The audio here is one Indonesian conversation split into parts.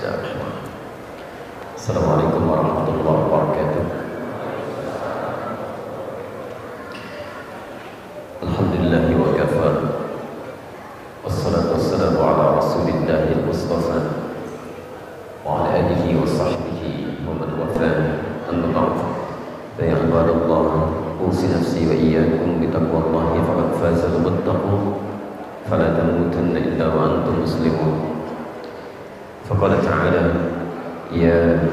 الله الرحمن السلام عليكم ورحمة الله وبركاته. الحمد لله وكفى. والصلاة والسلام على رسول الله المصطفى وعلى آله وصحبه ومن وفى أما بعد فيا عباد الله أوصي نفسي وإياكم بتقوى الله فقد فاز المتقون. فلا تموتن إلا وأنتم مسلمون. فقال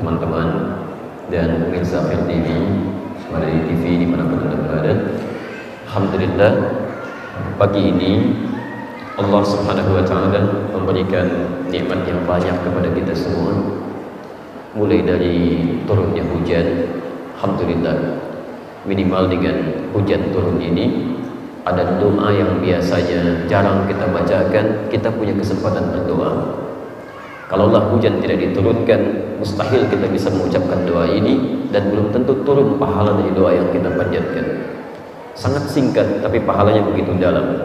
teman-teman dan pemirsa Fir TV TV di mana pun Anda berada. Alhamdulillah pagi ini Allah Subhanahu wa taala memberikan nikmat yang banyak kepada kita semua. Mulai dari turunnya hujan, alhamdulillah. Minimal dengan hujan turun ini ada doa yang biasanya jarang kita bacakan, kita punya kesempatan berdoa. Kalaulah hujan tidak diturunkan, mustahil kita bisa mengucapkan doa ini dan belum tentu turun pahala dari doa yang kita panjatkan. Sangat singkat tapi pahalanya begitu dalam.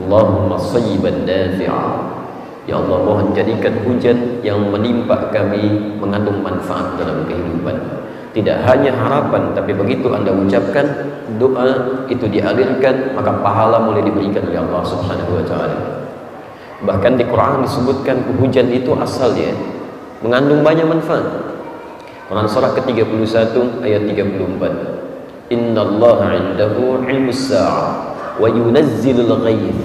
Allahumma sayyiban nafi'a. Ya Allah mohon jadikan hujan yang menimpa kami mengandung manfaat dalam kehidupan. Tidak hanya harapan tapi begitu Anda ucapkan doa itu dialirkan maka pahala mulai diberikan oleh Allah Subhanahu wa taala. Bahkan di Quran disebutkan hujan itu asalnya mengandung banyak manfaat. Quran surah ke-31 ayat 34. Innallaha 'indahu 'ilmus sa'ah wa yunazzilul ghaith.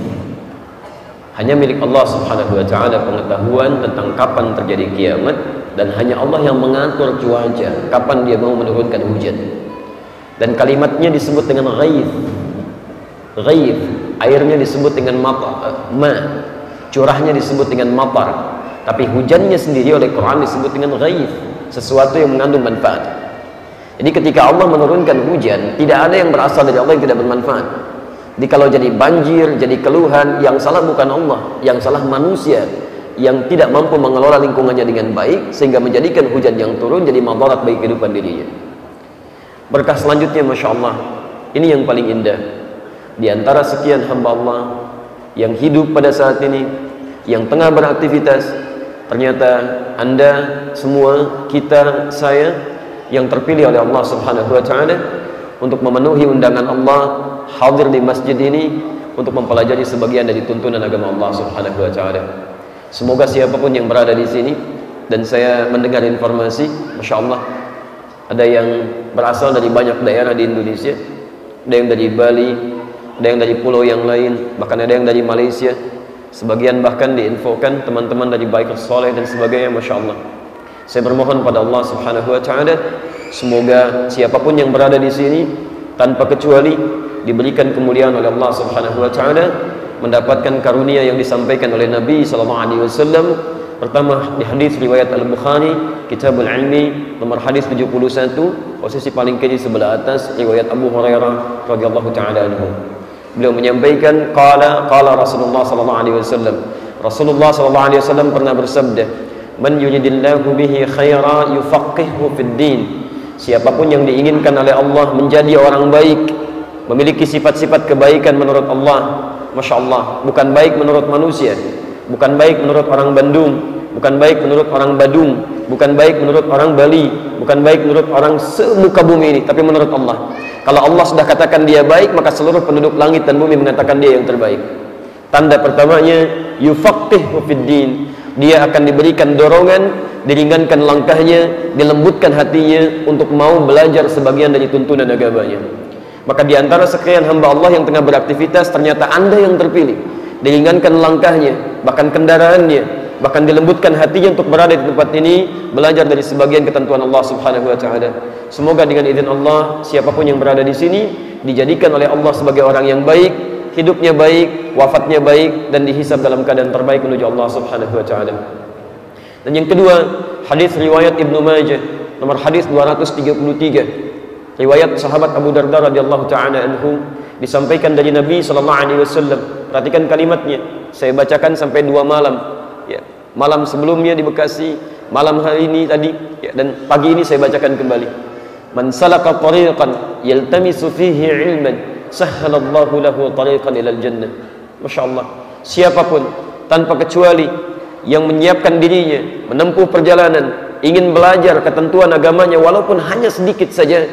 Hanya milik Allah Subhanahu wa taala pengetahuan tentang kapan terjadi kiamat dan hanya Allah yang mengatur cuaca, kapan dia mau menurunkan hujan. Dan kalimatnya disebut dengan ghaith. Ghaith, airnya disebut dengan mata, ma, curahnya disebut dengan matar tapi hujannya sendiri oleh Quran disebut dengan ghaith sesuatu yang mengandung manfaat. Jadi ketika Allah menurunkan hujan tidak ada yang berasal dari Allah yang tidak bermanfaat. Jadi kalau jadi banjir jadi keluhan yang salah bukan Allah yang salah manusia yang tidak mampu mengelola lingkungannya dengan baik sehingga menjadikan hujan yang turun jadi madarat bagi kehidupan dirinya. Berkah selanjutnya Masya Allah ini yang paling indah. Di antara sekian hamba Allah yang hidup pada saat ini, yang tengah beraktivitas, ternyata Anda semua, kita, saya yang terpilih oleh Allah Subhanahu wa taala untuk memenuhi undangan Allah hadir di masjid ini untuk mempelajari sebagian dari tuntunan agama Allah Subhanahu wa taala. Semoga siapa pun yang berada di sini dan saya mendengar informasi, Masya Allah ada yang berasal dari banyak daerah di Indonesia, ada yang dari Bali, ada yang dari pulau yang lain, bahkan ada yang dari Malaysia. Sebagian bahkan diinfokan teman-teman dari baik soleh dan sebagainya, masya Allah. Saya bermohon pada Allah Subhanahu Wa Taala, semoga siapa pun yang berada di sini tanpa kecuali diberikan kemuliaan oleh Allah Subhanahu Wa Taala, mendapatkan karunia yang disampaikan oleh Nabi Sallallahu Alaihi Wasallam. Pertama di hadis riwayat Al Bukhari, Kitabul Ilmi nomor hadis 71, posisi paling kiri sebelah atas riwayat Abu Hurairah radhiyallahu taala anhu. Beliau menyampaikan qala qala Rasulullah sallallahu alaihi wasallam. Rasulullah sallallahu alaihi wasallam pernah bersabda, "Man yuridillahu bihi khaira yufaqihu fid din." Siapa pun yang diinginkan oleh Allah menjadi orang baik, memiliki sifat-sifat kebaikan menurut Allah, Masya Allah, bukan baik menurut manusia, bukan baik menurut orang Bandung, bukan baik menurut orang Badung, bukan baik menurut orang Bali, bukan baik menurut orang semuka bumi ini, tapi menurut Allah. Kalau Allah sudah katakan dia baik, maka seluruh penduduk langit dan bumi mengatakan dia yang terbaik. Tanda pertamanya, yufaqihu fid din. Dia akan diberikan dorongan, diringankan langkahnya, dilembutkan hatinya untuk mau belajar sebagian dari tuntunan agamanya. Maka di antara sekian hamba Allah yang tengah beraktivitas, ternyata Anda yang terpilih. Diringankan langkahnya, bahkan kendaraannya, bahkan dilembutkan hatinya untuk berada di tempat ini belajar dari sebagian ketentuan Allah Subhanahu wa taala. Semoga dengan izin Allah siapa pun yang berada di sini dijadikan oleh Allah sebagai orang yang baik, hidupnya baik, wafatnya baik dan dihisab dalam keadaan terbaik menuju Allah Subhanahu wa taala. Dan yang kedua, hadis riwayat Ibnu Majah nomor hadis 233 riwayat sahabat Abu Darda radhiyallahu taala anhu disampaikan dari Nabi sallallahu alaihi wasallam perhatikan kalimatnya saya bacakan sampai dua malam malam sebelumnya di Bekasi malam hari ini tadi ya, dan pagi ini saya bacakan kembali. Man salaka tariqan yaltamisu fihi ilman sahhalallahu lahu tariqan ilal jannah. Masya Allah siapa pun tanpa kecuali yang menyiapkan dirinya menempuh perjalanan ingin belajar ketentuan agamanya walaupun hanya sedikit saja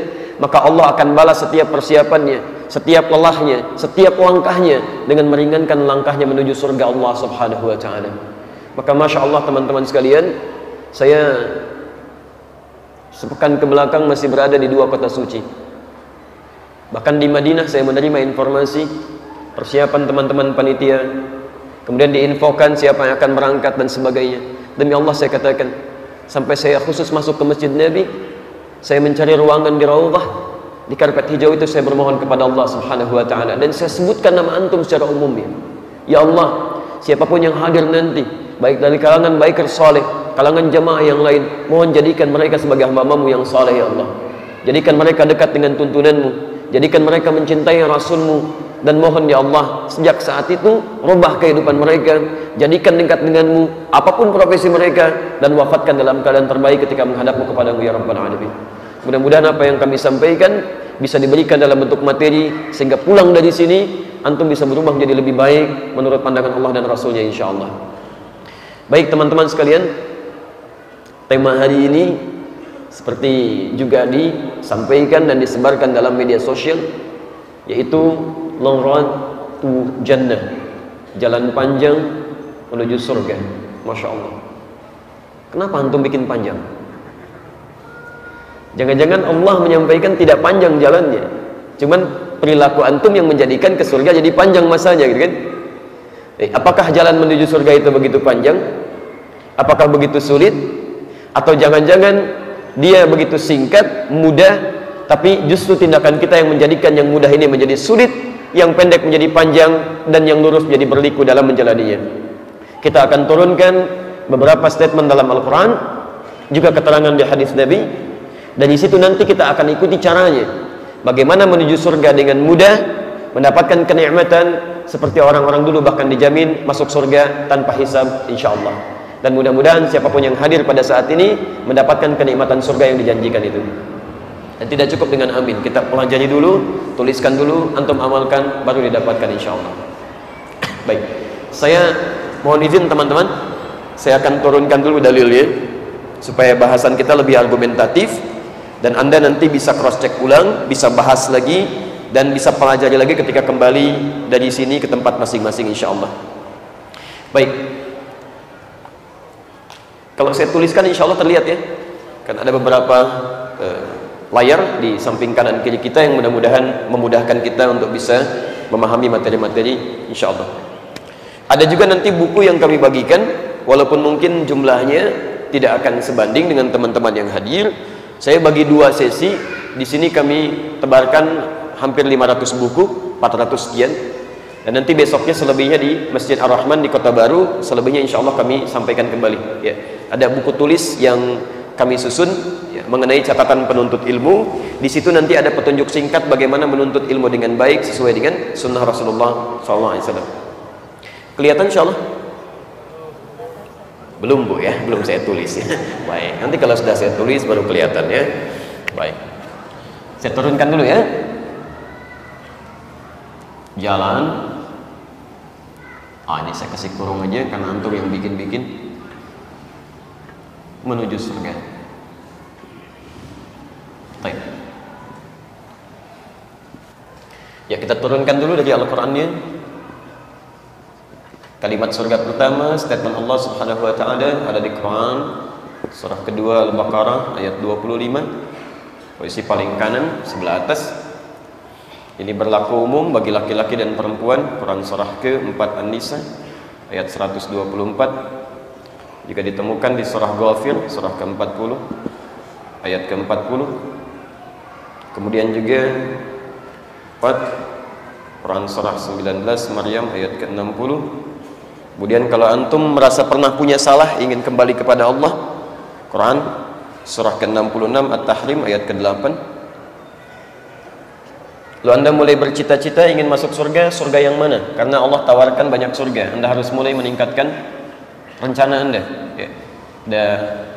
maka Allah akan balas setiap persiapannya setiap lelahnya setiap langkahnya dengan meringankan langkahnya menuju surga Allah subhanahu wa ta'ala maka Masya Allah teman-teman sekalian Saya Sepekan ke belakang masih berada di dua kota suci. Bahkan di Madinah saya menerima informasi Persiapan teman-teman panitia Kemudian diinfokan siapa yang akan berangkat dan sebagainya. Demi Allah saya katakan Sampai saya khusus masuk ke Masjid Nabi Saya mencari ruangan di Raudhah Di karpet hijau itu saya bermohon kepada Allah subhanahu wa ta'ala. Dan saya sebutkan nama antum secara umumnya Ya Allah Siapa pun yang hadir nanti baik dari kalangan baik soleh kalangan jamaah yang lain mohon jadikan mereka sebagai hamba-Mu yang soleh ya Allah. Jadikan mereka dekat dengan tuntunanmu. Jadikan mereka mencintai Rasulmu. Dan mohon ya Allah sejak saat itu rubah kehidupan mereka. Jadikan dekat denganmu apa pun profesi mereka. Dan wafatkan dalam keadaan terbaik ketika menghadapmu kepadamu ya Rabbal Alamin. Mudah-mudahan apa yang kami sampaikan bisa diberikan dalam bentuk materi sehingga pulang dari sini antum bisa berubah menjadi lebih baik menurut pandangan Allah dan Rasulnya insya Allah Baik teman-teman sekalian, tema hari ini seperti juga disampaikan dan disebarkan dalam media sosial yaitu long run to jannah jalan panjang menuju surga. Masya Allah. Kenapa antum bikin panjang? Jangan-jangan Allah menyampaikan tidak panjang jalannya cuman perilaku antum yang menjadikan ke surga jadi panjang masanya gitu kan Eh, apakah jalan menuju surga itu begitu panjang? Apakah begitu sulit? Atau jangan-jangan dia begitu singkat, mudah, tapi justru tindakan kita yang menjadikan yang mudah ini menjadi sulit, yang pendek menjadi panjang, dan yang lurus menjadi berliku dalam menjalaninya. Kita akan turunkan beberapa statement dalam Al-Quran, juga keterangan di hadis Nabi, dan di situ nanti kita akan ikuti caranya. Bagaimana menuju surga dengan mudah, mendapatkan kenikmatan seperti orang-orang dulu bahkan dijamin masuk surga tanpa hisab insyaallah. Dan mudah-mudahan siapa pun yang hadir pada saat ini mendapatkan kenikmatan surga yang dijanjikan itu. Dan tidak cukup dengan amin. Kita pelajari dulu tuliskan dulu antum amalkan baru didapatkan insyaallah. Baik. Saya mohon izin teman-teman. Saya akan turunkan dulu dalilnya supaya bahasan kita lebih argumentatif dan anda nanti bisa cross check ulang bisa bahas lagi dan bisa pelajari lagi ketika kembali dari sini ke tempat masing-masing insya Allah baik. Kalau saya tuliskan insya Allah terlihat ya. Kan ada beberapa uh, layar di samping kanan kiri kita yang mudah-mudahan memudahkan kita untuk bisa memahami materi-materi insya Allah ada juga nanti buku yang kami bagikan walaupun mungkin jumlahnya tidak akan sebanding dengan teman-teman yang hadir. Saya bagi dua sesi. Di sini kami tebarkan hampir 500 buku 400 sekian. Dan nanti besoknya selebihnya di Masjid Ar-Rahman di Kota Baru selebihnya insya Allah kami sampaikan kembali. Ya ada buku tulis yang kami susun ya, mengenai catatan penuntut ilmu. Di situ nanti ada petunjuk singkat bagaimana menuntut ilmu dengan baik sesuai dengan sunnah Rasulullah SAW kelihatan insya Allah belum bu ya. Belum saya tulis ya. Baik. Nanti kalau sudah saya tulis baru kelihatan ya. Baik. Saya turunkan dulu ya jalan. Ah ini saya kasih kurung aja karena antum yang bikin-bikin. Menuju surga. Baik. ya kita turunkan dulu dari Al-Qurannya. Kalimat surga pertama statement Allah subhanahu wa ta'ala ada di Quran surah kedua Al-Baqarah ayat 25 posisi paling kanan sebelah atas ini berlaku umum bagi laki-laki dan perempuan. Quran surah ke-4 An-Nisa ayat 124 jika ditemukan di surah Ghafir surah ke-40 ayat ke-40 kemudian juga 4 Quran surah 19 Maryam ayat ke-60 kemudian kalau antum merasa pernah punya salah ingin kembali kepada Allah Quran surah ke-66 At-Tahrim ayat ke-8 Lalu anda mulai bercita-cita ingin masuk surga, surga yang mana? Karena Allah tawarkan banyak surga. Anda harus mulai meningkatkan rencana anda. Ya. Da,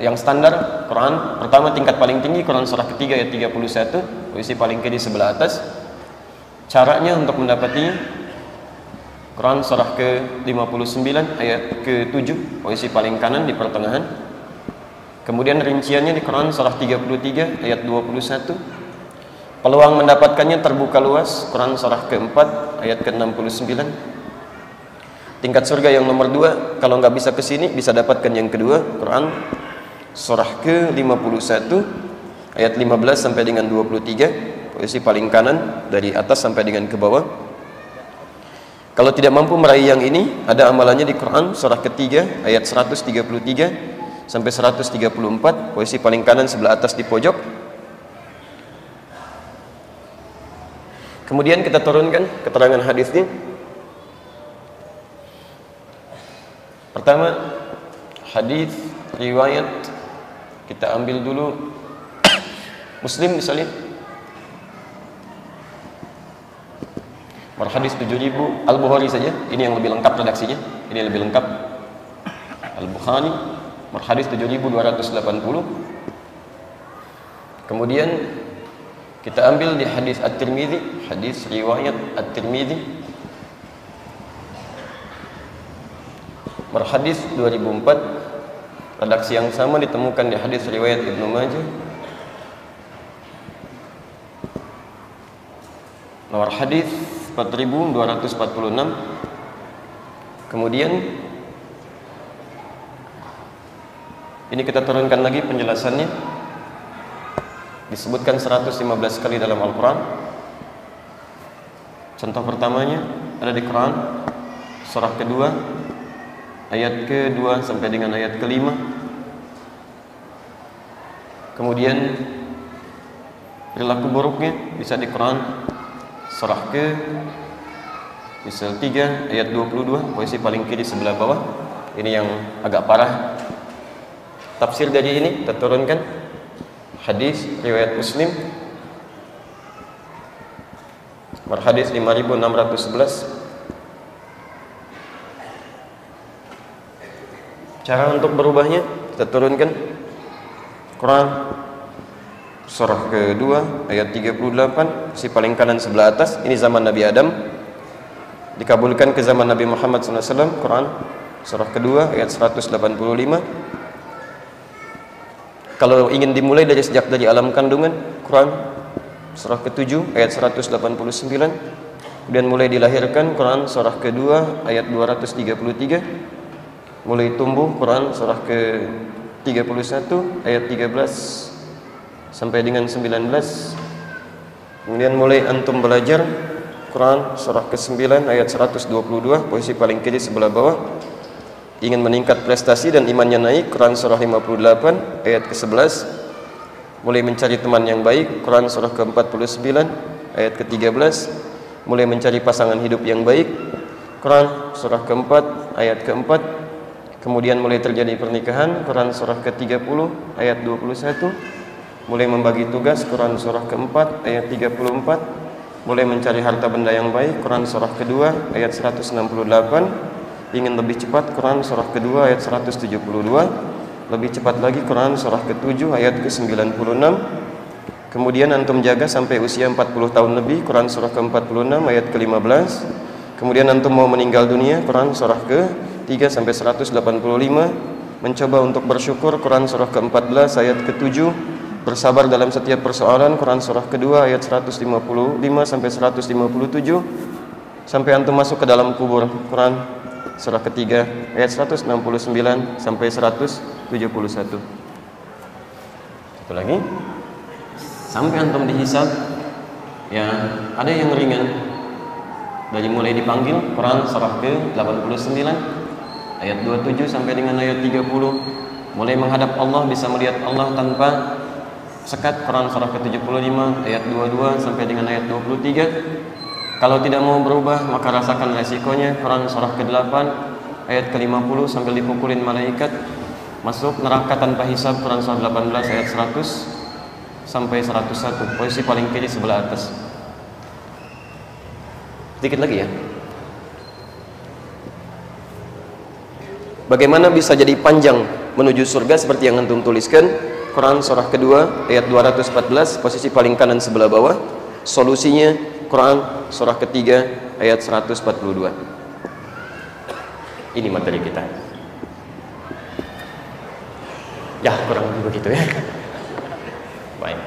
yang standar Quran pertama tingkat paling tinggi Quran surah ketiga ayat 31 posisi paling kiri sebelah atas caranya untuk mendapati Quran surah ke-59 ayat ke-7 posisi paling kanan di pertengahan kemudian rinciannya di Quran surah 33 ayat 21 peluang mendapatkannya terbuka luas. Quran surah ke-4 ayat ke-69. Tingkat surga yang nomor 2 kalau nggak bisa ke sini bisa dapatkan yang kedua. Quran surah ke-51 ayat 15 sampai dengan 23 posisi paling kanan dari atas sampai dengan ke bawah. Kalau tidak mampu meraih yang ini, ada amalannya di Quran surah ketiga ayat 133 sampai 134, posisi paling kanan sebelah atas di pojok. Kemudian kita turunkan keterangan hadisnya. Pertama, hadis riwayat kita ambil dulu. Muslim misalnya. Marhadis 7000 Al-Bukhari saja. Ini yang lebih lengkap redaksinya. Ini lebih lengkap. Al-Bukhari Marhadis 7280 kemudian kita ambil di hadis At-Tirmidzi hadis riwayat At-Tirmidzi Marhadis 2004 redaksi yang sama ditemukan di hadis riwayat Ibnu Majah. Nomor hadis 4246 kemudian ini kita turunkan lagi penjelasannya disebutkan 115 kali dalam Al-Quran. Contoh pertamanya ada di Quran surah kedua ayat kedua sampai dengan ayat kelima. Kemudian perilaku buruknya bisa di Quran surah ke misal 3 ayat 22 posisi paling kiri sebelah bawah. Ini yang agak parah. Tafsir dari ini kita turunkan hadis riwayat muslim. Berhadis 5611 cara untuk berubahnya kita turunkan. Quran surah kedua ayat 38 si paling kanan sebelah atas ini zaman Nabi Adam. Dikabulkan ke zaman Nabi Muhammad SAW Quran surah kedua ayat 185 kalau ingin dimulai dari sejak dari alam kandungan Quran surah ketujuh ayat 189 kemudian mulai dilahirkan Quran surah kedua ayat 233 mulai tumbuh Quran surah ke 31 ayat 13 sampai dengan 19 kemudian mulai antum belajar Quran surah ke-9 ayat 122 posisi paling kiri sebelah bawah ingin meningkat prestasi dan imannya naik Quran surah 58 ayat ke-11 mulai mencari teman yang baik Quran surah ke-49 ayat ke-13 mulai mencari pasangan hidup yang baik Quran surah ke-4 ayat ke-4 kemudian mulai terjadi pernikahan Quran surah ke-30 ayat 21 mulai membagi tugas Quran surah keempat ayat 34 mulai mencari harta benda yang baik Quran surah kedua ayat 168 ingin lebih cepat Quran surah kedua ayat 172 lebih cepat lagi Quran surah ketujuh ayat ke-96 kemudian antum jaga sampai usia 40 tahun lebih Quran surah ke-46 ayat ke-15 kemudian antum mau meninggal dunia Quran surah ke-3 sampai 185 mencoba untuk bersyukur Quran surah ke-14 ayat ke-7 bersabar dalam setiap persoalan Quran surah kedua ayat 155 sampai 157 sampai antum masuk ke dalam kubur Quran surah ketiga ayat 169 sampai 171 satu. Lagi. Sampai antum dihisab ya ada yang ringan. Dari mulai dipanggil Quran surah ke 89 ayat 27 sampai dengan ayat 30 mulai menghadap Allah bisa melihat Allah tanpa sekat Quran surah ke-75 ayat 22 sampai dengan ayat 23 kalau tidak mau berubah maka rasakan resikonya. Quran surah ke-8 ayat ke-50 sambil dipukulin malaikat. Masuk neraka tanpa hisab Quran surah 18 ayat 100 sampai 101 posisi paling kiri sebelah atas. Sedikit lagi ya. Bagaimana bisa jadi panjang menuju surga seperti yang antum tuliskan? Quran surah kedua ayat 214 posisi paling kanan sebelah bawah. Solusinya Quran surah ketiga ayat 142 ini materi kita. Ya kurang lebih begitu ya. Baik.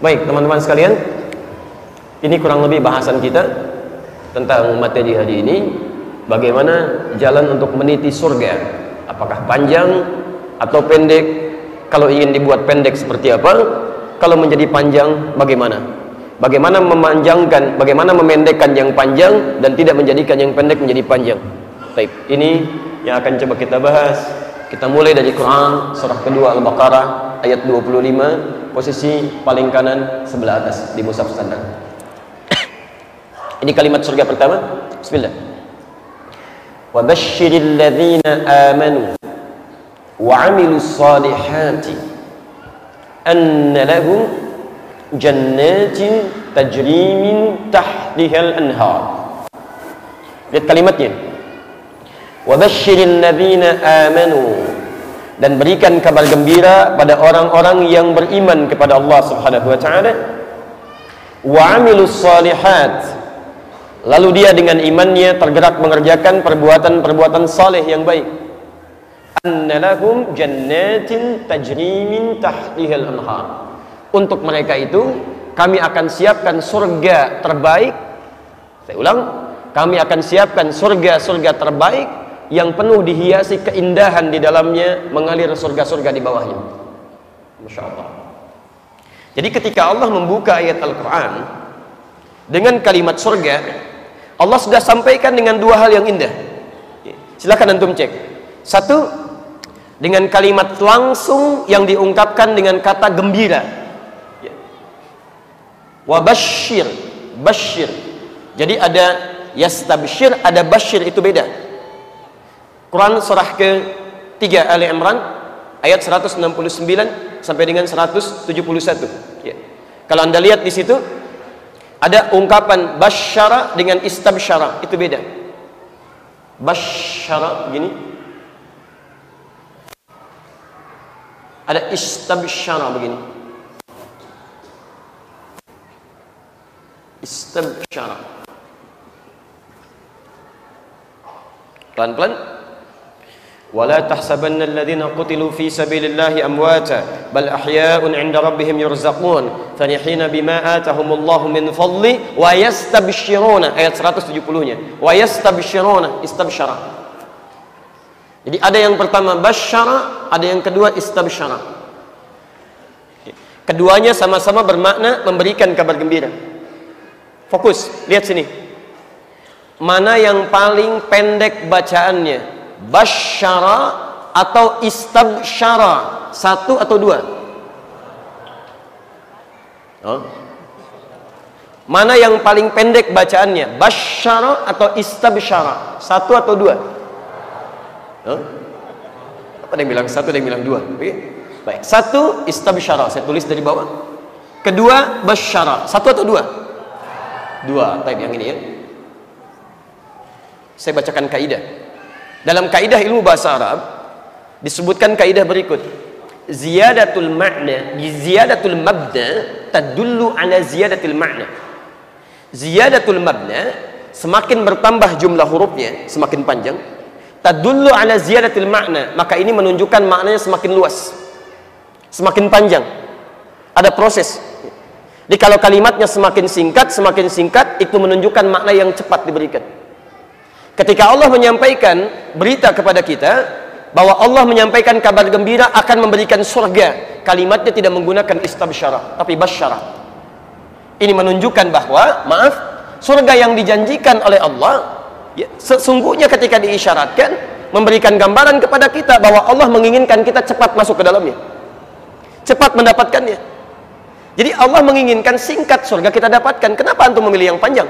Baik teman-teman sekalian. Ini kurang lebih bahasan kita tentang materi hari ini. Bagaimana jalan untuk meniti surga? Apakah panjang atau pendek kalau ingin dibuat pendek seperti apa kalau menjadi panjang bagaimana? Bagaimana memanjangkan bagaimana memendekkan yang panjang dan tidak menjadikan yang pendek menjadi panjang? Baik, ini yang akan coba kita bahas. Kita mulai dari Quran surah kedua Al-Baqarah ayat 25 posisi paling kanan sebelah atas di mushaf standar. Ini kalimat surga pertama. Bismillah. Wa basyiril amanu 'amilus salihati anna lahum jannatin tajri min tahtihal anhar. Lihat kalimatnya. Wa basyiril ladzina amanu dan berikan kabar gembira pada orang-orang yang beriman kepada Allah Subhanahu wa taala wa 'amilus salihati Lalu dia dengan imannya tergerak mengerjakan perbuatan-perbuatan saleh yang baik. Annalahum jannatin tajri min tahtihal anhar. Untuk mereka itu kami akan siapkan surga terbaik. Saya ulang, kami akan siapkan surga-surga terbaik yang penuh dihiasi keindahan di dalamnya mengalir surga-surga di bawahnya. Masya Allah. Jadi ketika Allah membuka ayat Al-Quran dengan kalimat surga, Allah sudah sampaikan dengan dua hal yang indah. Silakan antum cek. Satu dengan kalimat langsung yang diungkapkan dengan kata gembira. Wa basyir, basyir. Jadi ada yastabsyir, ada basyir itu beda. Quran surah ke 3 Ali Imran ayat 169 sampai dengan 171. Ya. Kalau Anda lihat di situ ada ungkapan basyara dengan istabsyara, itu beda. Basyara gini. Ada istabsyara begini. Istabsyara. Pelan-pelan. ولا تحسبن الذين قتلوا في سبيل الله أمواتا بل أحياء عند ربهم يرزقون فرحين بما آتهم الله من فضل ويستبشرون ayat 170-nya ويستبشرون istabsyara jadi ada yang pertama basyara ada yang kedua istabsyara. Keduanya sama-sama bermakna memberikan kabar gembira. Fokus lihat sini. Mana yang paling pendek bacaannya? Basyara atau istabsyara? Satu atau dua? Oh. mana yang paling pendek bacaannya? Basyara atau istabsyara? Satu atau dua oh. apa yang bilang satu ada yang bilang dua? Oke. baik. Satu istabsyara saya tulis dari bawah. Kedua basyara. Satu atau dua? Dua. Type yang ini ya. Saya bacakan kaidah. Dalam kaidah ilmu bahasa Arab disebutkan kaidah berikut. Ziyadatul ma'na, ziyadatul mabna tadullu ala ziyadatul ma'na. Ziyadatul mabna semakin bertambah jumlah hurufnya, semakin panjang, tadullu ala ziyadatul ma'na, maka ini menunjukkan maknanya semakin luas. Semakin panjang. Ada proses. Jadi kalau kalimatnya semakin singkat, semakin singkat itu menunjukkan makna yang cepat diberikan. Ketika Allah menyampaikan berita kepada kita bahwa Allah menyampaikan kabar gembira akan memberikan surga, kalimatnya tidak menggunakan istabsyara, tapi basyara. Ini menunjukkan bahwa, maaf, surga yang dijanjikan oleh Allah sesungguhnya ketika diisyaratkan memberikan gambaran kepada kita bahwa Allah menginginkan kita cepat masuk ke dalamnya. Cepat mendapatkannya. Jadi Allah menginginkan singkat surga kita dapatkan. Kenapa antum memilih yang panjang?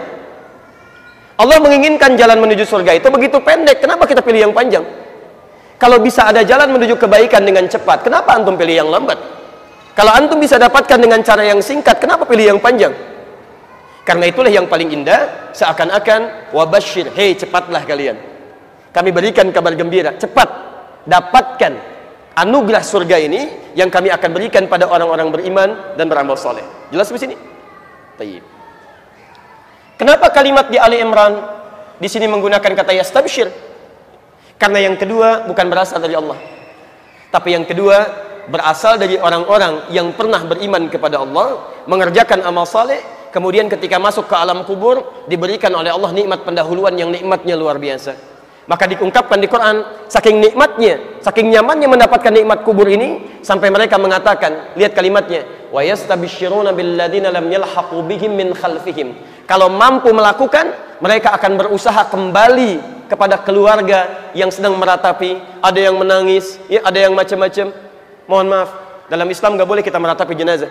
Allah menginginkan jalan menuju surga itu begitu pendek. Kenapa kita pilih yang panjang? Kalau bisa ada jalan menuju kebaikan dengan cepat, kenapa antum pilih yang lambat? Kalau antum bisa dapatkan dengan cara yang singkat, kenapa pilih yang panjang? Karena itulah yang paling indah, seakan-akan wabashir, hei cepatlah kalian. Kami berikan kabar gembira, cepat dapatkan anugerah surga ini yang kami akan berikan pada orang-orang beriman dan beramal soleh. Jelas di sini? Tayyib. Kenapa kalimat di Ali Imran di sini menggunakan kata yastabshir? Karena yang kedua bukan berasal dari Allah. Tapi yang kedua berasal dari orang-orang yang pernah beriman kepada Allah, mengerjakan amal saleh, kemudian ketika masuk ke alam kubur diberikan oleh Allah nikmat pendahuluan yang nikmatnya luar biasa. Maka diungkapkan di Quran, saking nikmatnya, saking nyamannya mendapatkan nikmat kubur ini sampai mereka mengatakan, lihat kalimatnya, wa yastabshiruna billadina lam yalhaqu bihim min khalfihim kalau mampu melakukan, mereka akan berusaha kembali kepada keluarga yang sedang meratapi. Ada yang menangis, ya, ada yang macam-macam. Mohon maaf, dalam Islam nggak boleh kita meratapi jenazah.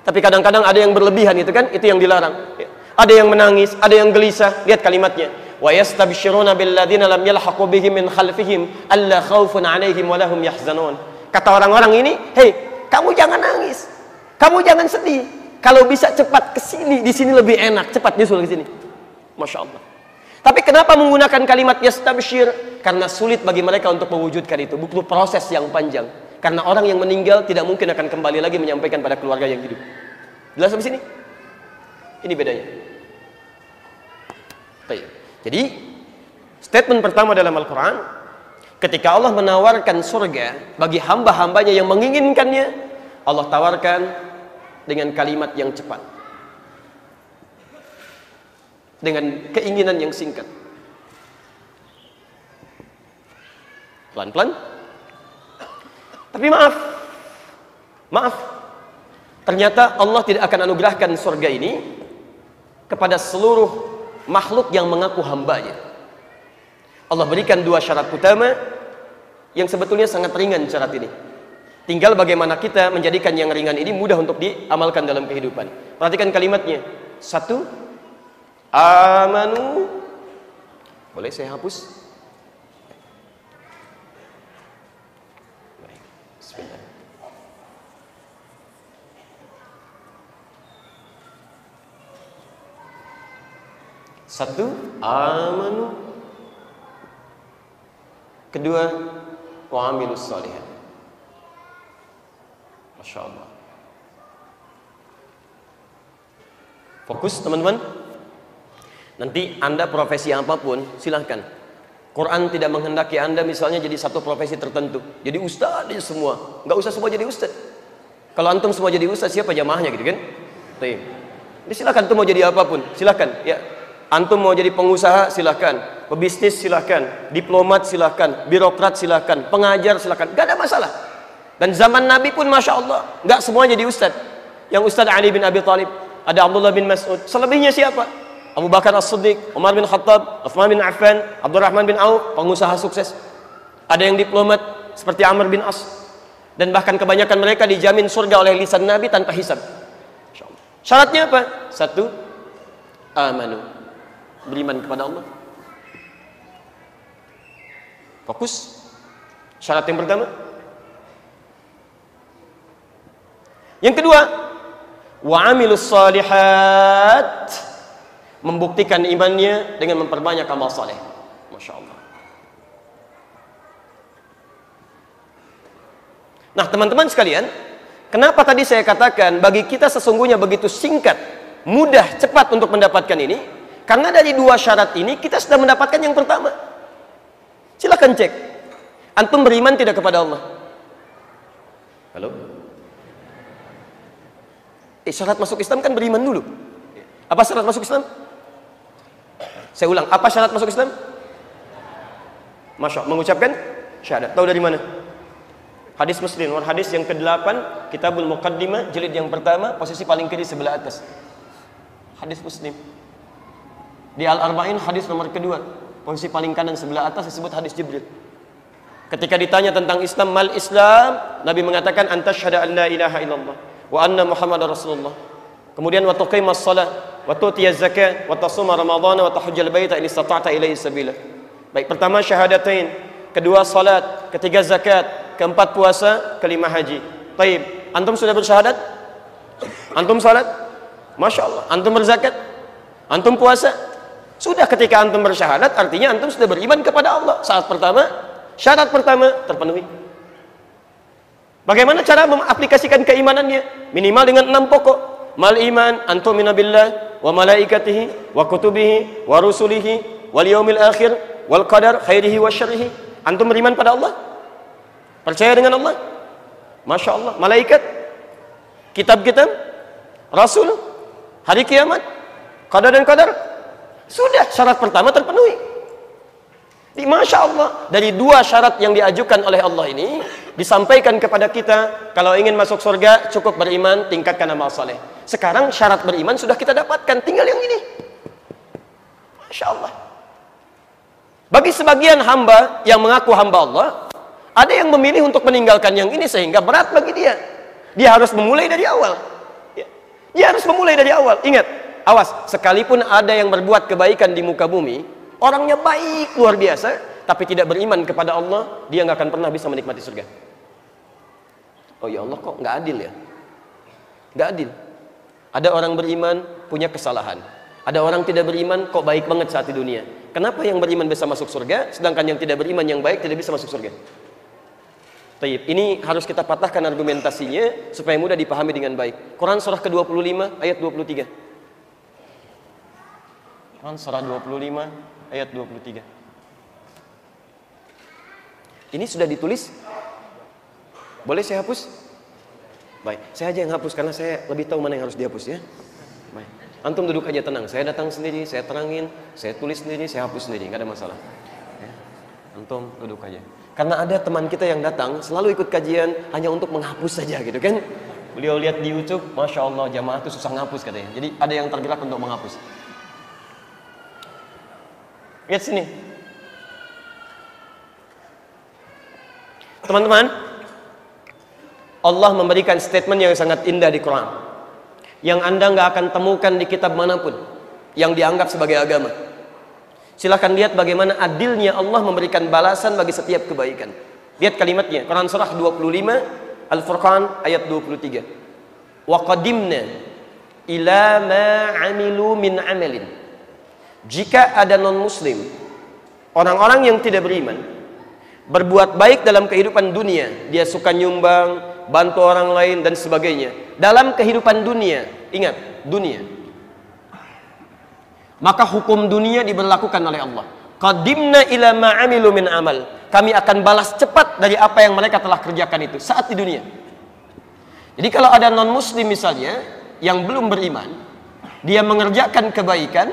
Tapi kadang-kadang ada yang berlebihan itu kan, itu yang dilarang. Ada yang menangis, ada yang gelisah. Lihat kalimatnya. Wa yastabshiruna billadzina lam yalhaqu bihim min khalfihim alla khaufun 'alaihim wa lahum yahzanun. Kata orang-orang ini, "Hei, kamu jangan nangis. Kamu jangan sedih. Kalau bisa cepat ke sini, di sini lebih enak, cepat nyusul ke sini. Masya Allah. Tapi kenapa menggunakan kalimat yastabshir? Karena sulit bagi mereka untuk mewujudkan itu. Butuh proses yang panjang. Karena orang yang meninggal tidak mungkin akan kembali lagi menyampaikan pada keluarga yang hidup. Jelas sampai sini? Ini bedanya. Baik. Jadi, statement pertama dalam Al-Quran, ketika Allah menawarkan surga bagi hamba-hambanya yang menginginkannya, Allah tawarkan dengan kalimat yang cepat dengan keinginan yang singkat pelan-pelan tapi maaf maaf ternyata Allah tidak akan anugerahkan surga ini kepada seluruh makhluk yang mengaku hambanya Allah berikan dua syarat utama yang sebetulnya sangat ringan syarat ini Tinggal bagaimana kita menjadikan yang ringan ini mudah untuk diamalkan dalam kehidupan. Perhatikan kalimatnya. Satu, amanu. Boleh saya hapus? Satu, amanu. Kedua, wa amilus salihat. Masya Allah. Fokus teman-teman. Nanti Anda profesi apa pun, silahkan. Quran tidak menghendaki Anda misalnya jadi satu profesi tertentu. Jadi ustaz aja semua. Nggak usah semua jadi ustaz. Kalau antum semua jadi ustaz, siapa jamaahnya gitu kan? Tuh. Jadi silahkan antum mau jadi apa pun, silahkan. Ya, antum mau jadi pengusaha, silahkan. Pebisnis silahkan. Diplomat silahkan. Birokrat silahkan. Pengajar silahkan. Gak ada masalah. Dan zaman Nabi pun Masya Allah, nggak semua jadi ustad. Yang ustad Ali bin Abi Thalib, ada Abdullah bin Mas'ud. Selebihnya siapa? Abu Bakar As-Siddiq, Umar bin Khattab, Uthman bin Affan, Abdurrahman bin Auf, pengusaha sukses. Ada yang diplomat seperti Amr bin As. Dan bahkan kebanyakan mereka dijamin surga oleh lisan Nabi tanpa hisab. Syaratnya apa? Satu, amanu. Beriman kepada Allah. Fokus. Syarat yang pertama, Yang kedua, wa amilus salihat membuktikan imannya dengan memperbanyak amal saleh. Masya Allah. Nah, teman-teman sekalian, kenapa tadi saya katakan bagi kita sesungguhnya begitu singkat, mudah, cepat untuk mendapatkan ini? Karena dari dua syarat ini kita sudah mendapatkan yang pertama. Silahkan cek. Antum beriman tidak kepada Allah? Halo? Eh, syarat masuk Islam kan beriman dulu. Apa syarat masuk Islam? Saya ulang, apa syarat masuk Islam? Masya mengucapkan syahadat. Tahu dari mana? Hadis Muslim, hadis yang ke-8, Kitabul Muqaddimah, jilid yang pertama, posisi paling kiri sebelah atas. Hadis Muslim. Di Al-Arba'in hadis nomor kedua, posisi paling kanan sebelah atas disebut hadis Jibril. Ketika ditanya tentang Islam, mal Islam, Nabi mengatakan antasyhadu an la ilaha illallah wa anna Muhammad Rasulullah Kemudian wa tuqimas shalah wa tu'tiyaz zakah wa tasuma ramadhana wa tahujjal baita in istata'ta ilaihi sabila. Baik, pertama syahadatain, kedua salat, ketiga zakat, keempat puasa, kelima haji. Taib, antum sudah bersyahadat? Antum salat? Masya Allah. Antum berzakat? Antum puasa? Sudah ketika antum bersyahadat, artinya antum sudah beriman kepada Allah. Saat pertama, syarat pertama terpenuhi. Bagaimana cara mengaplikasikan keimanannya? Minimal dengan enam pokok. Mal iman antum billah wa malaikatihi wa kutubihi wa rusulihi wal yaumil akhir wal qadar khairihi wa syarrihi. Antum beriman pada Allah? Percaya dengan Allah? Masya Allah. Malaikat? Kitab-kitab? Rasul? Hari kiamat? Qadar dan qadar? Sudah syarat pertama terpenuhi. Di Masya Allah dari dua syarat yang diajukan oleh Allah ini disampaikan kepada kita kalau ingin masuk surga cukup beriman tingkatkan amal soleh. Sekarang syarat beriman sudah kita dapatkan tinggal yang ini. Masya Allah. Bagi sebagian hamba yang mengaku hamba Allah, ada yang memilih untuk meninggalkan yang ini sehingga berat bagi dia. Dia harus memulai dari awal. Ya. Dia harus memulai dari awal. Ingat, awas, sekalipun ada yang berbuat kebaikan di muka bumi, orangnya baik luar biasa, tapi tidak beriman kepada Allah, dia nggak akan pernah bisa menikmati surga. Oh ya Allah kok nggak adil ya? Nggak adil. Ada orang beriman punya kesalahan. Ada orang tidak beriman kok baik banget saat di dunia. Kenapa yang beriman bisa masuk surga, sedangkan yang tidak beriman yang baik tidak bisa masuk surga? Taib. Ini harus kita patahkan argumentasinya supaya mudah dipahami dengan baik. Quran surah ke-25 ayat 23. Quran surah 25 ayat 23. Ini sudah ditulis? Boleh saya hapus? Baik, saya aja yang hapus karena saya lebih tahu mana yang harus dihapus ya. Baik. Antum duduk aja tenang. Saya datang sendiri, saya terangin, saya tulis sendiri, saya hapus sendiri, nggak ada masalah. Ya. Antum duduk aja. Karena ada teman kita yang datang selalu ikut kajian hanya untuk menghapus saja gitu kan. Beliau lihat di YouTube, masya Allah jamaah itu susah ngapus katanya. Jadi ada yang tergerak untuk menghapus. Lihat sini. Teman-teman, Allah memberikan statement yang sangat indah di Quran. Yang Anda nggak akan temukan di kitab mana pun yang dianggap sebagai agama. Silahkan lihat bagaimana adilnya Allah memberikan balasan bagi setiap kebaikan. Lihat kalimatnya, Quran surah 25 Al-Furqan ayat 23. Wa qadimna ila ma amilu min amalin. Jika ada non muslim, orang-orang yang tidak beriman, berbuat baik dalam kehidupan dunia, dia suka nyumbang, bantu orang lain dan sebagainya. Dalam kehidupan dunia, ingat, dunia maka hukum dunia diberlakukan oleh Allah. Qadimna ila ma'amilu min amal. Kami akan balas cepat dari apa yang mereka telah kerjakan itu saat di dunia. Jadi kalau ada non muslim misalnya yang belum beriman, dia mengerjakan kebaikan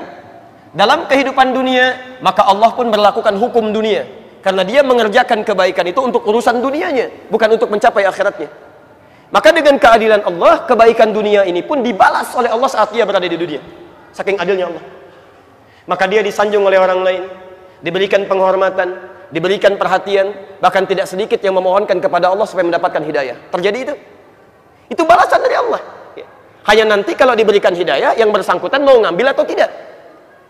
dalam kehidupan dunia, maka Allah pun berlakukan hukum dunia karena dia mengerjakan kebaikan itu untuk urusan dunianya, bukan untuk mencapai akhiratnya. Maka dengan keadilan Allah, kebaikan dunia ini pun dibalas oleh Allah saat dia berada di dunia. Saking adilnya Allah maka dia disanjung oleh orang lain, diberikan penghormatan, diberikan perhatian, bahkan tidak sedikit yang memohonkan kepada Allah supaya mendapatkan hidayah. Terjadi itu. Itu balasan dari Allah. Ya. Hanya nanti kalau diberikan hidayah, yang bersangkutan mau ngambil atau tidak.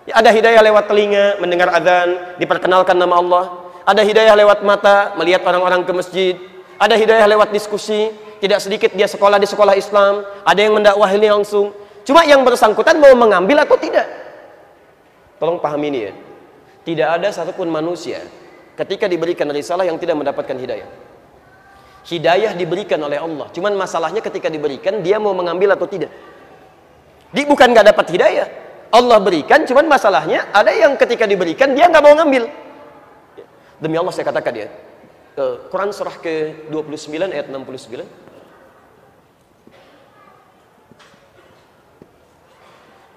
Ada hidayah lewat telinga, mendengar azan, diperkenalkan nama Allah. Ada hidayah lewat mata, melihat orang-orang ke masjid. Ada hidayah lewat diskusi, tidak sedikit dia sekolah di sekolah Islam. Ada yang mendakwahi langsung. Cuma yang bersangkutan mau mengambil atau tidak. Tolong pahami ini ya. Tidak ada satupun manusia ketika diberikan risalah yang tidak mendapatkan hidayah. Hidayah diberikan oleh Allah. Cuman masalahnya ketika diberikan dia mau mengambil atau tidak. Dia bukan nggak dapat hidayah. Allah berikan, cuman masalahnya ada yang ketika diberikan dia nggak mau ngambil. Demi Allah saya katakan ya. Quran surah ke-29 ayat 69.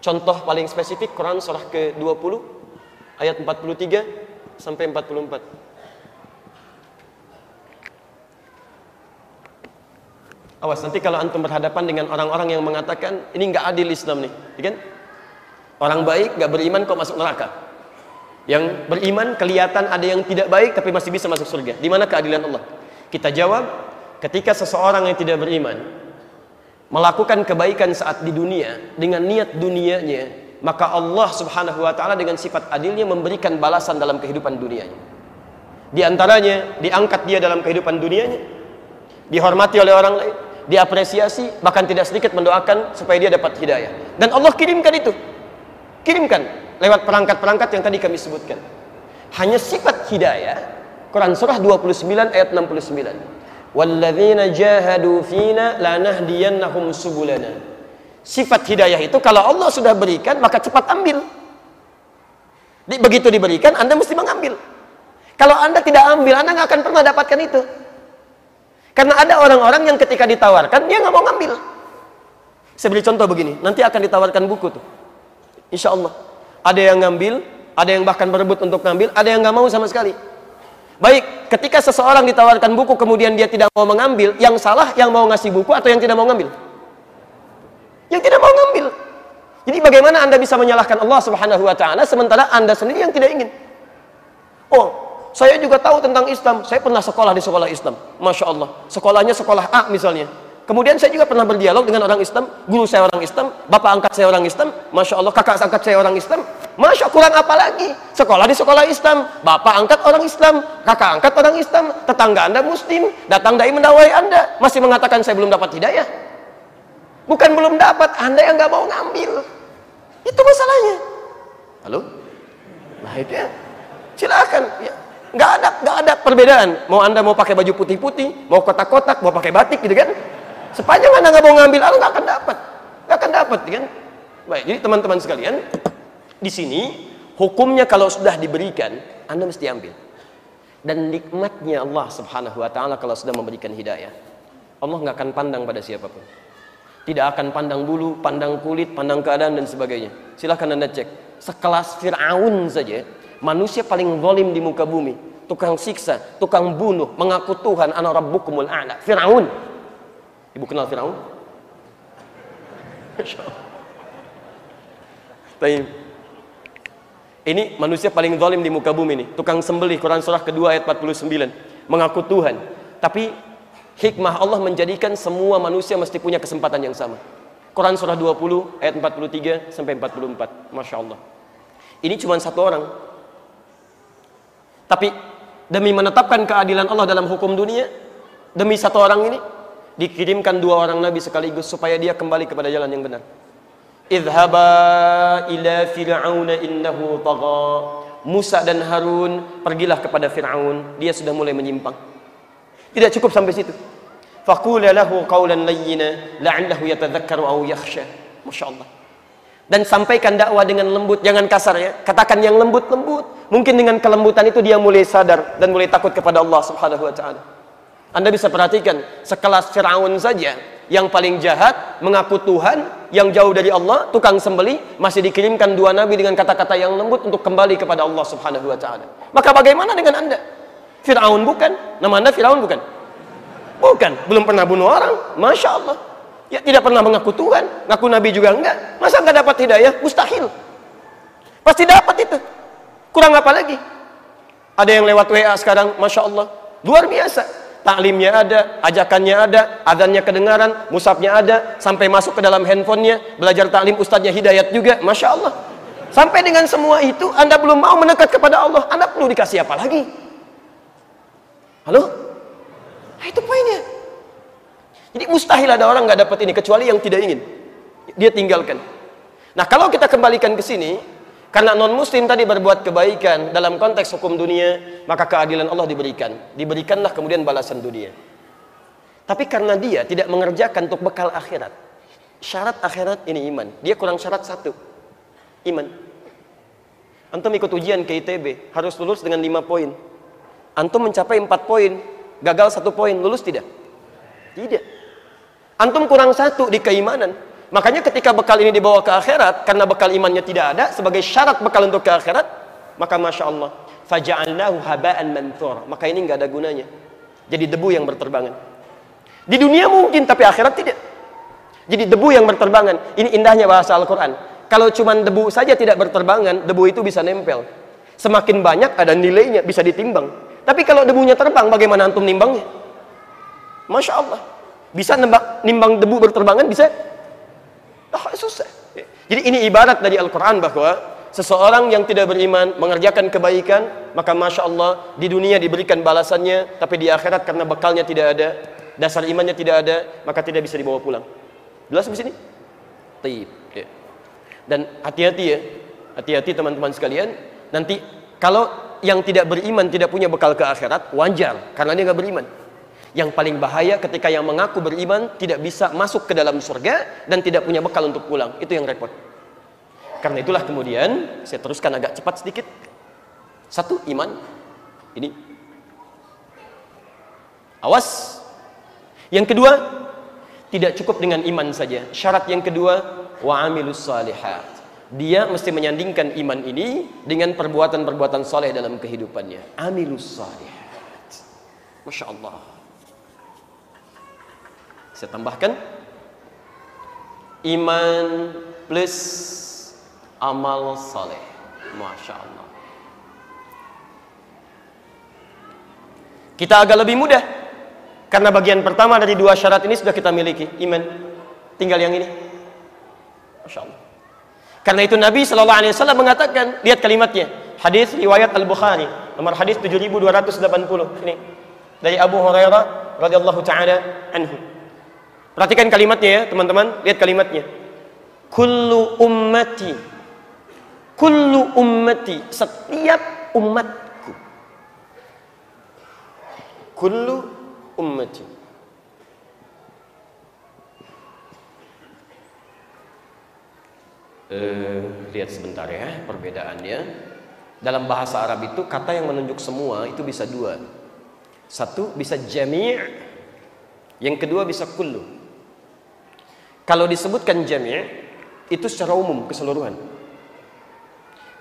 Contoh paling spesifik Quran surah ke-20 ayat 43 sampai 44. Awas nanti kalau antum berhadapan dengan orang-orang yang mengatakan ini nggak adil Islam nih, ya kan? Orang baik nggak beriman kok masuk neraka. Yang beriman kelihatan ada yang tidak baik tapi masih bisa masuk surga. Di mana keadilan Allah? Kita jawab, ketika seseorang yang tidak beriman melakukan kebaikan saat di dunia dengan niat dunianya, maka Allah Subhanahu wa taala dengan sifat adilnya memberikan balasan dalam kehidupan dunianya. Di antaranya diangkat dia dalam kehidupan dunianya, dihormati oleh orang lain, diapresiasi, bahkan tidak sedikit mendoakan supaya dia dapat hidayah. Dan Allah kirimkan itu. Kirimkan lewat perangkat-perangkat yang tadi kami sebutkan. Hanya sifat hidayah. Quran surah 29 ayat 69. Walladzina jahadu fina lanahdiyannahum subulana. Sifat hidayah itu kalau Allah sudah berikan maka cepat ambil. Begitu diberikan Anda mesti mengambil. Kalau Anda tidak ambil, Anda nggak akan pernah dapatkan itu. Karena ada orang-orang yang ketika ditawarkan, dia nggak mau ngambil. Saya beri contoh begini, nanti akan ditawarkan buku tuh. Insya Allah. Ada yang ngambil, ada yang bahkan berebut untuk ngambil, ada yang nggak mau sama sekali. Baik, ketika seseorang ditawarkan buku kemudian dia tidak mau mengambil, yang salah yang mau ngasih buku atau yang tidak mau ngambil? Yang tidak mau ngambil. Jadi bagaimana Anda bisa menyalahkan Allah Subhanahu wa taala sementara Anda sendiri yang tidak ingin? Oh, saya juga tahu tentang Islam. Saya pernah sekolah di sekolah Islam. Masya Allah. Sekolahnya sekolah A misalnya. Kemudian saya juga pernah berdialog dengan orang Islam. Guru saya orang Islam. Bapak angkat saya orang Islam. Masya Allah. Kakak angkat saya orang Islam. Masya. Kurang apa lagi? Sekolah di sekolah Islam. Bapak angkat orang Islam. Kakak angkat orang Islam. Tetangga anda Muslim. Datang dari mendawai anda. Masih mengatakan saya belum dapat hidayah. Bukan belum dapat. Anda yang nggak mau ngambil. Itu masalahnya. Halo? Nah itu ya. Silakan. Ya nggak ada nggak ada perbedaan mau anda mau pakai baju putih-putih mau kotak-kotak mau pakai batik gitu kan sepanjang anda nggak mau ngambil anda nggak akan dapat. Nggak akan dapat kan? Baik jadi teman-teman sekalian di sini hukumnya kalau sudah diberikan anda mesti ambil. Dan nikmatnya Allah subhanahu wa ta'ala kalau sudah memberikan hidayah. Allah nggak akan pandang pada siapa pun. Tidak akan pandang bulu, pandang kulit, pandang keadaan dan sebagainya. Silahkan anda cek. Sekelas Fir'aun saja manusia paling zalim di muka bumi. Tukang siksa, tukang bunuh mengaku Tuhan ana rabbukumul a'la. Firaun ibu kenal Firaun? Ini manusia paling zalim di muka bumi ini. Tukang sembelih Quran surah kedua ayat 49 mengaku Tuhan. Tapi hikmah Allah menjadikan semua manusia mesti punya kesempatan yang sama. Quran surah 20 ayat 43 sampai 44 Masya Allah. Ini cuma satu orang. Tapi demi menetapkan keadilan Allah dalam hukum dunia, demi satu orang ini dikirimkan dua orang nabi sekaligus supaya dia kembali kepada jalan yang benar. Idhaba ila fir'auna innahu tagha. Musa dan Harun pergilah kepada Firaun, dia sudah mulai menyimpang. Tidak cukup sampai situ. Faqula lahu qawlan layyina la'allahu yatadhakkaru aw yakhsha. Masyaallah dan sampaikan dakwah dengan lembut jangan kasar ya katakan yang lembut-lembut mungkin dengan kelembutan itu dia mulai sadar dan mulai takut kepada Allah Subhanahu wa taala Anda bisa perhatikan sekelas Firaun saja yang paling jahat mengaku Tuhan yang jauh dari Allah tukang sembeli masih dikirimkan dua nabi dengan kata-kata yang lembut untuk kembali kepada Allah Subhanahu wa taala maka bagaimana dengan Anda Firaun bukan nama Anda Firaun bukan bukan belum pernah bunuh orang Masya Allah Ya tidak pernah mengaku Tuhan, ngaku Nabi juga enggak. Masa enggak dapat hidayah? Mustahil. Pasti dapat itu. Kurang apa lagi? Ada yang lewat WA sekarang, Masya Allah. Luar biasa. Taklimnya ada, ajakannya ada, adanya kedengaran, musabnya ada, sampai masuk ke dalam handphonenya, belajar taklim ustadznya hidayat juga, Masya Allah. Sampai dengan semua itu, Anda belum mau mendekat kepada Allah, Anda perlu dikasih apa lagi? Halo? Nah, itu poinnya. Jadi mustahil ada orang nggak dapat ini kecuali yang tidak ingin. Dia tinggalkan. Nah kalau kita kembalikan ke sini, karena non muslim tadi berbuat kebaikan dalam konteks hukum dunia, maka keadilan Allah diberikan. Diberikanlah kemudian balasan dunia. Tapi karena dia tidak mengerjakan untuk bekal akhirat. Syarat akhirat ini iman. Dia kurang syarat satu. Iman. Antum ikut ujian ke ITB, harus lulus dengan lima poin. Antum mencapai empat poin, gagal satu poin, lulus tidak? Tidak. Antum kurang satu di keimanan. Makanya ketika bekal ini dibawa ke akhirat, karena bekal imannya tidak ada, sebagai syarat bekal untuk ke akhirat, maka Masya Allah, faja'alnahu haba'an manthur. Maka ini nggak ada gunanya. Jadi debu yang berterbangan. Di dunia mungkin, tapi akhirat tidak. Jadi debu yang berterbangan. Ini indahnya bahasa Al-Quran. Kalau cuma debu saja tidak berterbangan, debu itu bisa nempel. Semakin banyak ada nilainya, bisa ditimbang. Tapi kalau debunya terbang, bagaimana antum nimbangnya? Masya Allah. Bisa nimbang debu berterbangan? Bisa? Oh, susah. Jadi ini ibarat dari Al-Quran bahwa seseorang yang tidak beriman mengerjakan kebaikan, maka Masya Allah di dunia diberikan balasannya, tapi di akhirat karena bekalnya tidak ada, dasar imannya tidak ada, maka tidak bisa dibawa pulang. Jelas di sini? Taib. Ya. Dan hati-hati ya, hati-hati teman-teman sekalian, nanti kalau yang tidak beriman tidak punya bekal ke akhirat, wajar karena dia nggak beriman. Yang paling bahaya ketika yang mengaku beriman tidak bisa masuk ke dalam surga dan tidak punya bekal untuk pulang. Itu yang repot. Karena itulah kemudian saya teruskan agak cepat sedikit. Satu iman. Ini. Awas. Yang kedua, tidak cukup dengan iman saja. Syarat yang kedua, wa amilus salihat. Dia mesti menyandingkan iman ini dengan perbuatan-perbuatan soleh dalam kehidupannya. Amilus salihat. Masya Allah. Saya tambahkan iman plus amal saleh. Masya Allah. Kita agak lebih mudah karena bagian pertama dari dua syarat ini sudah kita miliki iman. Tinggal yang ini. Masya Allah. Karena itu Nabi Shallallahu Alaihi Wasallam mengatakan, lihat kalimatnya, hadis riwayat Al Bukhari, nomor hadis 7280 ini dari Abu Hurairah radhiyallahu taala anhu. Perhatikan kalimatnya ya, teman-teman. Lihat kalimatnya. Kullu ummati. Kullu ummati. Setiap umatku. Kullu ummati. Uh, lihat sebentar ya perbedaannya. Dalam bahasa Arab itu kata yang menunjuk semua itu bisa dua. Satu bisa jami' yang kedua bisa kullu. Kalau disebutkan jami' itu secara umum keseluruhan.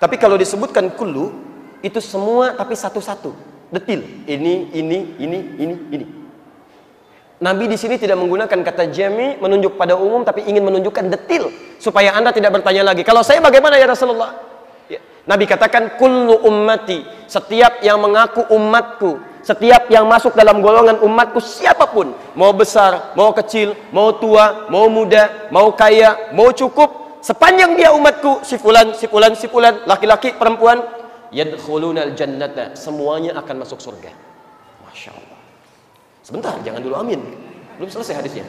Tapi kalau disebutkan kullu itu semua tapi satu-satu, detil. Ini, ini, ini, ini, ini. Nabi di sini tidak menggunakan kata jami menunjuk pada umum tapi ingin menunjukkan detil supaya Anda tidak bertanya lagi. Kalau saya bagaimana ya Rasulullah? Ya. Nabi katakan kullu ummati, setiap yang mengaku umatku, setiap yang masuk dalam golongan umatku siapa pun, mau besar, mau kecil, mau tua, mau muda, mau kaya, mau cukup, sepanjang dia umatku, si fulan, si fulan, si fulan, laki-laki, perempuan, yadkhulunal jannata, semuanya akan masuk surga. Masya Allah. Sebentar, jangan dulu amin. Belum selesai hadisnya.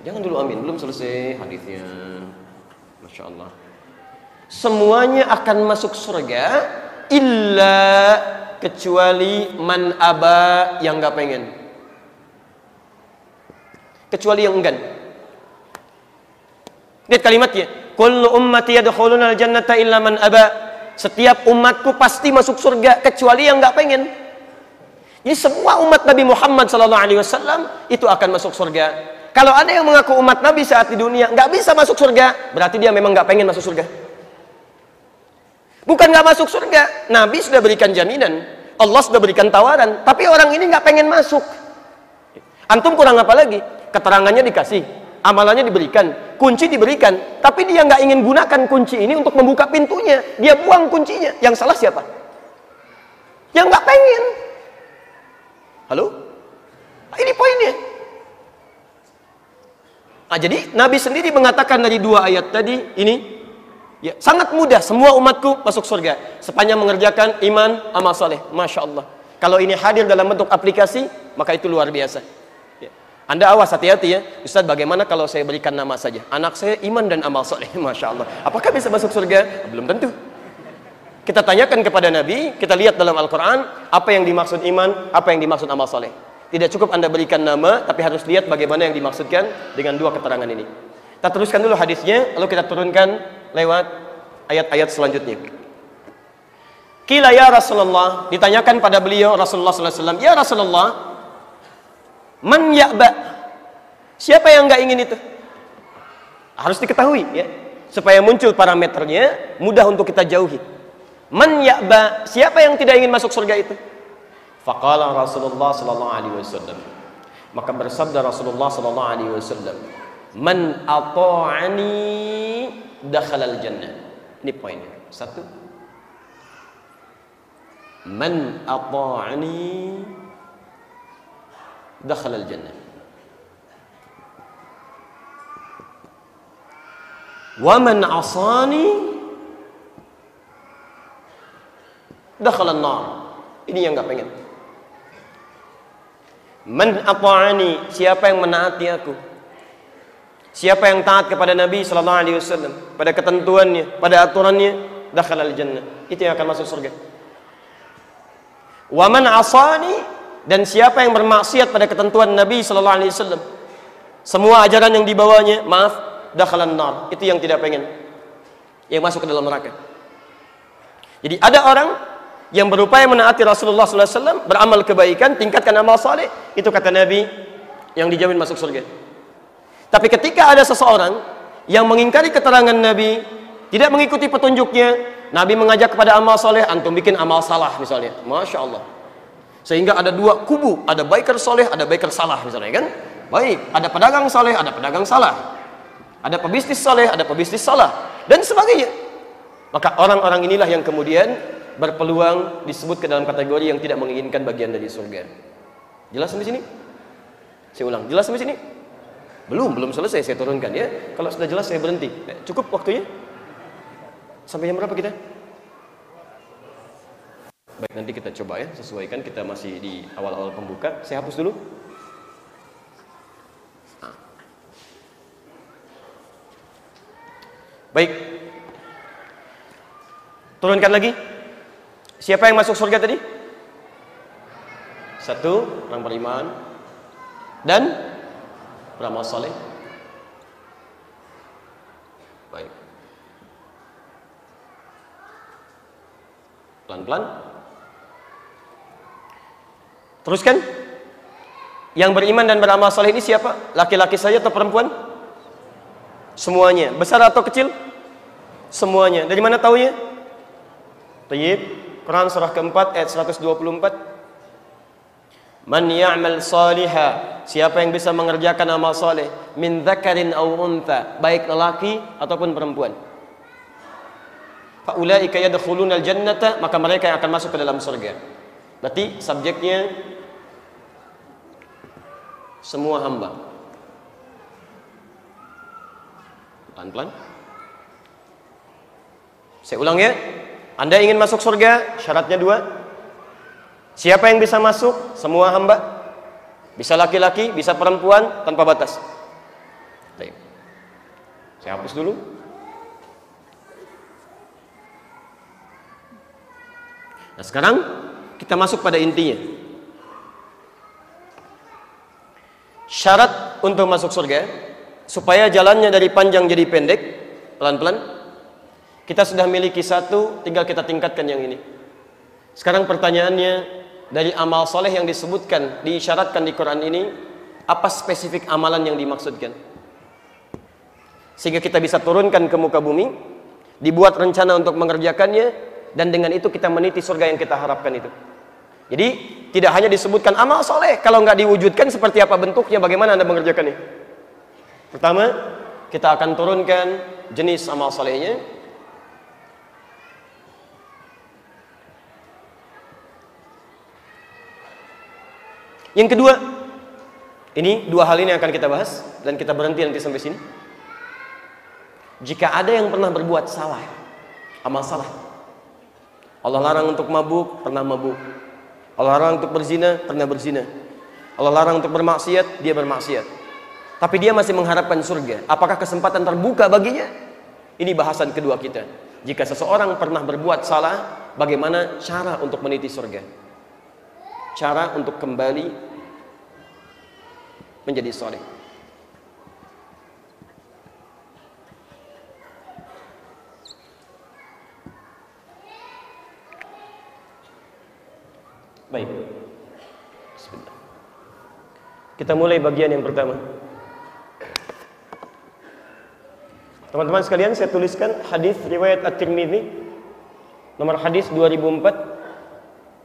Jangan dulu amin, belum selesai hadisnya. Masya Allah. Semuanya akan masuk surga illa kecuali man aba yang nggak pengen. Kecuali yang enggan. Lihat kalimatnya. Kullu ummati yadkhuluna al-jannata illa man aba. Setiap umatku pasti masuk surga kecuali yang nggak pengen. Jadi semua umat Nabi Muhammad sallallahu alaihi wasallam itu akan masuk surga. Kalau ada yang mengaku umat Nabi saat di dunia nggak bisa masuk surga berarti dia memang nggak pengen masuk surga Bukan nggak masuk surga. Nabi sudah berikan jaminan. Allah sudah berikan tawaran. Tapi orang ini nggak pengen masuk. Antum kurang apa lagi? Keterangannya dikasih. Amalannya diberikan. Kunci diberikan. Tapi dia nggak ingin gunakan kunci ini untuk membuka pintunya. Dia buang kuncinya. Yang salah siapa? Yang nggak pengen. Halo? Ini poinnya. Nah, jadi Nabi sendiri mengatakan dari dua ayat tadi ini Ya, sangat mudah semua umatku masuk surga sepanjang mengerjakan iman amal soleh. Masya Allah. Kalau ini hadir dalam bentuk aplikasi, maka itu luar biasa. Ya. Anda awas hati-hati ya. Ustaz bagaimana kalau saya berikan nama saja? Anak saya iman dan amal soleh. Masya Allah. Apakah bisa masuk surga? Belum tentu. Kita tanyakan kepada Nabi, kita lihat dalam Al-Quran, apa yang dimaksud iman, apa yang dimaksud amal soleh. Tidak cukup Anda berikan nama, tapi harus lihat bagaimana yang dimaksudkan dengan dua keterangan ini. Kita teruskan dulu hadisnya, lalu kita turunkan lewat ayat-ayat selanjutnya. Kila ya Rasulullah, ditanyakan pada beliau Rasulullah sallallahu alaihi wasallam, "Ya Rasulullah, man ya'ba?" Siapa yang enggak ingin itu? Harus diketahui ya, supaya muncul parameternya mudah untuk kita jauhi. Man ya'ba? Siapa yang tidak ingin masuk surga itu? Faqala Rasulullah sallallahu alaihi wasallam. Maka bersabda Rasulullah sallallahu alaihi wasallam, Man ato'ani dakhalal jannah. Ini poinnya. Satu. Man ato'ani dakhalal jannah. Wa man asani dakhalal nar. Ini yang gak pengen. Man ato'ani siapa yang menaati aku? Siapa yang taat kepada Nabi sallallahu alaihi wasallam, pada ketentuannya, pada aturannya, dakhala al-jannah. Itu yang akan masuk surga. Wa man asani dan siapa yang bermaksiat pada ketentuan Nabi sallallahu alaihi wasallam, semua ajaran yang dibawanya, maaf, dakhalan nar. Itu yang tidak pengen. Yang masuk ke dalam neraka. Jadi ada orang yang berupaya menaati Rasulullah SAW, beramal kebaikan, tingkatkan amal saleh, itu kata Nabi yang dijamin masuk surga. Tapi ketika ada seseorang yang mengingkari keterangan Nabi, tidak mengikuti petunjuknya, Nabi mengajak kepada amal soleh, antum bikin amal salah misalnya. Masya Allah. Sehingga ada dua kubu, ada biker soleh, ada biker salah misalnya kan. Baik, ada pedagang soleh, ada pedagang salah. Ada pebisnis soleh, ada pebisnis salah. Dan sebagainya. Maka orang-orang inilah yang kemudian berpeluang disebut ke dalam kategori yang tidak menginginkan bagian dari surga. Jelas sampai sini? Saya ulang, jelas sampai sini? Belum, belum selesai saya turunkan ya. Kalau sudah jelas saya berhenti. Cukup waktunya? Sampai jam berapa kita? Baik, nanti kita coba ya, sesuaikan. Kita masih di awal-awal pembuka. Saya hapus dulu. Baik. Turunkan lagi. Siapa yang masuk surga tadi? Satu, orang beriman. Dan beramal saleh. Baik. Pelan-pelan. Teruskan. Yang beriman dan beramal saleh ini siapa? Laki-laki saja atau perempuan? Semuanya. Besar atau kecil? Semuanya. Dari mana taunya? Tayyib. Quran surah keempat ayat 124. Man ya'mal saliha Siapa yang bisa mengerjakan amal saleh min dzakarin aw untha, baik lelaki ataupun perempuan faulaika yadkhuluna aljannata maka mereka yang akan masuk ke dalam surga. Berarti subjeknya semua hamba. Pelan-pelan. Saya ulang ya. Anda ingin masuk surga, syaratnya dua. Siapa yang bisa masuk? Semua hamba. Bisa laki-laki, bisa perempuan, tanpa batas. Saya hapus dulu. Nah sekarang kita masuk pada intinya. Syarat untuk masuk surga supaya jalannya dari panjang jadi pendek, pelan-pelan. Kita sudah miliki satu, tinggal kita tingkatkan yang ini. Sekarang pertanyaannya dari amal soleh yang disebutkan, diisyaratkan di Quran ini, apa spesifik amalan yang dimaksudkan? Sehingga kita bisa turunkan ke muka bumi, dibuat rencana untuk mengerjakannya, dan dengan itu kita meniti surga yang kita harapkan itu. Jadi tidak hanya disebutkan amal soleh, kalau nggak diwujudkan seperti apa bentuknya, bagaimana anda mengerjakannya? Pertama, kita akan turunkan jenis amal solehnya. Yang kedua, ini dua hal ini yang akan kita bahas dan kita berhenti nanti sampai sini. Jika ada yang pernah berbuat salah, amal salah, Allah larang untuk mabuk, pernah mabuk. Allah larang untuk berzina, pernah berzina. Allah larang untuk bermaksiat, dia bermaksiat. Tapi dia masih mengharapkan surga. Apakah kesempatan terbuka baginya? Ini bahasan kedua kita. Jika seseorang pernah berbuat salah, bagaimana cara untuk meniti surga? Cara untuk kembali menjadi soleh. Baik. Bismillah. Kita mulai bagian yang pertama. Teman-teman sekalian, saya tuliskan hadis riwayat At-Tirmidzi nomor hadis 2004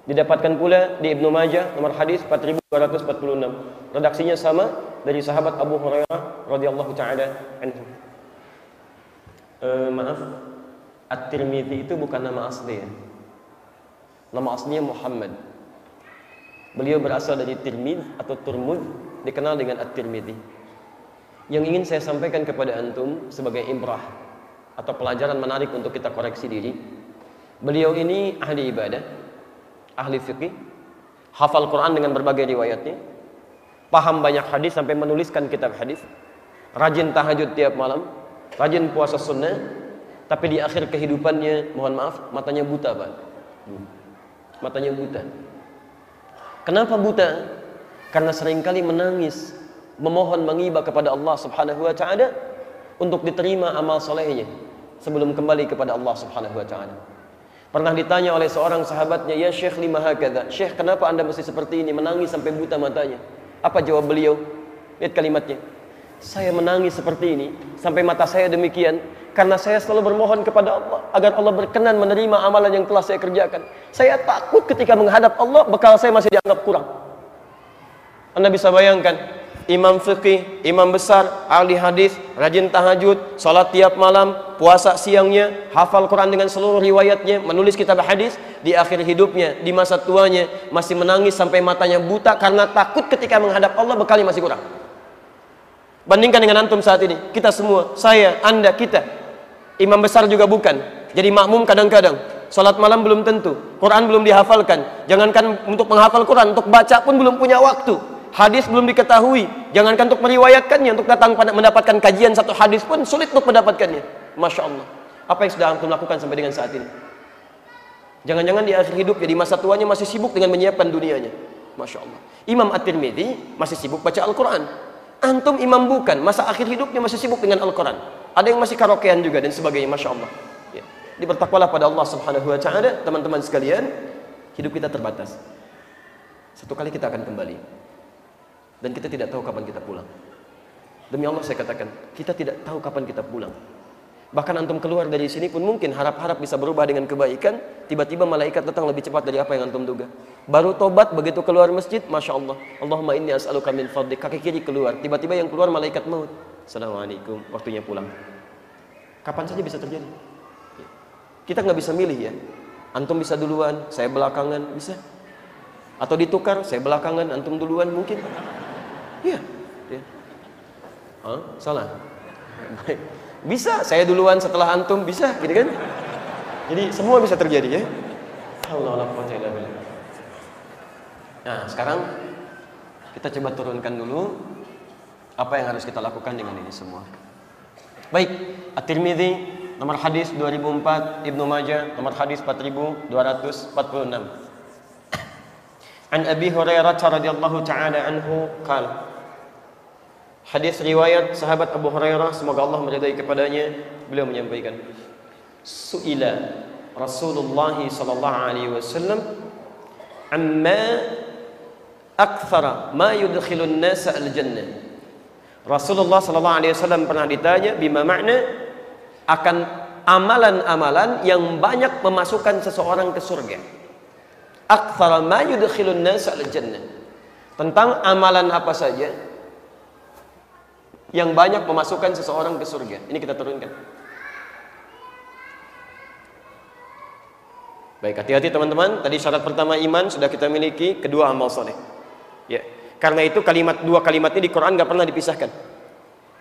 didapatkan pula di Ibnu Majah nomor hadis 4246. Redaksinya sama dari sahabat Abu Hurairah radhiyallahu taala anhu. Uh, maaf, At-Tirmidzi itu bukan nama asli ya. Nama aslinya Muhammad. Beliau berasal dari Tirmidh atau Turmud, dikenal dengan At-Tirmidhi. Yang ingin saya sampaikan kepada antum sebagai ibrah, atau pelajaran menarik untuk kita koreksi diri. Beliau ini ahli ibadah, ahli fikih, hafal Quran dengan berbagai riwayatnya, paham banyak hadis sampai menuliskan kitab hadis, rajin tahajud tiap malam, rajin puasa sunnah, tapi di akhir kehidupannya, mohon maaf, matanya buta, Pak. Matanya buta. Kenapa buta? Karena sering kali menangis, memohon mengibah kepada Allah Subhanahu wa taala untuk diterima amal solehnya sebelum kembali kepada Allah Subhanahu wa taala. Pernah ditanya oleh seorang sahabatnya, "Ya Syekh lima hakadha." Syekh, kenapa Anda mesti seperti ini, menangis sampai buta matanya? Apa jawab beliau? Lihat kalimatnya. Saya menangis seperti ini sampai mata saya demikian karena saya selalu bermohon kepada Allah agar Allah berkenan menerima amalan yang telah saya kerjakan. Saya takut ketika menghadap Allah bekal saya masih dianggap kurang. Anda bisa bayangkan imam fikih, imam besar, ahli hadis, rajin tahajud, salat tiap malam, puasa siangnya, hafal Quran dengan seluruh riwayatnya, menulis kitab hadis, di akhir hidupnya, di masa tuanya masih menangis sampai matanya buta karena takut ketika menghadap Allah bekalnya masih kurang. Bandingkan dengan antum saat ini, kita semua, saya, Anda, kita Imam besar juga bukan. Jadi makmum kadang-kadang. Salat malam belum tentu. Quran belum dihafalkan. Jangankan untuk menghafal Quran, untuk baca pun belum punya waktu. Hadis belum diketahui. Jangankan untuk meriwayatkannya, untuk datang pada mendapatkan kajian satu hadis pun sulit untuk mendapatkannya. Masya Allah. Apa yang sudah antum lakukan sampai dengan saat ini? Jangan-jangan di akhir hidup jadi masa tuanya masih sibuk dengan menyiapkan dunianya. Masya Allah. Imam At-Tirmidzi masih sibuk baca Al-Quran. Antum imam bukan, masa akhir hidupnya masih sibuk dengan Al-Quran. Ada yang masih karaokean juga dan sebagainya, masya Allah. Ya. Dibertakwalah pada Allah Subhanahu Wa Taala, teman-teman sekalian. Hidup kita terbatas. Satu kali kita akan kembali, dan kita tidak tahu kapan kita pulang. Demi Allah saya katakan, kita tidak tahu kapan kita pulang. Bahkan antum keluar dari sini pun mungkin harap-harap bisa berubah dengan kebaikan, tiba-tiba malaikat datang lebih cepat dari apa yang antum duga. Baru tobat begitu keluar masjid, masya Allah. Allahumma inni as'aluka min fadlik. Kaki kiri keluar, tiba-tiba yang keluar malaikat maut. Assalamualaikum, waktunya pulang. Kapan saja bisa terjadi. Kita nggak bisa milih ya. Antum bisa duluan, saya belakangan, bisa. Atau ditukar, saya belakangan, antum duluan mungkin. Iya. Ya. Huh? Salah. Bisa, saya duluan setelah antum, bisa, gitu kan? Jadi semua bisa terjadi ya. Nah, sekarang kita coba turunkan dulu apa yang harus kita lakukan dengan ini semua? Baik, At-Tirmidzi nomor hadis 2004, Ibnu Majah nomor hadis 4246. An Abi Hurairah radhiyallahu taala anhu qala. Hadis riwayat sahabat Abu Hurairah semoga Allah meridai kepadanya. Beliau menyampaikan Su'ila Rasulullah sallallahu alaihi wasallam amma akthara ma yudkhilun nasa al-jannah. Rasulullah sallallahu alaihi wasallam pernah ditanya bima makna? Akan amalan-amalan yang banyak memasukkan seseorang ke surga. Aktsara ma yudkhilun nas al jannah. Tentang amalan apa saja yang banyak memasukkan seseorang ke surga. Ini kita turunkan. Baik, hati-hati teman-teman. Tadi syarat pertama iman sudah kita miliki, kedua amal soleh. Ya. Karena itu kalimat dua kalimat ini di Quran nggak pernah dipisahkan.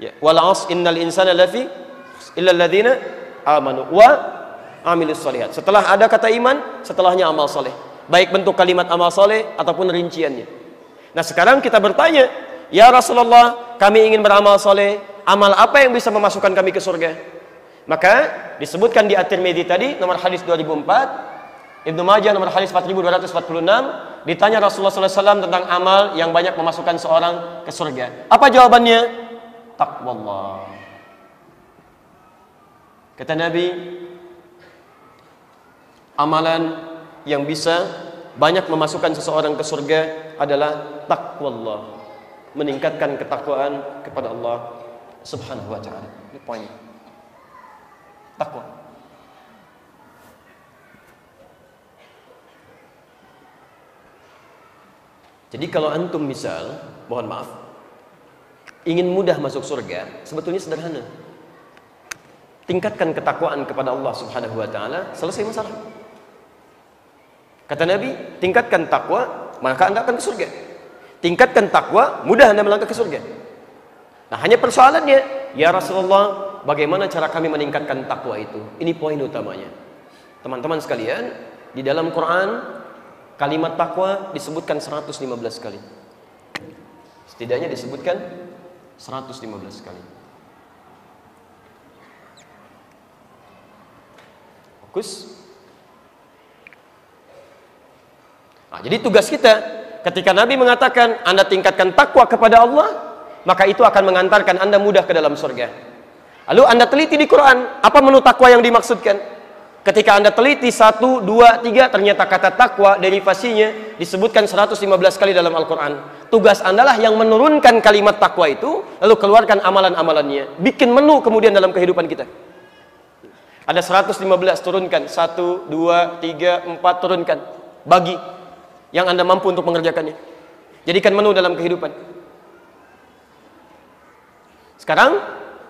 Ya, wal as innal insana lafi illa amanu wa amilus solihat. Setelah ada kata iman, setelahnya amal soleh. Baik bentuk kalimat amal soleh ataupun rinciannya. Nah sekarang kita bertanya, ya Rasulullah, kami ingin beramal soleh. Amal apa yang bisa memasukkan kami ke surga? Maka disebutkan di At-Tirmidzi tadi nomor hadis 2004, Ibnu Majah nomor hadis 4246 Ditanya Rasulullah SAW tentang amal yang banyak memasukkan seorang ke surga. Apa jawabannya? Taqwallah. Kata Nabi, amalan yang bisa banyak memasukkan seseorang ke surga adalah taqwallah. Meningkatkan ketakwaan kepada Allah Subhanahu wa taala. Ini poinnya. Takwa. Jadi kalau antum misal, mohon maaf, ingin mudah masuk surga, sebetulnya sederhana. Tingkatkan ketakwaan kepada Allah Subhanahu wa taala, selesai masalah. Kata Nabi, tingkatkan takwa, maka Anda akan ke surga. Tingkatkan takwa, mudah Anda melangkah ke surga. Nah, hanya persoalannya, ya Rasulullah, bagaimana cara kami meningkatkan takwa itu? Ini poin utamanya. Teman-teman sekalian, di dalam Quran kalimat takwa disebutkan 115 kali. Setidaknya disebutkan 115 kali. Fokus. Nah, jadi tugas kita ketika Nabi mengatakan Anda tingkatkan takwa kepada Allah, maka itu akan mengantarkan Anda mudah ke dalam surga. Lalu Anda teliti di Quran, apa menu takwa yang dimaksudkan? Ketika Anda teliti satu, dua, tiga, ternyata kata takwa derivasinya disebutkan 115 kali dalam Al-Quran. Tugas Anda lah yang menurunkan kalimat takwa itu, lalu keluarkan amalan-amalannya. Bikin menu kemudian dalam kehidupan kita. Ada 115 turunkan. Satu, dua, tiga, empat turunkan. Bagi yang Anda mampu untuk mengerjakannya. Jadikan menu dalam kehidupan. Sekarang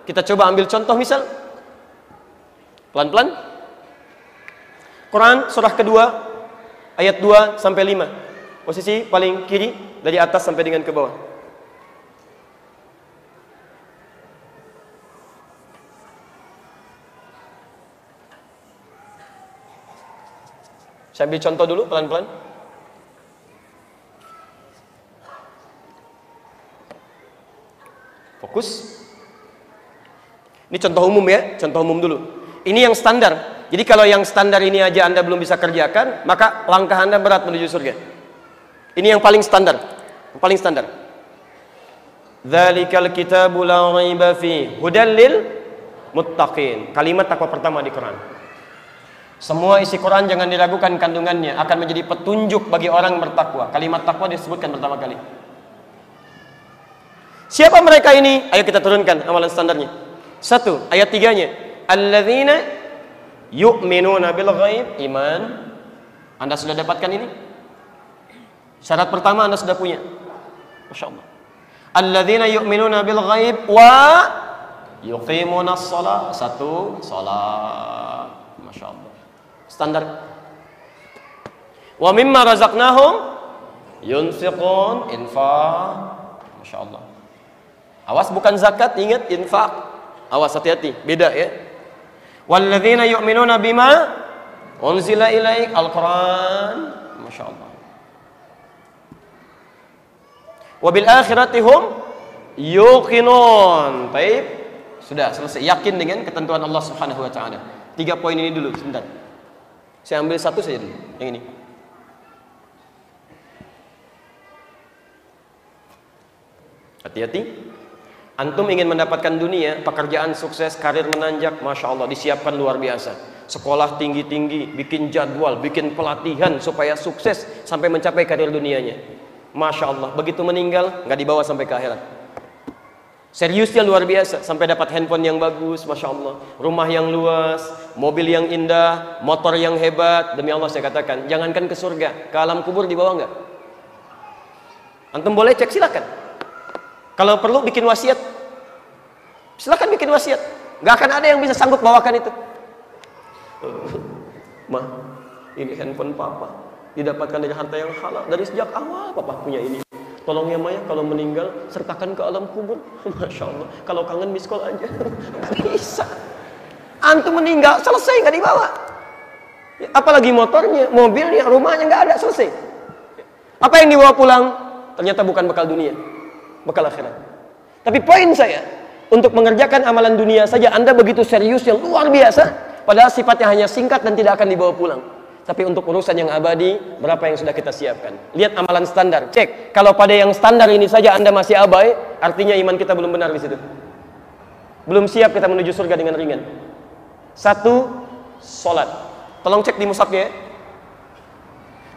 kita coba ambil contoh misal. Pelan-pelan. Quran surah kedua ayat 2 sampai 5. Posisi paling kiri dari atas sampai dengan ke bawah. Saya ambil contoh dulu pelan-pelan. Fokus. Ini contoh umum ya, contoh umum dulu. Ini yang standar. Jadi kalau yang standar ini aja Anda belum bisa kerjakan, maka langkah Anda berat menuju surga. Ini yang paling standar. Yang paling standar. Dzalikal kitabu la raiba fi hudal lil muttaqin. Kalimat takwa pertama di Quran. Semua isi Quran jangan diragukan kandungannya akan menjadi petunjuk bagi orang bertakwa. Kalimat takwa disebutkan pertama kali. Siapa mereka ini? Ayo kita turunkan amalan standarnya. Satu, ayat tiganya. Alladzina yu'minuna bil ghaib, iman. Anda sudah dapatkan ini? Syarat pertama Anda sudah punya. Masya Allah. Alladzina yu'minuna bil ghaib wa yuqimuna shalah. Satu, salat. Masya Allah standar wa mimma razaqnahum yunfiqun infaq Masya Allah awas bukan zakat ingat infak. Awas hati-hati. Beda ya. Walladzina yu'minuna bima unzila ilaik. al-Quran. Masya Allah wabil akhirati hum yuqinun. Baik. Sudah selesai. Yakin dengan ketentuan Allah Subhanahu wa taala. Tiga poin ini dulu sebentar. Saya ambil satu saja dulu, yang ini. Hati-hati. Antum ingin mendapatkan dunia, pekerjaan sukses, karir menanjak, masya Allah disiapkan luar biasa. Sekolah tinggi-tinggi, bikin jadwal, bikin pelatihan supaya sukses sampai mencapai karir dunianya. Masya Allah, begitu meninggal nggak dibawa sampai ke akhirat. Seriusnya luar biasa sampai dapat handphone yang bagus, masya Allah, rumah yang luas, mobil yang indah, motor yang hebat. Demi Allah saya katakan, jangankan ke surga, ke alam kubur dibawa nggak? Antum boleh cek silakan. Kalau perlu bikin wasiat, silakan bikin wasiat. Nggak akan ada yang bisa sanggup bawakan itu. Ma, ini handphone papa didapatkan dari harta yang halal dari sejak awal papa punya ini. Tolong ya Maya kalau meninggal sertakan ke alam kubur. Masya Allah. Kalau kangen miskol aja. Bisa. Antum meninggal selesai nggak dibawa. Apalagi motornya, mobilnya, rumahnya nggak ada selesai. Apa yang dibawa pulang? Ternyata bukan bekal dunia, bekal akhirat. Tapi poin saya untuk mengerjakan amalan dunia saja Anda begitu serius yang luar biasa, padahal sifatnya hanya singkat dan tidak akan dibawa pulang. Tapi untuk urusan yang abadi, berapa yang sudah kita siapkan? Lihat amalan standar, cek. Kalau pada yang standar ini saja Anda masih abai, artinya iman kita belum benar di situ. Belum siap kita menuju surga dengan ringan. Satu, sholat. Tolong cek di musabnya ya.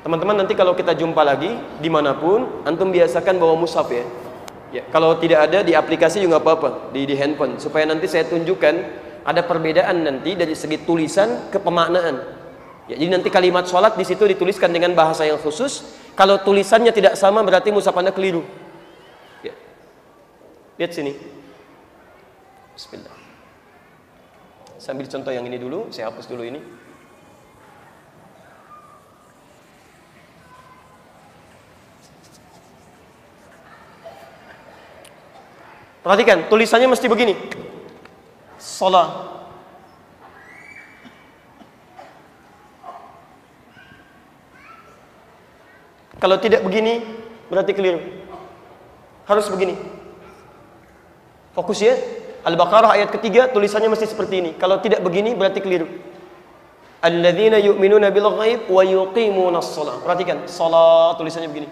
Teman-teman nanti kalau kita jumpa lagi di mana pun, antum biasakan bawa musab ya. Ya, kalau tidak ada di aplikasi juga apa-apa di, di handphone supaya nanti saya tunjukkan ada perbedaan nanti dari segi tulisan ke pemaknaan. Ya, jadi nanti kalimat sholat di situ dituliskan dengan bahasa yang khusus. Kalau tulisannya tidak sama berarti musaf anda keliru. Ya. Lihat sini. Bismillah. Sambil contoh yang ini dulu, saya hapus dulu ini. Perhatikan, tulisannya mesti begini. Salat. Kalau tidak begini, berarti keliru. Harus begini. Fokus ya. Al-Baqarah ayat ketiga tulisannya mesti seperti ini. Kalau tidak begini berarti keliru. Alladzina yu'minuna bil ghaib wa yuqimuna shalah. Perhatikan, salat tulisannya begini.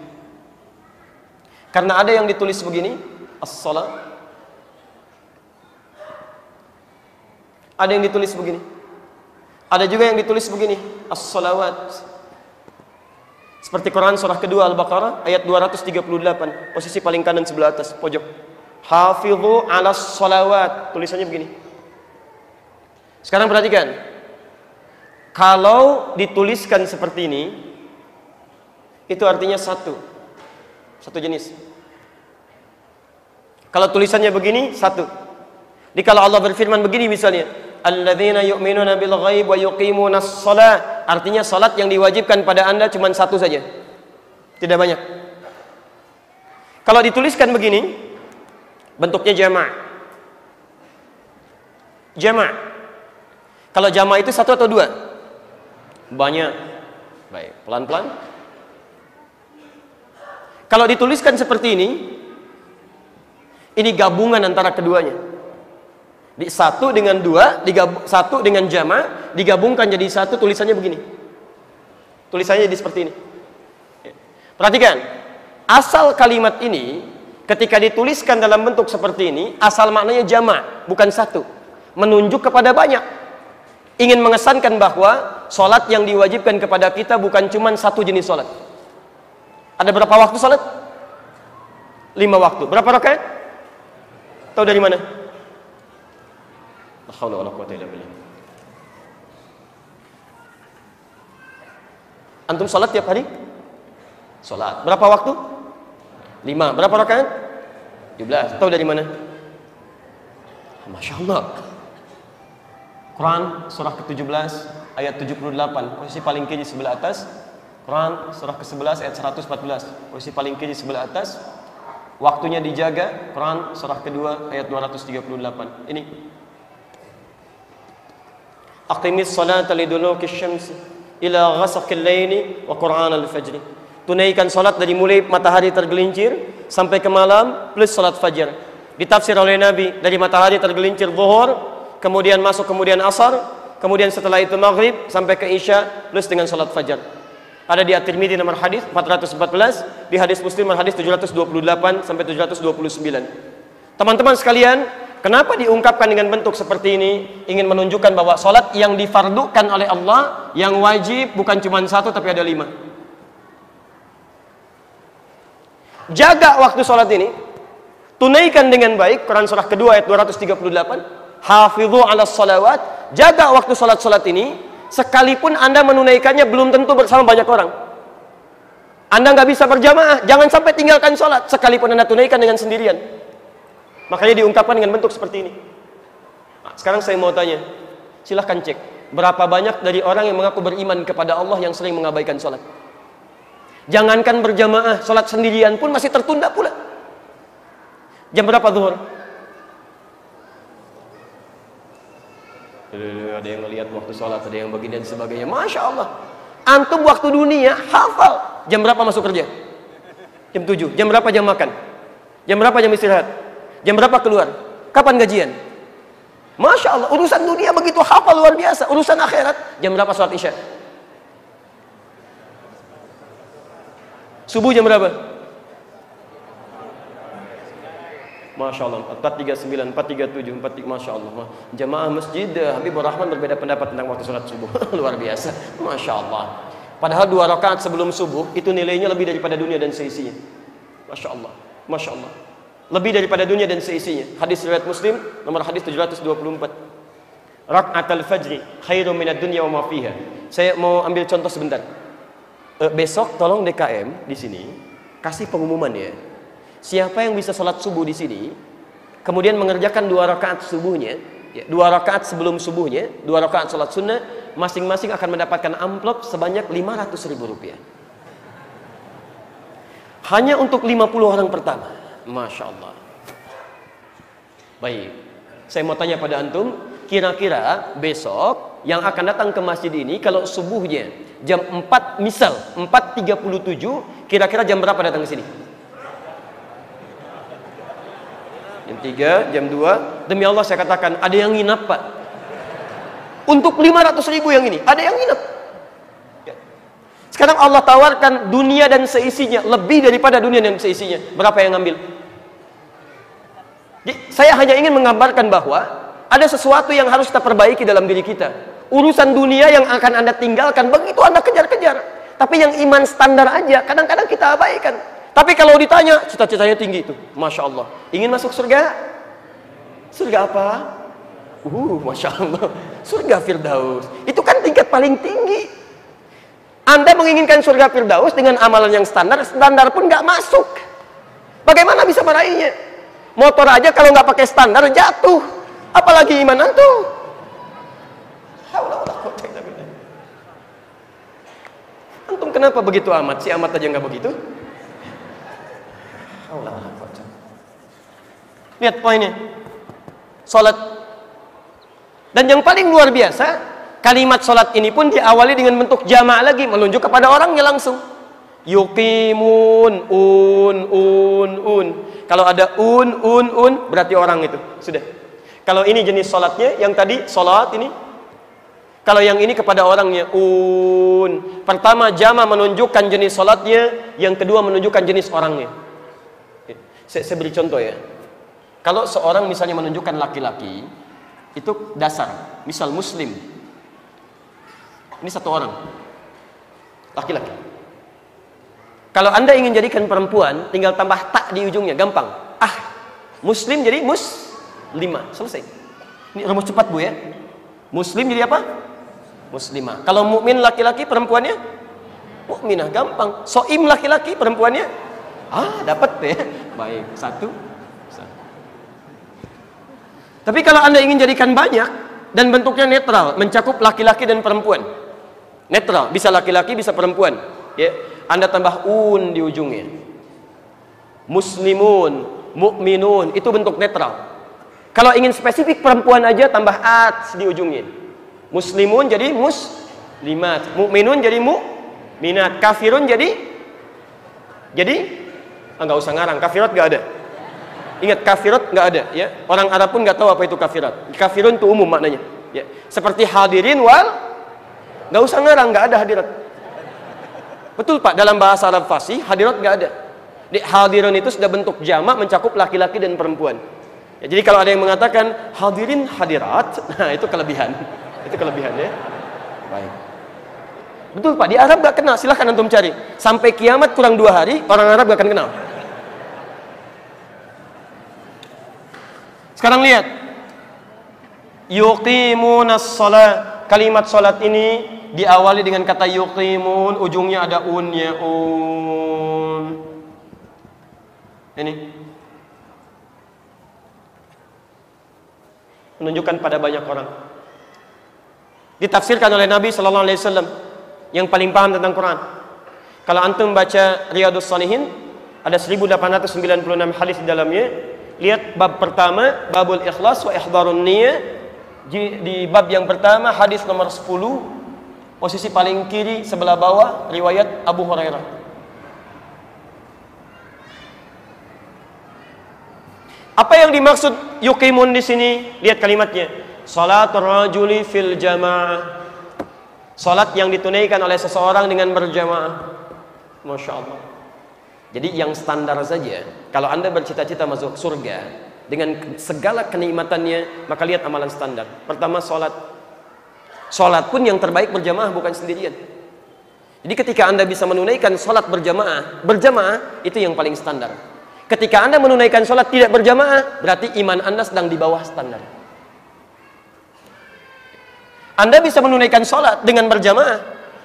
Karena ada yang ditulis begini, as-salat. Ada yang ditulis begini. Ada juga yang ditulis begini, as-salawat. Seperti Quran surah kedua Al-Baqarah ayat 238, posisi paling kanan sebelah atas pojok. Hafidhu 'alas salawat. Tulisannya begini. Sekarang perhatikan. Kalau dituliskan seperti ini itu artinya satu. Satu jenis. Kalau tulisannya begini, satu. Jadi kalau Allah berfirman begini misalnya, alladzina yu'minuna bil ghaib wa yuqimuna shalah, artinya salat yang diwajibkan pada Anda cuma satu saja. Tidak banyak. Kalau dituliskan begini, bentuknya jama'. Jama'. Kalau jama' itu satu atau dua? Banyak. Baik, pelan-pelan. Kalau dituliskan seperti ini, ini gabungan antara keduanya. Di satu dengan dua, digab, satu dengan jama, digabungkan jadi satu tulisannya begini. Tulisannya jadi seperti ini. Ya. Perhatikan, asal kalimat ini ketika dituliskan dalam bentuk seperti ini, asal maknanya jama, bukan satu. Menunjuk kepada banyak. Ingin mengesankan bahwa solat yang diwajibkan kepada kita bukan cuma satu jenis solat. Ada berapa waktu solat? Lima waktu. Berapa rakaat? Tahu dari mana? La haula wala quwata illa billah. Antum salat tiap hari? Salat. Berapa waktu? Lima. Berapa rakaat? 17. Tahu dari mana? Masya Allah. Quran surah ke-17 ayat 78 posisi paling kiri sebelah atas Quran surah ke-11 ayat 114 posisi paling kiri sebelah atas waktunya dijaga Quran surah kedua ayat 238 ini Aqimis salata liduluki syamsi ila ghasaqil laili wa Quran al-fajr tunaikan salat dari mulai matahari tergelincir sampai ke malam plus salat fajar ditafsir oleh Nabi dari matahari tergelincir zuhur kemudian masuk kemudian asar, kemudian setelah itu maghrib sampai ke isya plus dengan salat fajar. Ada di At-Tirmidzi nomor hadis 414, di hadis Muslim nomor hadis 728 sampai 729. Teman-teman sekalian, kenapa diungkapkan dengan bentuk seperti ini? Ingin menunjukkan bahwa salat yang difardukan oleh Allah, yang wajib bukan cuma satu tapi ada lima. Jaga waktu salat ini, tunaikan dengan baik, Quran surah kedua ayat 238, hafidhu ala salawat jaga waktu salat-salat ini sekalipun anda menunaikannya belum tentu bersama banyak orang anda nggak bisa berjamaah jangan sampai tinggalkan salat sekalipun anda tunaikan dengan sendirian makanya diungkapkan dengan bentuk seperti ini nah, sekarang saya mau tanya silahkan cek berapa banyak dari orang yang mengaku beriman kepada Allah yang sering mengabaikan salat jangankan berjamaah salat sendirian pun masih tertunda pula jam berapa zuhur ada yang melihat waktu sholat, ada yang begini dan sebagainya. Masya Allah. Antum waktu dunia hafal. Jam berapa masuk kerja? Jam 7. Jam berapa jam makan? Jam berapa jam istirahat? Jam berapa keluar? Kapan gajian? Masya Allah. Urusan dunia begitu hafal luar biasa. Urusan akhirat. Jam berapa sholat isya? Subuh jam berapa? Masya Allah 439, 437, 43 Masya Allah Jamaah masjid eh, Habibur Rahman berbeda pendapat tentang waktu sholat subuh Luar biasa Masya Allah Padahal dua rakaat sebelum subuh Itu nilainya lebih daripada dunia dan seisinya Masya Allah Masya Allah Lebih daripada dunia dan seisinya. Hadis riwayat muslim Nomor hadis 724 Rakaat al-fajri Khairu minat dunia wa mafiha Saya mau ambil contoh sebentar. Uh, Besok tolong DKM di sini Kasih pengumuman ya. Siapa yang bisa sholat subuh di sini, kemudian mengerjakan dua rakaat subuhnya, ya, dua rakaat sebelum subuhnya, dua rakaat sholat sunnah, masing-masing akan mendapatkan amplop sebanyak 500 ribu rupiah. Hanya untuk 50 orang pertama. Masya Allah. Baik. Saya mau tanya pada antum, kira-kira besok yang akan datang ke masjid ini kalau subuhnya jam 4 misal 4.37 kira-kira jam berapa datang ke sini? Jam 3, jam 2 Demi Allah saya katakan ada yang nginap pak Untuk 500 ribu yang ini Ada yang nginap ya. Sekarang Allah tawarkan dunia dan seisinya Lebih daripada dunia dan seisinya Berapa yang ngambil? Saya hanya ingin menggambarkan bahwa ada sesuatu yang harus kita perbaiki dalam diri kita. Urusan dunia yang akan Anda tinggalkan, begitu Anda kejar-kejar. Tapi yang iman standar aja, kadang-kadang kita abaikan. Tapi kalau ditanya, cita-citanya tinggi itu. Masya Allah. Ingin masuk surga? Surga apa? Uh, Masya Allah. Surga Firdaus. Itu kan tingkat paling tinggi. Anda menginginkan surga Firdaus dengan amalan yang standar, standar pun nggak masuk. Bagaimana bisa meraihnya? Motor aja kalau nggak pakai standar jatuh. Apalagi iman antum. Antum kenapa begitu amat? Si amat aja nggak begitu? Lihat poinnya. Salat. Dan yang paling luar biasa, kalimat salat ini pun diawali dengan bentuk jamaah lagi, menunjuk kepada orangnya langsung. Yuqimun un un un. Kalau ada un, un, un, berarti orang itu. Sudah. Kalau ini jenis sholatnya, yang tadi sholat ini. Kalau yang ini kepada orangnya, un. Pertama, jama menunjukkan jenis sholatnya. Yang kedua, menunjukkan jenis orangnya. Saya, saya beri contoh ya. Kalau seorang misalnya menunjukkan laki-laki, itu dasar. Misal muslim. Ini satu orang. Laki-laki. Kalau Anda ingin jadikan perempuan, tinggal tambah tak di ujungnya, gampang. Ah, muslim jadi mus lima, selesai. Ini rumus cepat Bu ya. Muslim jadi apa? Muslimah. Kalau mukmin laki-laki perempuannya mukminah, gampang. Soim laki-laki perempuannya ah dapat ya. Baik, satu. Tapi kalau Anda ingin jadikan banyak dan bentuknya netral, mencakup laki-laki dan perempuan. Netral, bisa laki-laki, bisa perempuan. Ya, anda tambah un di ujungnya. Muslimun, mukminun, itu bentuk netral. Kalau ingin spesifik perempuan aja tambah at di ujungnya. Muslimun jadi muslimat, mukminun jadi mukminat, kafirun jadi jadi ah, usah ngarang, kafirat enggak ada. Ingat kafirat enggak ada ya. Orang Arab pun enggak tahu apa itu kafirat. Kafirun itu umum maknanya ya. Seperti hadirin wal enggak usah ngarang, enggak ada hadirat. Betul Pak, dalam bahasa Arab fasih hadirat nggak ada. Di hadirin itu sudah bentuk jamak mencakup laki-laki dan perempuan. Ya, jadi kalau ada yang mengatakan hadirin hadirat, nah itu kelebihan. Itu kelebihan ya. Baik. Betul Pak, di Arab nggak kenal. Silahkan antum cari. Sampai kiamat kurang dua hari, orang Arab nggak akan kenal. Sekarang lihat. Yuqimunas salat. Kalimat salat ini diawali dengan kata yuqimun, ujungnya ada unnya un. Ini menunjukkan pada banyak orang. Ditafsirkan oleh Nabi sallallahu alaihi wasallam yang paling paham tentang Quran. Kalau antum baca Riyadhus Shalihin ada 1896 hadis di dalamnya. Lihat bab pertama, babul ikhlas wa ihdharun niyyah. Di bab yang pertama hadis nomor 10 Posisi paling kiri sebelah bawah riwayat Abu Hurairah. Apa yang dimaksud yukimun di sini? Lihat kalimatnya. Salat rajuli fil jamaah. Salat yang ditunaikan oleh seseorang dengan berjamaah. Masya Allah. Jadi yang standar saja. Kalau anda bercita-cita masuk surga dengan segala kenikmatannya, maka lihat amalan standar. Pertama salat Sholat pun yang terbaik berjamaah bukan sendirian. Jadi ketika anda bisa menunaikan sholat berjamaah, berjamaah itu yang paling standar. Ketika anda menunaikan sholat tidak berjamaah, berarti iman anda sedang di bawah standar. Anda bisa menunaikan sholat dengan berjamaah,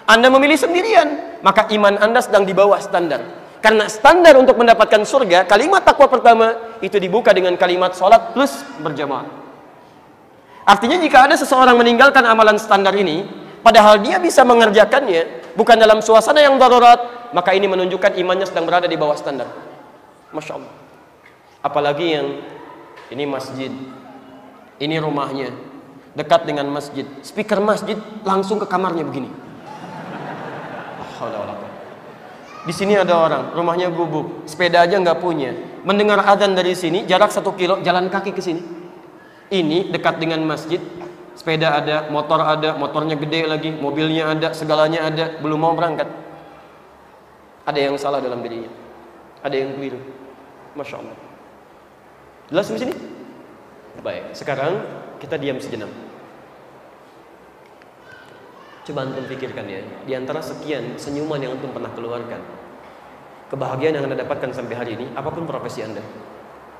anda memilih sendirian, maka iman anda sedang di bawah standar. Karena standar untuk mendapatkan surga, kalimat takwa pertama itu dibuka dengan kalimat sholat plus berjamaah. Artinya jika ada seseorang meninggalkan amalan standar ini, padahal dia bisa mengerjakannya, bukan dalam suasana yang darurat, maka ini menunjukkan imannya sedang berada di bawah standar. Masya Allah. Apalagi yang ini masjid, Ini rumahnya, dekat dengan masjid. Speaker masjid langsung ke kamarnya begini. Di sini ada orang, rumahnya gubuk, sepeda aja nggak punya. Mendengar adzan dari sini, jarak satu kilo, jalan kaki ke sini. Ini dekat dengan masjid, sepeda ada, motor ada, motornya gede lagi, mobilnya ada, segalanya ada, belum mau berangkat. Ada yang salah dalam dirinya, ada yang keliru. Masya Allah. Jelas di sini? Baik, sekarang kita diam sejenak. Coba antum pikirkan ya, di antara sekian senyuman yang antum pernah keluarkan, kebahagiaan yang anda dapatkan sampai hari ini, apa pun profesi anda,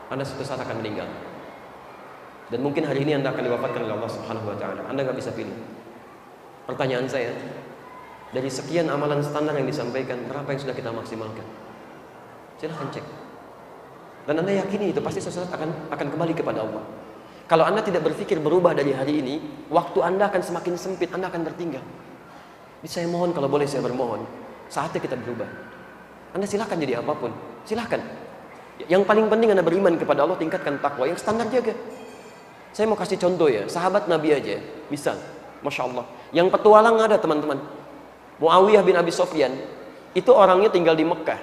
anda suatu saat akan meninggal. Dan mungkin hari ini anda akan diwafatkan oleh Allah Subhanahu Wa Taala. Anda nggak bisa pilih. Pertanyaan saya, dari sekian amalan standar yang disampaikan, berapa yang sudah kita maksimalkan? Silahkan cek. Dan anda yakini itu pasti suatu saat akan akan kembali kepada Allah. Kalau Anda tidak berpikir berubah dari hari ini, waktu Anda akan semakin sempit, Anda akan tertinggal. Jadi saya mohon kalau boleh saya bermohon, saatnya kita berubah. Anda silahkan jadi apa pun, silahkan. Yang paling penting Anda beriman kepada Allah, tingkatkan takwa. Yang standar jaga. Saya mau kasih contoh ya, sahabat Nabi aja bisa, masya Allah. Yang petualang ada teman-teman. Muawiyah bin Abi Sofyan itu orangnya tinggal di Mekah,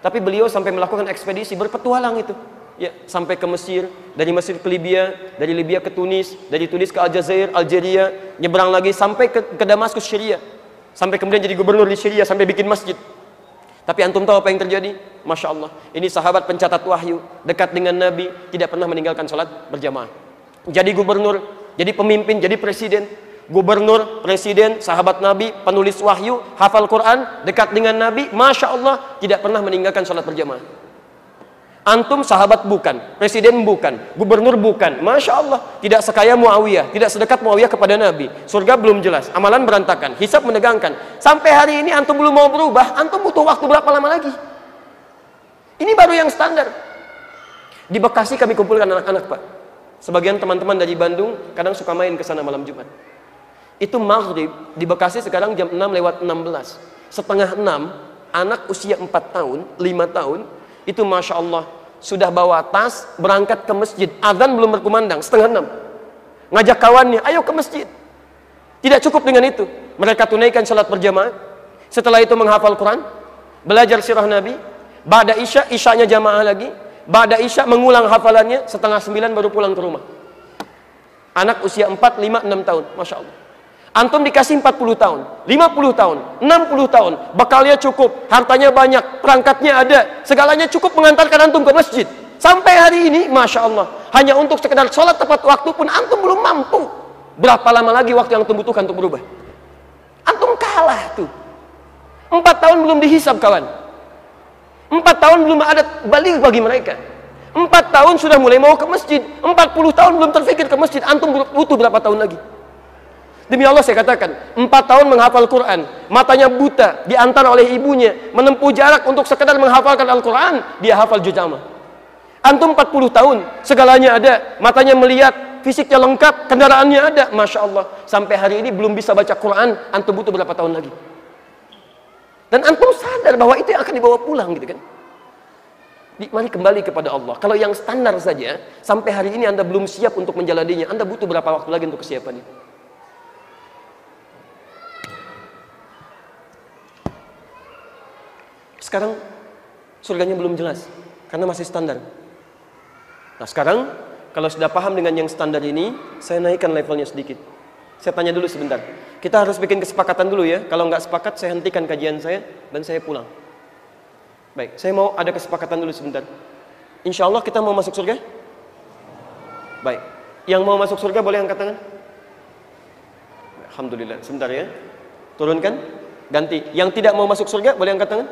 tapi beliau sampai melakukan ekspedisi berpetualang itu ya sampai ke Mesir, dari Mesir ke Libya, dari Libya ke Tunis, dari Tunis ke Aljazair, Algeria, nyebrang lagi sampai ke, ke Damaskus Syria. Sampai kemudian jadi gubernur di Syria sampai bikin masjid. Tapi antum tahu apa yang terjadi? Masya Allah. Ini sahabat pencatat wahyu, dekat dengan Nabi, tidak pernah meninggalkan sholat berjamaah. Jadi gubernur, jadi pemimpin, jadi presiden. Gubernur, presiden, sahabat Nabi, penulis wahyu, hafal Quran, dekat dengan Nabi, Masya Allah, tidak pernah meninggalkan sholat berjamaah. Antum sahabat bukan, presiden bukan, gubernur bukan. Masya Allah, tidak sekaya Muawiyah, tidak sedekat Muawiyah kepada Nabi. Surga belum jelas, amalan berantakan, hisap menegangkan. Sampai hari ini antum belum mau berubah, antum butuh waktu berapa lama lagi? Ini baru yang standar. Di Bekasi kami kumpulkan anak-anak pak. Sebagian teman-teman dari Bandung kadang suka main ke sana malam Jumat. Itu maghrib di Bekasi sekarang jam 6 lewat 16. Setengah 6, anak usia 4 tahun, 5 tahun, itu Masya Allah sudah bawa tas berangkat ke masjid. Azan belum berkumandang setengah enam. Ngajak kawannya ayo ke masjid. Tidak cukup dengan itu. Mereka tunaikan sholat berjamaah. Setelah itu menghafal Quran belajar sirah Nabi. Ba'da Isya, Isyanya jamaah lagi Ba'da Isya mengulang hafalannya Setengah sembilan baru pulang ke rumah Anak usia 4, 5, 6 tahun Masya Allah Antum dikasih 40 tahun, 50 tahun, 60 tahun, bekalnya cukup, hartanya banyak, perangkatnya ada, segalanya cukup mengantarkan antum ke masjid. Sampai hari ini, Masya Allah, hanya untuk sekedar sholat tepat waktu pun antum belum mampu. Berapa lama lagi waktu yang antum butuhkan untuk berubah? Antum kalah tuh. Empat tahun belum dihisap kawan. Empat tahun belum ada balik bagi mereka. Empat tahun sudah mulai mau ke masjid. Empat puluh tahun belum terfikir ke masjid. Antum butuh berapa tahun lagi? Demi Allah saya katakan, empat tahun menghafal Quran, matanya buta, diantar oleh ibunya, menempuh jarak untuk sekedar menghafalkan Al-Quran, dia hafal jujama. Antum 40 tahun, segalanya ada, matanya melihat, fisiknya lengkap, kendaraannya ada, Masya Allah. Sampai hari ini belum bisa baca Quran, antum butuh berapa tahun lagi? Dan antum sadar bahwa itu yang akan dibawa pulang gitu kan. Mari kembali kepada Allah. Kalau yang standar saja, sampai hari ini Anda belum siap untuk menjalaninya, Anda butuh berapa waktu lagi untuk kesiapan itu? Sekarang surganya belum jelas karena masih standar. Nah, sekarang kalau sudah paham dengan yang standar ini, saya naikkan levelnya sedikit. Saya tanya dulu sebentar. Kita harus bikin kesepakatan dulu ya. Kalau nggak sepakat, saya hentikan kajian saya dan saya pulang. Baik, saya mau ada kesepakatan dulu sebentar. Insya Allah kita mau masuk surga? Baik. Yang mau masuk surga boleh angkat tangan? Alhamdulillah. Sebentar ya. Turunkan. Ganti. Yang tidak mau masuk surga boleh angkat tangan?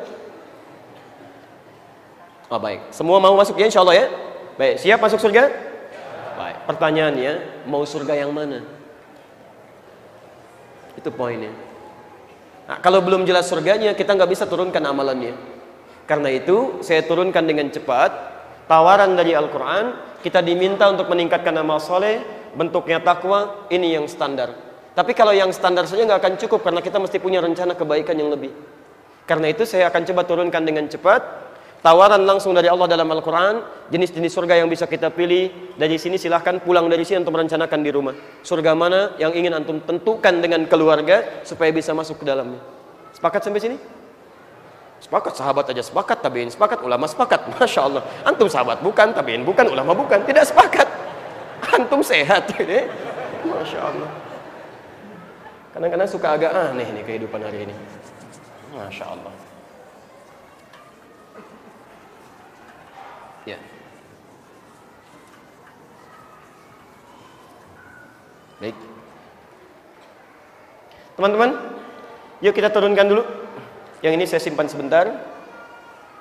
Oh baik, semua mau masuk ya insya Allah ya? Baik, siap masuk surga? Baik, pertanyaannya, mau surga yang mana? Itu poinnya. Nah, kalau belum jelas surganya, kita nggak bisa turunkan amalannya. Karena itu, saya turunkan dengan cepat tawaran dari Al-Quran. Kita diminta untuk meningkatkan amal soleh, bentuknya takwa, ini yang standar. Tapi kalau yang standar saja nggak akan cukup karena kita mesti punya rencana kebaikan yang lebih. Karena itu saya akan coba turunkan dengan cepat tawaran langsung dari Allah dalam Al-Quran, jenis-jenis surga yang bisa kita pilih. Dari sini silahkan pulang dari sini untuk merencanakan di rumah. Surga mana yang ingin antum tentukan dengan keluarga supaya bisa masuk ke dalamnya. Sepakat sampai sini? Sepakat sahabat aja sepakat, tabiin sepakat, ulama sepakat. Masya Allah. Antum sahabat bukan, tabiin bukan, ulama bukan. Tidak sepakat. Antum sehat. Ini. Masya Allah. Kadang-kadang suka agak aneh nih kehidupan hari ini. Masya Allah. Ya. Baik. Teman-teman, yuk kita turunkan dulu. Yang ini saya simpan sebentar.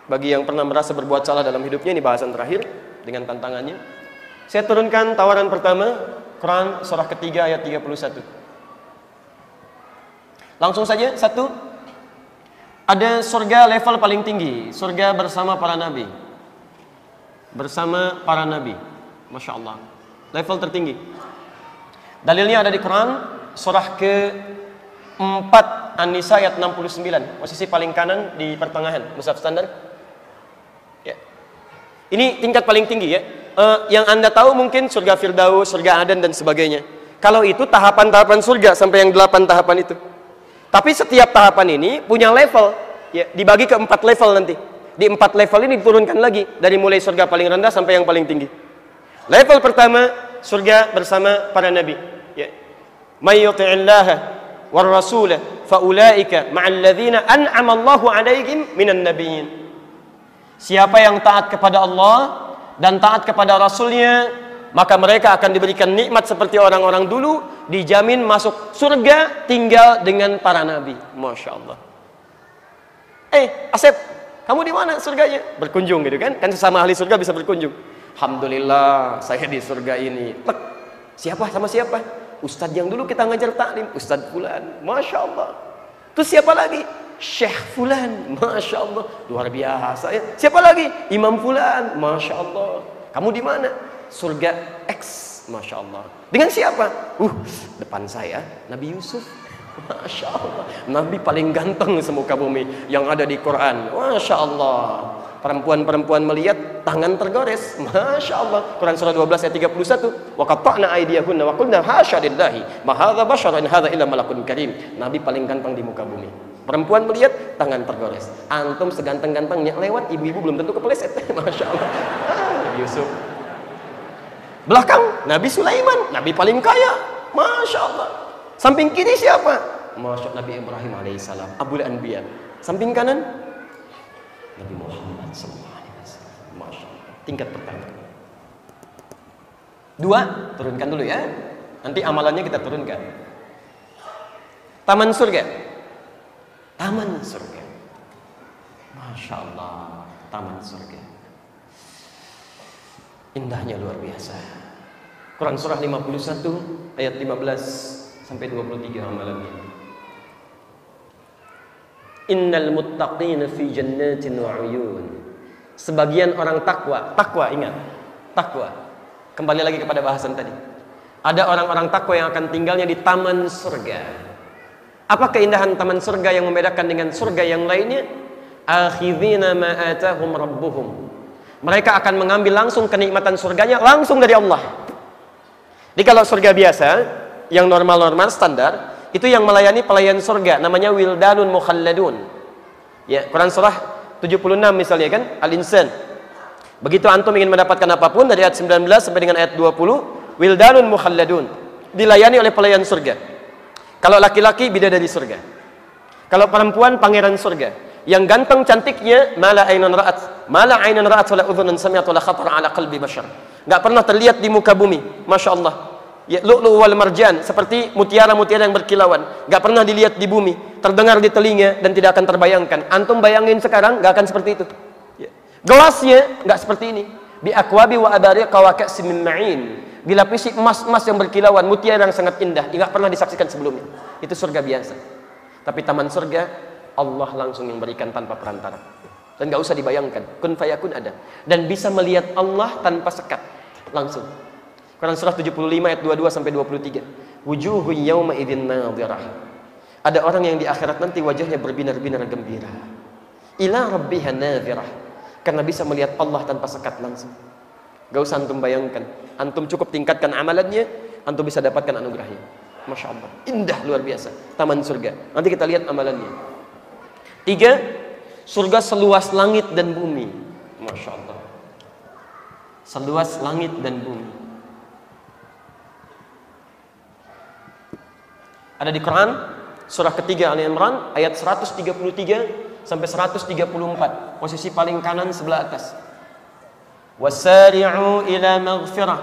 Bagi yang pernah merasa berbuat salah dalam hidupnya, ini bahasan terakhir dengan tantangannya. Saya turunkan tawaran pertama, Quran surah ketiga ayat 31. Langsung saja, satu. Ada surga level paling tinggi, surga bersama para nabi bersama para nabi. Masya Allah. Level tertinggi. Dalilnya ada di Quran surah ke 4 An-Nisa ayat 69. Posisi paling kanan di pertengahan. Mushaf standar. Ya. Ini tingkat paling tinggi ya. Uh, yang anda tahu mungkin surga Firdaus, surga Adan dan sebagainya. Kalau itu tahapan-tahapan surga sampai yang delapan tahapan itu. Tapi setiap tahapan ini punya level, ya dibagi ke empat level nanti di empat level ini diturunkan lagi dari mulai surga paling rendah sampai yang paling tinggi. Level pertama surga bersama para nabi. Ya. May yuti'illaha war rasulah faulaika ma'al ladzina an'ama Allahu 'alaihim minan nabiyyin. Siapa yang taat kepada Allah dan taat kepada rasulnya maka mereka akan diberikan nikmat seperti orang-orang dulu dijamin masuk surga tinggal dengan para nabi. Masya Allah. Eh, Asep, kamu di mana surganya? Berkunjung gitu kan? Kan sesama ahli surga bisa berkunjung. Alhamdulillah, saya di surga ini. Siapa sama siapa? Ustadz yang dulu kita ngajar taklim, Ustadz Fulan. Masya Allah. Terus siapa lagi? Syekh Fulan. Masya Allah. Luar biasa ya. Siapa lagi? Imam Fulan. Masya Allah. Kamu di mana? Surga X. Masya Allah. Dengan siapa? Uh, depan saya Nabi Yusuf. Masya Allah. Nabi paling ganteng semuka bumi yang ada di Quran. Masya Allah. Perempuan-perempuan melihat tangan tergores. Masya Allah. Quran surah 12 ayat 31. Wa qata'na aydiyahunna wa qulna hasya lillahi ma hadza basyaran hadza illa malakun karim. Nabi paling ganteng di muka bumi. Perempuan melihat tangan tergores. Antum seganteng-gantengnya lewat ibu-ibu belum tentu kepleset. Masya Allah. Ah, Yusuf. Belakang Nabi Sulaiman, Nabi paling kaya. Masya Allah. Samping kiri siapa? Masya Nabi Ibrahim alaihissalam, Abul Anbiya. Samping kanan Nabi Muhammad SAW. Masya Allah. Tingkat pertama. Dua, turunkan dulu ya. Nanti amalannya kita turunkan. Taman surga. Taman surga. Masya Allah. Taman surga. Indahnya luar biasa. Quran surah 51 ayat 15 sampai 23 amalannya. Innal muttaqina fi jannatin wa uyun. Sebagian orang takwa, takwa ingat, takwa. Kembali lagi kepada bahasan tadi. Ada orang-orang takwa yang akan tinggalnya di taman surga. Apa keindahan taman surga yang membedakan dengan surga yang lainnya? Akhidhina ma atahum rabbuhum. Mereka akan mengambil langsung kenikmatan surganya langsung dari Allah. Jadi kalau surga biasa, yang normal-normal standar itu yang melayani pelayan surga namanya wildanun mukhalladun. Ya Quran surah 76 misalnya kan al-insan. Begitu antum ingin mendapatkan apa pun dari ayat 19 sampai dengan ayat 20 wildanun mukhalladun. Dilayani oleh pelayan surga kalau laki-laki bidadari surga kalau perempuan pangeran surga yang ganteng cantiknya mala ainun ra'at. Mala ainun ra'at wala udhunun sami'at wala khatar ala qalbi bashar. Enggak pernah terlihat di muka bumi. Masya Allah ya lu'lu wal marjan seperti mutiara-mutiara yang berkilauan. Nggak pernah dilihat di bumi terdengar di telinga dan tidak akan terbayangkan. Antum bayangin sekarang nggak akan seperti itu. Ya. gelasnya nggak seperti ini. Bi akwabi wa abariqa wa ka'sin min ma'in dilapisi emas-emas yang berkilauan mutiara yang sangat indah. Nggak pernah disaksikan sebelumnya. Itu surga biasa. Tapi taman surga Allah langsung yang berikan tanpa perantara. Dan nggak usah dibayangkan. Kun fayakun ada. Dan bisa melihat Allah tanpa sekat. Langsung Quran surah 75 ayat 22 sampai 23. Wujuhu yauma idzin nadhirah. Ada orang yang di akhirat nanti wajahnya berbinar-binar gembira. Ila rabbiha nadhirah. Karena bisa melihat Allah tanpa sekat langsung. Gak usah antum bayangkan. Antum cukup tingkatkan amalannya, antum bisa dapatkan anugerahnya. Masya Allah. Indah luar biasa. Taman surga. Nanti kita lihat amalannya. Tiga, surga seluas langit dan bumi. Masya Allah. Seluas langit dan bumi. Ada di Quran surah ketiga Ali Imran ayat 133 sampai 134. Posisi paling kanan sebelah atas. Wasari'u ila maghfirah.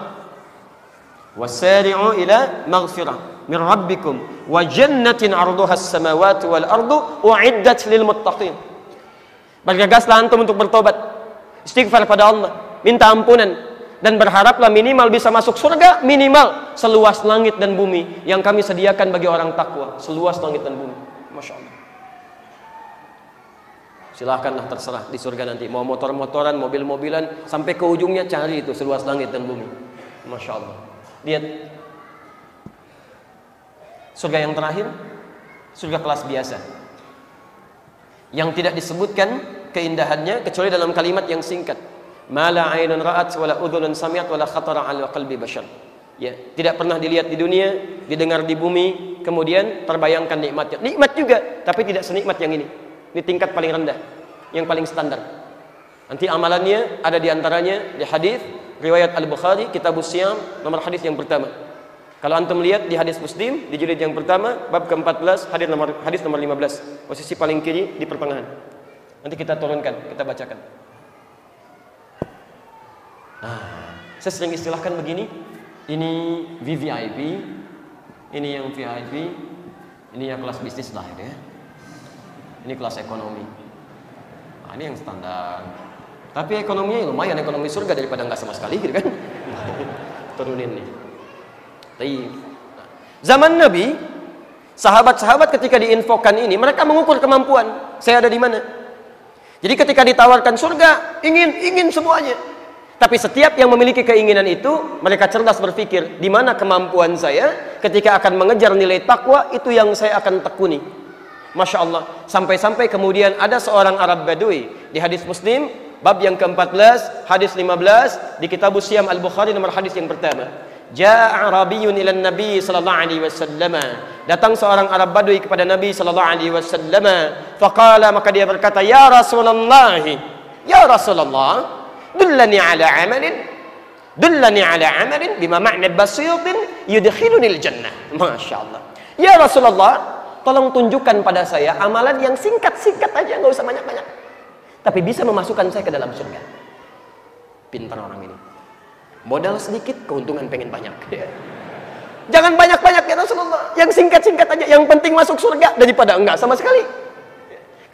Wasari'u ila maghfirah min rabbikum wa jannatin 'arduha as-samawati wal ardu u'iddat lil muttaqin. Bergegaslah antum untuk bertobat. Istighfar pada Allah, minta ampunan dan berharaplah minimal bisa masuk surga minimal seluas langit dan bumi yang kami sediakan bagi orang takwa. Seluas langit dan bumi. Masya Allah. Silahkanlah terserah di surga nanti. Mau motor-motoran mobil-mobilan sampai ke ujungnya cari itu seluas langit dan bumi. Masya Allah. Lihat. Surga yang terakhir surga kelas biasa. Yang tidak disebutkan keindahannya kecuali dalam kalimat yang singkat Mala ainun ra'at wala udhunun samiat wala khatara ala qalbi bashar. Ya, tidak pernah dilihat di dunia, didengar di bumi, kemudian terbayangkan nikmatnya. Nikmat juga, tapi tidak senikmat yang ini. Ini tingkat paling rendah, yang paling standar. Nanti amalannya ada di antaranya di hadis riwayat Al-Bukhari, Kitab Siyam, nomor hadis yang pertama. Kalau antum lihat di hadis Muslim di jilid yang pertama bab ke-14 hadis nomor hadis nomor 15, posisi paling kiri di pertengahan. Nanti kita turunkan, kita bacakan. Nah, saya sering istilahkan begini, ini VVIP, ini yang VIP, ini yang kelas bisnis lah ya. Ini kelas ekonomi. Nah, ini yang standar. Tapi ekonominya lumayan, ekonomi surga daripada nggak sama sekali gitu kan. Turunin nih. Nah, zaman Nabi, sahabat-sahabat ketika diinfokan ini, mereka mengukur kemampuan. Saya ada di mana? Jadi ketika ditawarkan surga, ingin ingin semuanya. Tapi setiap yang memiliki keinginan itu, mereka cerdas berpikir, di mana kemampuan saya ketika akan mengejar nilai takwa, itu yang saya akan tekuni. Masya Allah. Sampai-sampai kemudian ada seorang Arab Badui di hadis Muslim, bab yang ke-14, hadis 15, di kitab Usyam Al-Bukhari nomor hadis yang pertama. Ja'a ila Nabi sallallahu alaihi wasallam. Datang seorang Arab Badui kepada Nabi sallallahu alaihi wasallam. Faqala maka dia berkata, "Ya Rasulullah, ya Rasulullah, dullani ala amalin dullani ala amalin bima ma'na basitin yudkhilunil jannah. Masya Allah. Ya Rasulullah tolong tunjukkan pada saya amalan yang singkat-singkat aja nggak usah banyak-banyak. Tapi bisa memasukkan saya ke dalam surga. Pintar orang ini. Modal sedikit keuntungan pengen banyak. Jangan banyak-banyak ya Rasulullah. Yang singkat-singkat aja yang penting masuk surga daripada enggak sama sekali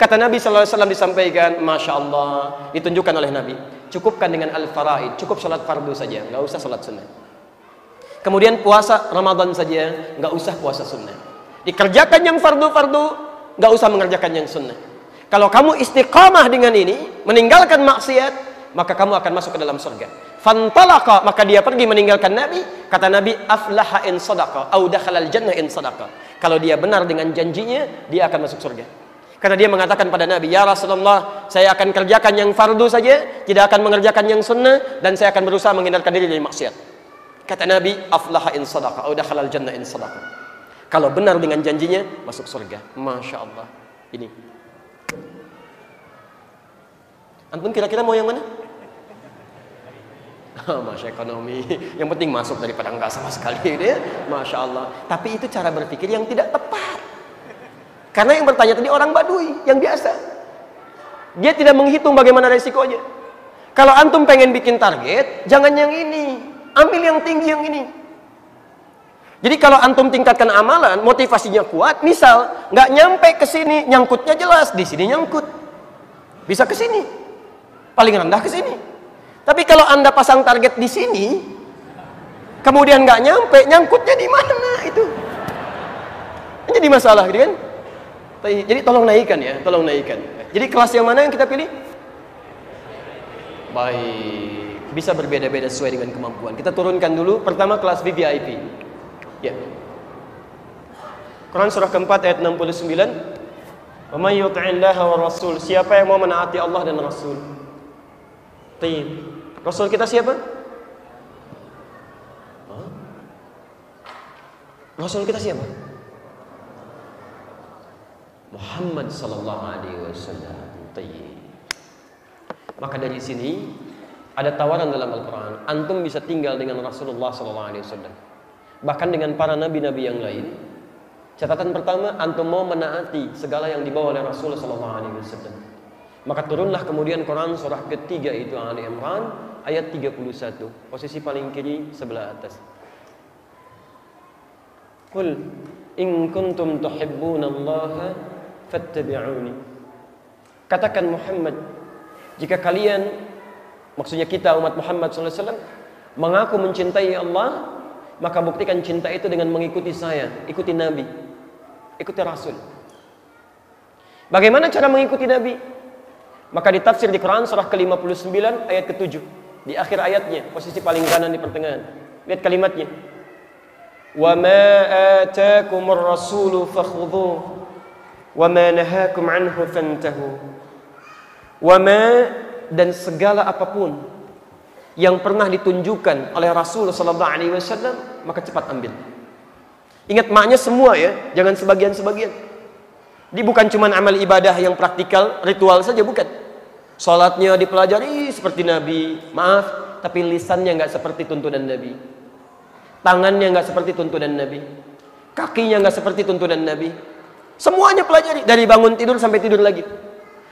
Kata Nabi SAW disampaikan, Masya Allah, ditunjukkan oleh Nabi. Cukupkan dengan al-faraid, cukup sholat fardu saja, nggak usah sholat sunnah. Kemudian puasa Ramadan saja, nggak usah puasa sunnah. Dikerjakan yang fardu-fardu, nggak usah mengerjakan yang sunnah. Kalau kamu istiqamah dengan ini, meninggalkan maksiat, maka kamu akan masuk ke dalam surga. Fantalaka, maka dia pergi meninggalkan Nabi. Kata Nabi, aflaha in sadaqa, au dakhalal jannah in sadaqa. Kalau dia benar dengan janjinya, dia akan masuk surga. Karena dia mengatakan pada Nabi, Ya Rasulullah, saya akan kerjakan yang fardu saja, tidak akan mengerjakan yang sunnah, dan saya akan berusaha menghindarkan diri dari maksiat. Kata Nabi, Aflaha in sadaqa, udah halal jannah in sadaqa. Kalau benar dengan janjinya, masuk surga. Masya Allah. Ini. Antum kira-kira mau yang mana? Oh, Masya ekonomi. Yang penting masuk daripada enggak sama sekali. Ya. Masya Allah. Tapi itu cara berpikir yang tidak tepat. Karena yang bertanya tadi orang badui yang biasa. Dia tidak menghitung bagaimana resikonya. Kalau antum pengen bikin target, jangan yang ini. Ambil yang tinggi yang ini. Jadi kalau antum tingkatkan amalan, motivasinya kuat, misal nggak nyampe ke sini, nyangkutnya jelas, di sini nyangkut. Bisa ke sini. Paling rendah ke sini. Tapi kalau Anda pasang target di sini, kemudian nggak nyampe, nyangkutnya di mana itu? Jadi masalah gitu kan? Jadi tolong naikkan ya, tolong naikkan. Jadi kelas yang mana yang kita pilih? Baik, bisa berbeda-beda sesuai dengan kemampuan. Kita turunkan dulu pertama kelas VVIP. Ya. Quran surah keempat ayat 69. Wa may yuti'illaha wa rasul, siapa yang mau menaati Allah dan Rasul, Tayyib. Rasul kita siapa? Rasul kita siapa? Muhammad sallallahu alaihi wasallam. Maka dari sini ada tawaran dalam Al-Qur'an, antum bisa tinggal dengan Rasulullah sallallahu alaihi wasallam. Bahkan dengan para nabi-nabi yang lain. Catatan pertama, antum mau menaati segala yang dibawa oleh Rasulullah sallallahu alaihi wasallam. Maka turunlah kemudian Quran surah ketiga itu Ali Imran ayat 31, posisi paling kiri sebelah atas. Qul in kuntum tuhibbunallaha fattabi'uni. Katakan Muhammad, jika kalian maksudnya kita umat Muhammad SAW mengaku mencintai Allah, maka buktikan cinta itu dengan mengikuti saya, ikuti Nabi, ikuti Rasul. Bagaimana cara mengikuti Nabi? Maka ditafsir di Quran surah ke-59 ayat ke-7. Di akhir ayatnya, posisi paling kanan di pertengahan. Lihat kalimatnya. Wa ma rasulu wa ma nahakum anhu fantahu. Wa ma dan segala apa pun yang pernah ditunjukkan oleh Rasul sallallahu alaihi wasallam maka cepat ambil. Ingat maknya semua ya, jangan sebagian-sebagian. Ini bukan cuma amal ibadah yang praktikal, ritual saja bukan. Salatnya dipelajari seperti Nabi, maaf, tapi lisannya nggak seperti tuntunan Nabi. Tangannya nggak seperti tuntunan Nabi. Kakinya nggak seperti tuntunan Nabi. Semuanya pelajari dari bangun tidur sampai tidur lagi.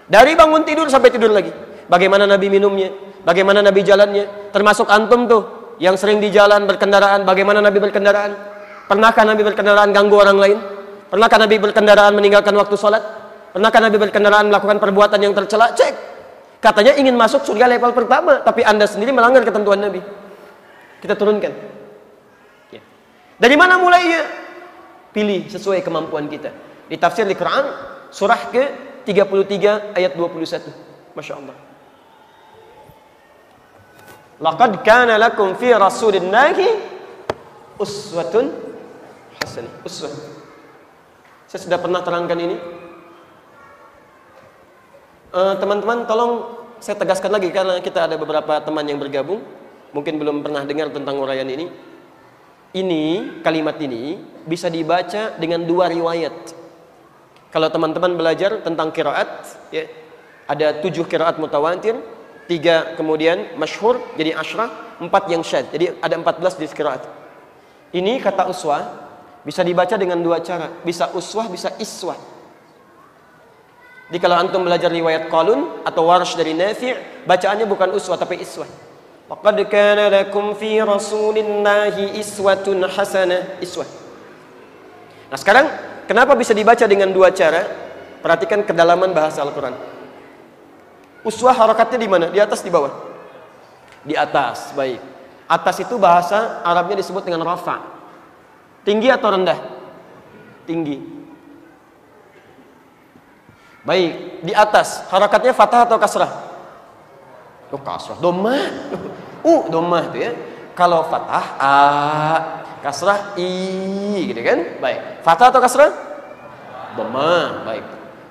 Dari bangun tidur sampai tidur lagi. Bagaimana Nabi minumnya, bagaimana Nabi jalannya, termasuk antum tuh yang sering di jalan berkendaraan, bagaimana Nabi berkendaraan? Pernahkah Nabi berkendaraan ganggu orang lain? Pernahkah Nabi berkendaraan meninggalkan waktu sholat? Pernahkah Nabi berkendaraan melakukan perbuatan yang tercela? Cek. Katanya ingin masuk surga level pertama, tapi Anda sendiri melanggar ketentuan Nabi. Kita turunkan. Ya. Dari mana mulainya? Pilih sesuai kemampuan kita. Di tafsir di Quran, surah ke 33 ayat 21. Masya Allah. Laqad kana lakum fi rasulillahi uswatun hasanah. Uswah. Saya sudah pernah terangkan ini Eh, teman-teman uh, tolong saya tegaskan lagi karena kita ada beberapa teman yang bergabung mungkin belum pernah dengar tentang uraian ini ini kalimat ini bisa dibaca dengan dua riwayat kalau teman-teman belajar tentang kiraat ya ada tujuh kiraat mutawatir tiga kemudian masyhur jadi ashrah empat yang syad jadi ada empat belas di kiraat ini kata uswah bisa dibaca dengan dua cara bisa uswah bisa iswah jadi kalau antum belajar riwayat Qalun atau Warsh dari Nafi' bacaannya bukan uswah tapi iswah. Laqad kana lakum fi Rasulillahi iswatun hasanah. Iswah. Nah, sekarang kenapa bisa dibaca dengan dua cara? Perhatikan kedalaman bahasa Al-Qur'an. Uswah harakatnya di mana? Di atas di bawah? Di atas. Baik. Atas itu bahasa Arabnya disebut dengan rafa. Tinggi atau rendah? Tinggi. Baik, di atas harakatnya fathah atau kasrah? Oh, kasrah. Doma. Uh, doma itu ya. Kalau fathah a, kasrah i gitu kan? Baik. Fathah atau kasrah? Doma. Baik.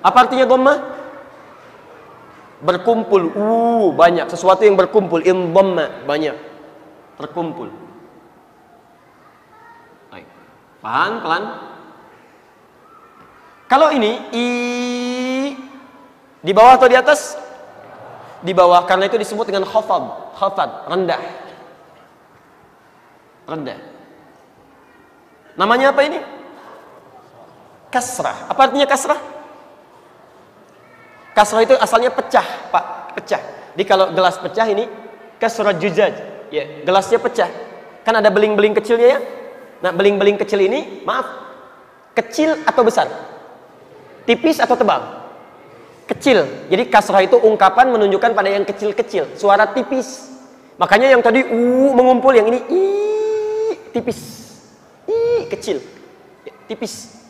Apa artinya doma? Berkumpul. Uh, banyak sesuatu yang berkumpul. In dhamma, banyak. Terkumpul. Baik. Pelan pelan. Kalau ini i di bawah atau di atas? Di bawah karena itu disebut dengan khafad, khafad, rendah. Rendah. Namanya apa ini? Kasrah. Apa artinya kasrah? Kasrah itu asalnya pecah, Pak, pecah. Jadi kalau gelas pecah ini kasrah juzaj, ya, gelasnya pecah. Kan ada beling-beling kecilnya ya? Nah, beling-beling kecil ini, maaf, kecil atau besar? Tipis atau tebal? kecil. Jadi kasrah itu ungkapan menunjukkan pada yang kecil-kecil, suara tipis. Makanya yang tadi u mengumpul, yang ini i tipis. I kecil. Tipis.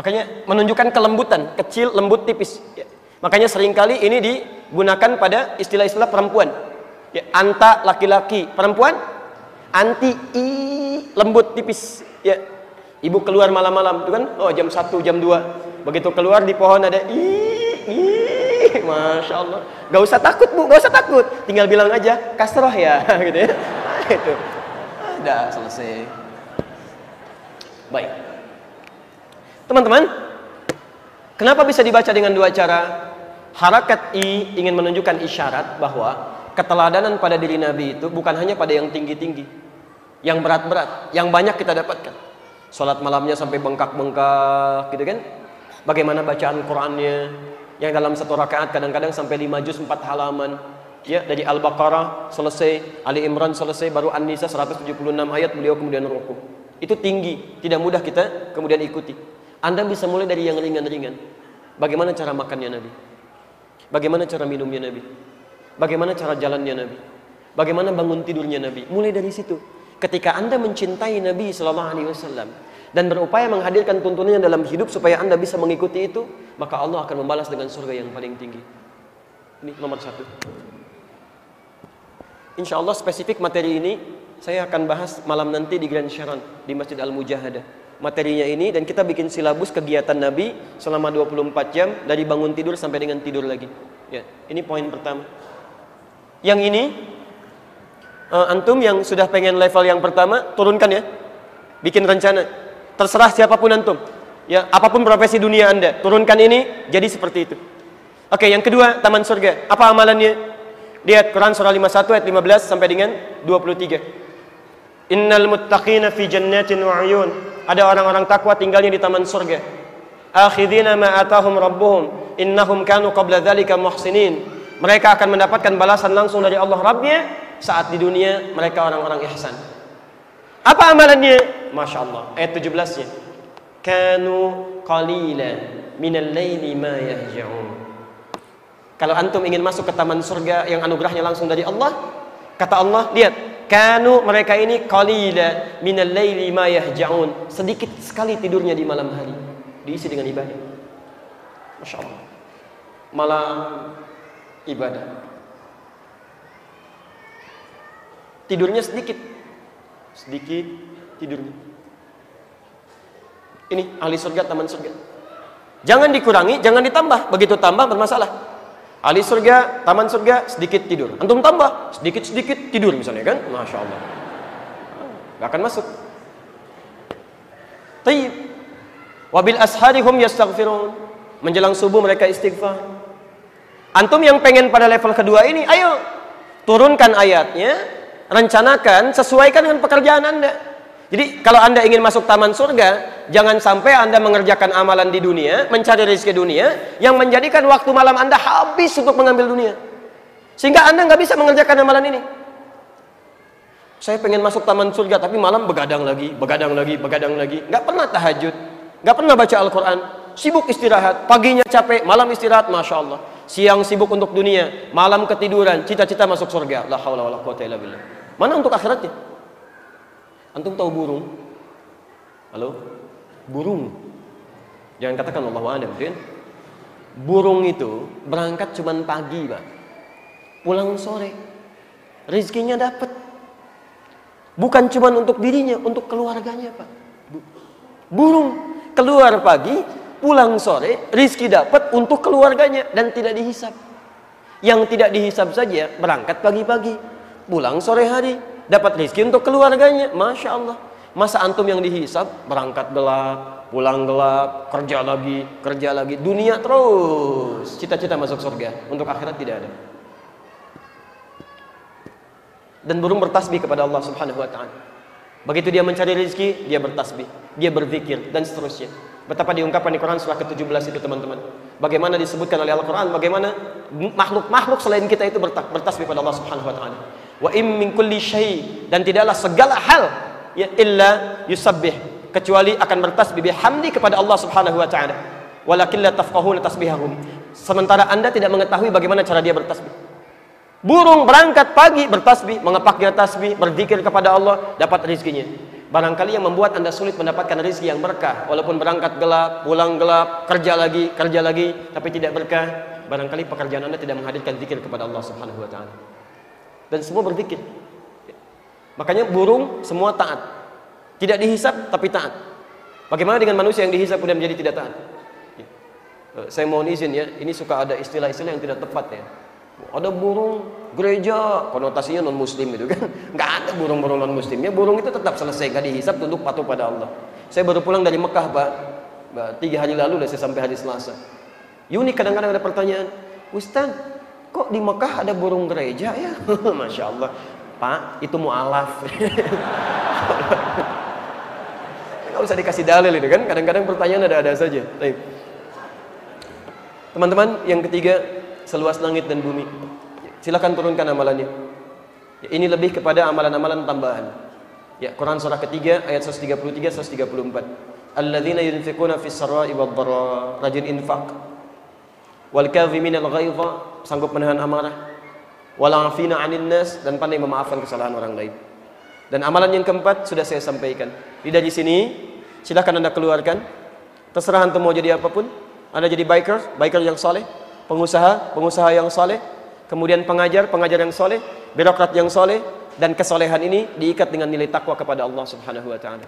Makanya menunjukkan kelembutan, kecil, lembut, tipis. Ya. Makanya sering kali ini digunakan pada istilah-istilah perempuan. Ya, anta laki-laki, perempuan anti i lembut tipis. Ya. Ibu keluar malam-malam, itu kan? Oh, jam 1, jam 2 Begitu keluar di pohon ada ih, ih. Masya Allah. Gak usah takut bu, gak usah takut. Tinggal bilang aja, kasroh ya, gitu ya. Itu. Udah selesai. Baik. Teman-teman, kenapa bisa dibaca dengan dua cara? Harakat I ingin menunjukkan isyarat bahwa keteladanan pada diri Nabi itu bukan hanya pada yang tinggi-tinggi, yang berat-berat, yang banyak kita dapatkan. Sholat malamnya sampai bengkak-bengkak, gitu kan? Bagaimana bacaan Qurannya, yang dalam satu rakaat kadang-kadang sampai lima juz empat halaman. Ya, dari Al-Baqarah selesai, Ali Imran selesai, baru An-Nisa 176 ayat beliau kemudian rukuk. Itu tinggi, tidak mudah kita kemudian ikuti. Anda bisa mulai dari yang ringan-ringan. Bagaimana cara makannya Nabi? Bagaimana cara minumnya Nabi? Bagaimana cara jalannya Nabi? Bagaimana bangun tidurnya Nabi? Mulai dari situ. Ketika Anda mencintai Nabi Sallallahu Alaihi Wasallam dan berupaya menghadirkan tuntunannya dalam hidup supaya Anda bisa mengikuti itu, maka Allah akan membalas dengan surga yang paling tinggi. Ini nomor satu. Insya Allah spesifik materi ini saya akan bahas malam nanti di Grand Sharon di Masjid Al Mujahadah. Materinya ini dan kita bikin silabus kegiatan Nabi selama 24 jam dari bangun tidur sampai dengan tidur lagi. Ya, ini poin pertama. Yang ini uh, antum yang sudah pengen level yang pertama turunkan ya. Bikin rencana. Terserah siapa pun antum. Ya, apa pun profesi dunia Anda, turunkan ini jadi seperti itu. Oke, yang kedua, taman surga. Apa amalannya? Lihat Quran surah 51 ayat 15 sampai dengan 23. Innal muttaqina fi jannatin wa uyun. Ada orang-orang takwa tinggalnya di taman surga. Akhidina ma atahum rabbuhum innahum kanu qabla dzalika muhsinin. Mereka akan mendapatkan balasan langsung dari Allah Rabbnya saat di dunia mereka orang-orang ihsan. Apa amalannya? Masya Allah. Ayat 17-nya kanu qalila minal laili ma yahja'un. Kalau antum ingin masuk ke taman surga yang anugerahnya langsung dari Allah, kata Allah, lihat, kanu mereka ini qalila minal laili ma yahja'un. Sedikit sekali tidurnya di malam hari, diisi dengan ibadah. Masya Allah. Malam ibadah. Tidurnya sedikit. Sedikit tidurnya. Ini ahli surga, taman surga. Jangan dikurangi, jangan ditambah. Begitu tambah bermasalah. Ahli surga, taman surga, sedikit tidur. Antum tambah, sedikit-sedikit tidur misalnya kan? Masya Allah. Gak akan masuk. Tayyib. Wabil asharihum yastaghfirun. Menjelang subuh mereka istighfar. Antum yang pengen pada level kedua ini, ayo turunkan ayatnya, rencanakan, sesuaikan dengan pekerjaan Anda. Jadi kalau Anda ingin masuk taman surga, jangan sampai Anda mengerjakan amalan di dunia, mencari rezeki dunia, yang menjadikan waktu malam Anda habis untuk mengambil dunia. Sehingga Anda nggak bisa mengerjakan amalan ini. Saya pengen masuk taman surga, tapi malam begadang lagi, begadang lagi, begadang lagi. Nggak pernah tahajud, nggak pernah baca Al-Quran, sibuk istirahat, paginya capek, malam istirahat, masya Allah. Siang sibuk untuk dunia, malam ketiduran, cita-cita masuk surga. La haula wala quwata illa billah. Mana untuk akhiratnya? Antum tahu burung? Halo? Burung. Jangan katakan Allah alam, kan? Burung itu berangkat cuma pagi, Pak. Pulang sore. Rizkinya dapat. Bukan cuma untuk dirinya, untuk keluarganya, Pak. Burung keluar pagi, pulang sore, rizki dapat untuk keluarganya dan tidak dihisap. Yang tidak dihisap saja berangkat pagi-pagi, pulang sore hari, dapat rezeki untuk keluarganya. Masya Allah. Masa antum yang dihisap berangkat gelap, pulang gelap, kerja lagi, kerja lagi, dunia terus. Cita-cita masuk surga, untuk akhirat tidak ada. Dan burung bertasbih kepada Allah Subhanahu wa taala. Begitu dia mencari rezeki, dia bertasbih, dia berzikir dan seterusnya. Betapa diungkapkan di Quran surah ke-17 itu teman-teman. Bagaimana disebutkan oleh Al-Quran, bagaimana makhluk-makhluk selain kita itu bertasbih pada Allah Subhanahu wa taala wa im min kulli syai. Dan tidaklah segala hal ya illa yusabbih. Kecuali akan bertasbih bihamdi kepada Allah Subhanahu wa taala. Walakin la tafqahuna tasbihahum. Sementara Anda tidak mengetahui bagaimana cara dia bertasbih. Burung berangkat pagi bertasbih mengepak dia tasbih berzikir kepada Allah dapat rezekinya. Barangkali yang membuat Anda sulit mendapatkan rezeki yang berkah walaupun berangkat gelap pulang gelap kerja lagi kerja lagi tapi tidak berkah barangkali pekerjaan Anda tidak menghadirkan zikir kepada Allah Subhanahu wa taala dan semua berzikir. Makanya burung semua taat. Tidak dihisap tapi taat. Bagaimana dengan manusia yang dihisap kemudian menjadi tidak taat? Ya. Eh, saya mohon izin ya, ini suka ada istilah-istilah yang tidak tepat ya. Ada burung gereja, konotasinya non muslim itu kan. Nggak ada burung-burung non muslimnya. Burung itu tetap selesai gak dihisap tunduk patuh pada Allah. Saya baru pulang dari Mekah pak, tiga hari lalu lah saya sampai hari Selasa. Unik kadang-kadang ada pertanyaan, Ustaz, kok di Mekah ada burung gereja ya? Masya Allah. Pak, itu mu'alaf. Nggak usah dikasih dalil itu kan. Kadang-kadang pertanyaan ada-ada saja. Teman-teman, yang ketiga, seluas langit dan bumi. Silakan turunkan amalannya. Ya, ini lebih kepada amalan-amalan tambahan. Ya, Quran surah ketiga ayat 133 134. Alladzina yunfiquna fis sarai wad rajin infak. Wal kadhimin al ghaidha, sanggup menahan amarah. Wal 'anil nas dan pandai memaafkan kesalahan orang lain. Dan amalan yang keempat sudah saya sampaikan. Di dari sini silakan Anda keluarkan. Terserah antum mau jadi apa pun. Anda jadi biker, biker yang soleh, pengusaha, pengusaha yang soleh, kemudian pengajar, pengajar yang soleh, birokrat yang soleh, dan kesolehan ini diikat dengan nilai takwa kepada Allah Subhanahu wa taala.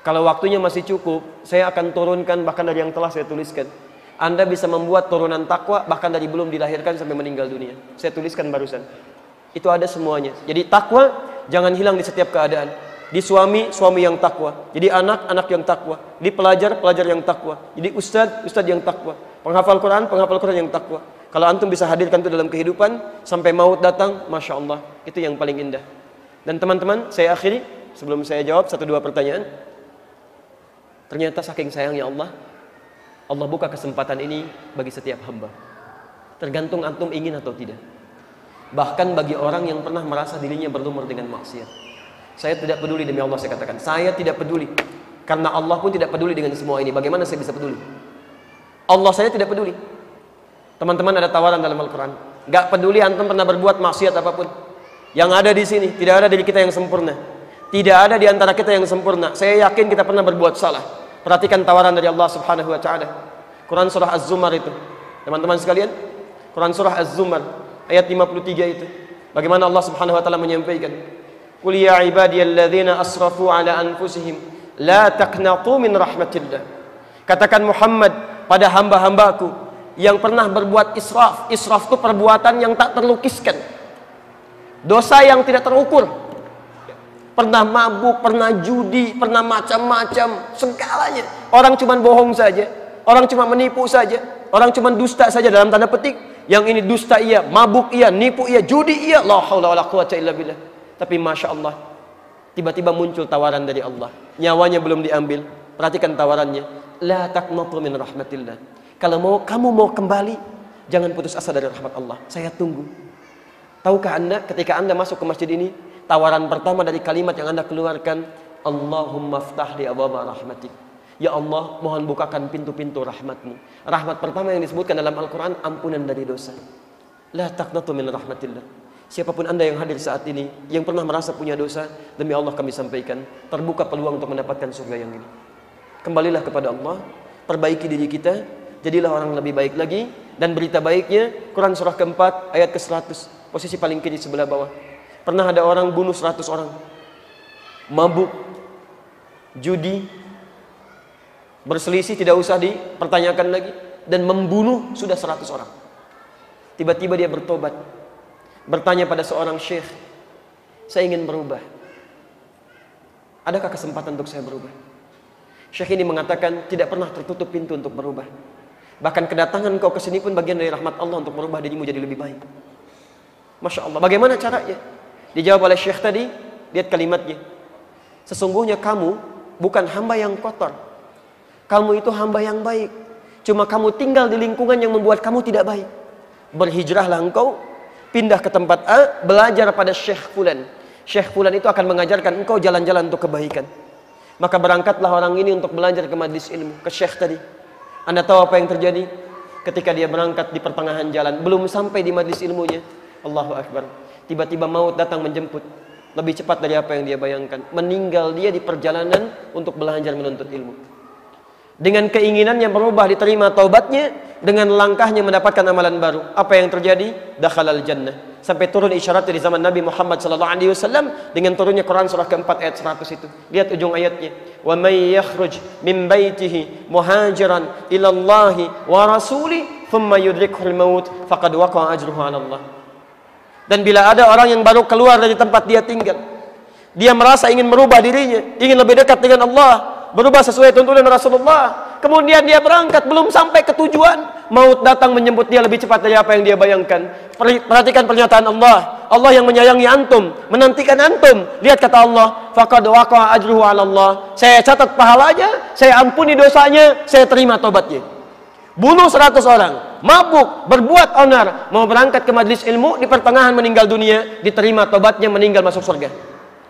Kalau waktunya masih cukup, saya akan turunkan bahkan dari yang telah saya tuliskan. Anda bisa membuat turunan takwa bahkan dari belum dilahirkan sampai meninggal dunia. Saya tuliskan barusan. Itu ada semuanya. Jadi takwa jangan hilang di setiap keadaan. Di suami, suami yang takwa. Jadi anak, anak yang takwa. Di pelajar, pelajar yang takwa. Jadi ustad, ustad yang takwa. Penghafal Quran, penghafal Quran yang takwa. Kalau antum bisa hadirkan itu dalam kehidupan sampai maut datang, masya Allah, itu yang paling indah. Dan teman-teman, saya akhiri sebelum saya jawab satu dua pertanyaan. Ternyata saking sayangnya Allah, Allah buka kesempatan ini bagi setiap hamba. Tergantung antum ingin atau tidak. Bahkan bagi orang yang pernah merasa dirinya berlumur dengan maksiat. Saya tidak peduli demi Allah saya katakan. Saya tidak peduli. Karena Allah pun tidak peduli dengan semua ini. Bagaimana saya bisa peduli? Allah saya tidak peduli. Teman-teman ada tawaran dalam Al-Quran. Gak peduli antum pernah berbuat maksiat apa pun. Yang ada di sini tidak ada dari kita yang sempurna. Tidak ada di antara kita yang sempurna. Saya yakin kita pernah berbuat salah. Perhatikan tawaran dari Allah Subhanahu wa taala. Quran surah Az-Zumar itu. Teman-teman sekalian, Quran surah Az-Zumar ayat 53 itu. Bagaimana Allah Subhanahu wa taala menyampaikan, "Qul ya ibadiyalladzina asrafu ala anfusihim la taqnatu min rahmatillah." Katakan Muhammad pada hamba-hambaku yang pernah berbuat israf. Israf itu perbuatan yang tak terlukiskan. Dosa yang tidak terukur. Pernah mabuk, pernah judi, pernah macam-macam, segalanya. Orang cuma bohong saja, orang cuma menipu saja, orang cuma dusta saja dalam tanda petik yang ini dusta iya, mabuk iya, nipu iya, judi iya. La haula wala quwata illa billah. Tapi Masya Allah, tiba-tiba muncul tawaran dari Allah. Nyawanya belum diambil. Perhatikan tawarannya. La taqnatu min rahmatillah. Kalau mau kamu mau kembali, jangan putus asa dari rahmat Allah. Saya tunggu. Tahukah Anda ketika Anda masuk ke masjid ini, tawaran pertama dari kalimat yang Anda keluarkan, Allahumma ftah li ababa rahmatik. Ya Allah, mohon bukakan pintu-pintu rahmatmu. Rahmat pertama yang disebutkan dalam Al-Quran, ampunan dari dosa. La taqnatu min rahmatillah. Siapa pun anda yang hadir saat ini, yang pernah merasa punya dosa, demi Allah kami sampaikan, terbuka peluang untuk mendapatkan surga yang ini. Kembalilah kepada Allah, perbaiki diri kita, jadilah orang lebih baik lagi, dan berita baiknya, Quran surah keempat, ayat ke-100, posisi paling kiri sebelah bawah. Pernah ada orang bunuh 100 orang, mabuk, judi, Berselisih tidak usah dipertanyakan lagi dan membunuh sudah 100 orang. Tiba-tiba dia bertobat. Bertanya pada seorang syekh, "Saya ingin berubah. Adakah kesempatan untuk saya berubah?" Syekh ini mengatakan tidak pernah tertutup pintu untuk berubah. Bahkan kedatangan kau ke sini pun bagian dari rahmat Allah untuk merubah dirimu jadi lebih baik. Masya Allah. Bagaimana caranya? Dijawab oleh Syekh tadi, lihat kalimatnya. Sesungguhnya kamu bukan hamba yang kotor, kamu itu hamba yang baik. Cuma kamu tinggal di lingkungan yang membuat kamu tidak baik. Berhijrahlah engkau, pindah ke tempat A, belajar pada Syekh Fulan. Syekh Fulan itu akan mengajarkan engkau jalan-jalan untuk kebaikan. Maka berangkatlah orang ini untuk belajar ke majlis ilmu, ke Syekh tadi. Anda tahu apa yang terjadi? Ketika dia berangkat di pertengahan jalan, belum sampai di majlis ilmunya. Allahu Akbar. Tiba-tiba maut datang menjemput. Lebih cepat dari apa yang dia bayangkan. Meninggal dia di perjalanan untuk belajar menuntut ilmu. dengan keinginan yang berubah diterima taubatnya dengan langkahnya mendapatkan amalan baru apa yang terjadi dakhalal jannah sampai turun isyarat di zaman Nabi Muhammad wasallam dengan turunnya Quran surah keempat ayat 100 itu lihat ujung ayatnya wa baitihi muhajiran ila Allah wa rasuli thumma yudrikuhul maut faqad waqa'a ajruhu 'ala Allah dan bila ada orang yang baru keluar dari tempat dia tinggal dia merasa ingin merubah dirinya ingin lebih dekat dengan Allah berubah sesuai tuntunan Rasulullah. Kemudian dia berangkat belum sampai ke tujuan, maut datang menjemput dia lebih cepat dari apa yang dia bayangkan. Perhatikan pernyataan Allah. Allah yang menyayangi antum, menantikan antum. Lihat kata Allah, faqad waqa'a ajruhu 'ala Allah. Saya catat pahalanya, saya ampuni dosanya, saya terima tobatnya. Bunuh 100 orang, mabuk, berbuat onar, mau berangkat ke majlis ilmu di pertengahan meninggal dunia, diterima tobatnya meninggal masuk surga.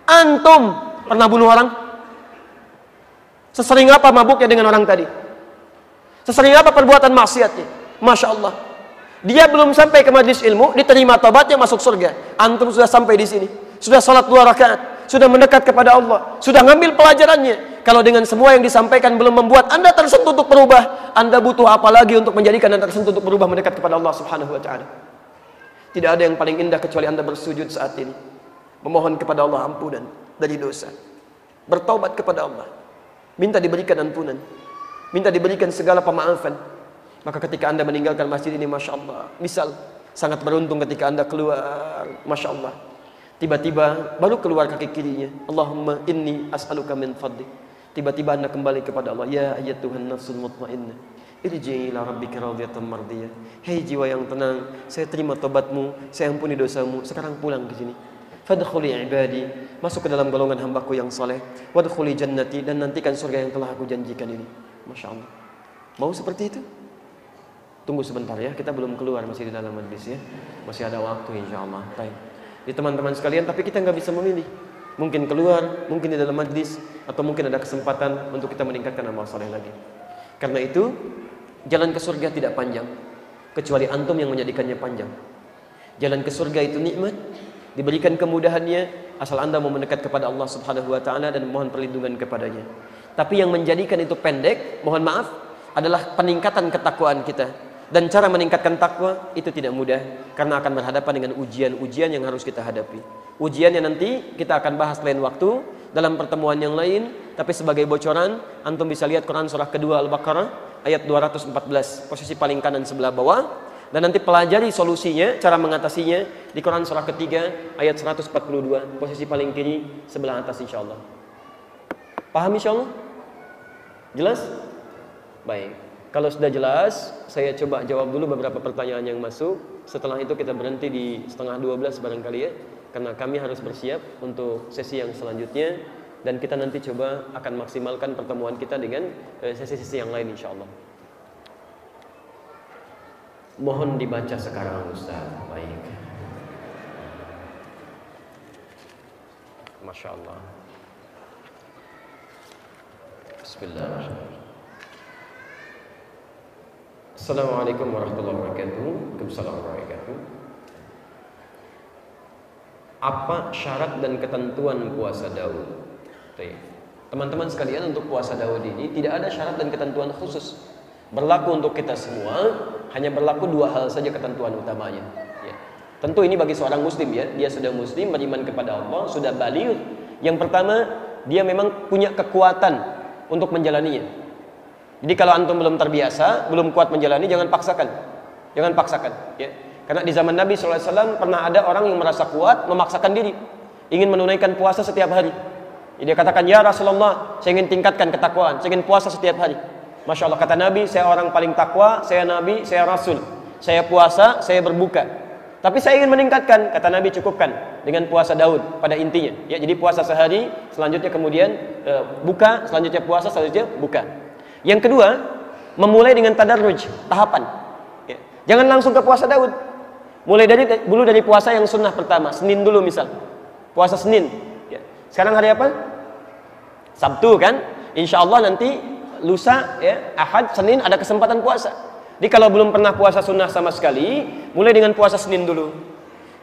Antum pernah bunuh orang? Sesering apa mabuknya dengan orang tadi? Sesering apa perbuatan maksiatnya? Masya Allah. Dia belum sampai ke majlis ilmu, diterima tobatnya masuk surga. Antum sudah sampai di sini. Sudah salat dua rakaat. Sudah mendekat kepada Allah. Sudah ngambil pelajarannya. Kalau dengan semua yang disampaikan belum membuat anda tersentuh untuk berubah, anda butuh apa lagi untuk menjadikan anda tersentuh untuk berubah mendekat kepada Allah subhanahu wa ta'ala. Tidak ada yang paling indah kecuali anda bersujud saat ini. Memohon kepada Allah ampunan dari dosa. Bertaubat kepada Allah Minta diberikan ampunan. Minta diberikan segala pemaafan. Maka ketika anda meninggalkan masjid ini, Masya Allah. Misal, sangat beruntung ketika anda keluar. Masya Allah. Tiba-tiba baru keluar kaki kirinya. Allahumma inni as'aluka min fadli. Tiba-tiba anda kembali kepada Allah. Ya ayat Tuhan nafsul mutmainnah. Irji'i ila rabbika radiyatan mardiyah. Hei jiwa yang tenang, saya terima tobatmu, saya ampuni dosamu. Sekarang pulang ke sini. Fadkhuli ibadi, masuk ke dalam golongan hambaku yang saleh. Wadkhuli jannati dan nantikan surga yang telah aku janjikan ini. Masya Allah. Mau seperti itu? Tunggu sebentar ya, kita belum keluar masih di dalam majlis ya. Masih ada waktu insya Allah. Baik. Di teman-teman sekalian, tapi kita nggak bisa memilih. Mungkin keluar, mungkin di dalam majlis, atau mungkin ada kesempatan untuk kita meningkatkan amal saleh lagi. Karena itu, jalan ke surga tidak panjang, kecuali antum yang menjadikannya panjang. Jalan ke surga itu nikmat, diberikan kemudahannya asal Anda mau mendekat kepada Allah Subhanahu wa taala dan mohon perlindungan kepadanya. Tapi yang menjadikan itu pendek, mohon maaf, adalah peningkatan ketakwaan kita. Dan cara meningkatkan takwa itu tidak mudah karena akan berhadapan dengan ujian-ujian yang harus kita hadapi. Ujian yang nanti kita akan bahas lain waktu dalam pertemuan yang lain, tapi sebagai bocoran antum bisa lihat Quran surah kedua Al-Baqarah ayat 214, posisi paling kanan sebelah bawah dan nanti pelajari solusinya, cara mengatasinya di Quran surah ketiga ayat 142, posisi paling kiri sebelah atas insya Allah. Paham insya Allah? Jelas? Baik. Kalau sudah jelas, saya coba jawab dulu beberapa pertanyaan yang masuk. Setelah itu kita berhenti di setengah 12 barangkali ya. Karena kami harus bersiap untuk sesi yang selanjutnya. Dan kita nanti coba akan maksimalkan pertemuan kita dengan eh, sesi-sesi yang lain insya Allah. Mohon dibaca sekarang Ustaz. Baik. Masya Allah. Bismillahirrahmanirrahim. Assalamualaikum warahmatullahi wabarakatuh. Waalaikumsalam wabarakatuh. Apa syarat dan ketentuan puasa Daud? Teman-teman sekalian untuk puasa Daud ini tidak ada syarat dan ketentuan khusus. Berlaku untuk kita semua hanya berlaku dua hal saja ketentuan utamanya. Ya. Tentu ini bagi seorang muslim ya, dia sudah muslim beriman kepada Allah, sudah balik. Yang pertama, dia memang punya kekuatan untuk menjalaninya. Jadi kalau antum belum terbiasa, belum kuat menjalani, jangan paksakan. Jangan paksakan. Ya. Karena di zaman Nabi SAW pernah ada orang yang merasa kuat, memaksakan diri. Ingin menunaikan puasa setiap hari. Jadi dia katakan, ya Rasulullah, saya ingin tingkatkan ketakwaan, saya ingin puasa setiap hari. Masya Allah kata Nabi, saya orang paling takwa, saya Nabi, saya Rasul. Saya puasa, saya berbuka. Tapi saya ingin meningkatkan, kata Nabi cukupkan dengan puasa Daud pada intinya. Ya, jadi puasa sehari, selanjutnya kemudian e, buka, selanjutnya puasa, selanjutnya buka. Yang kedua, memulai dengan tadarruj, tahapan. Ya. Jangan langsung ke puasa Daud. Mulai dari dulu dari puasa yang sunnah pertama, Senin dulu misal. Puasa Senin. Ya. Sekarang hari apa? Sabtu kan? Insya Allah nanti lusa, ya, ahad, senin ada kesempatan puasa. Jadi kalau belum pernah puasa sunnah sama sekali, mulai dengan puasa Senin dulu.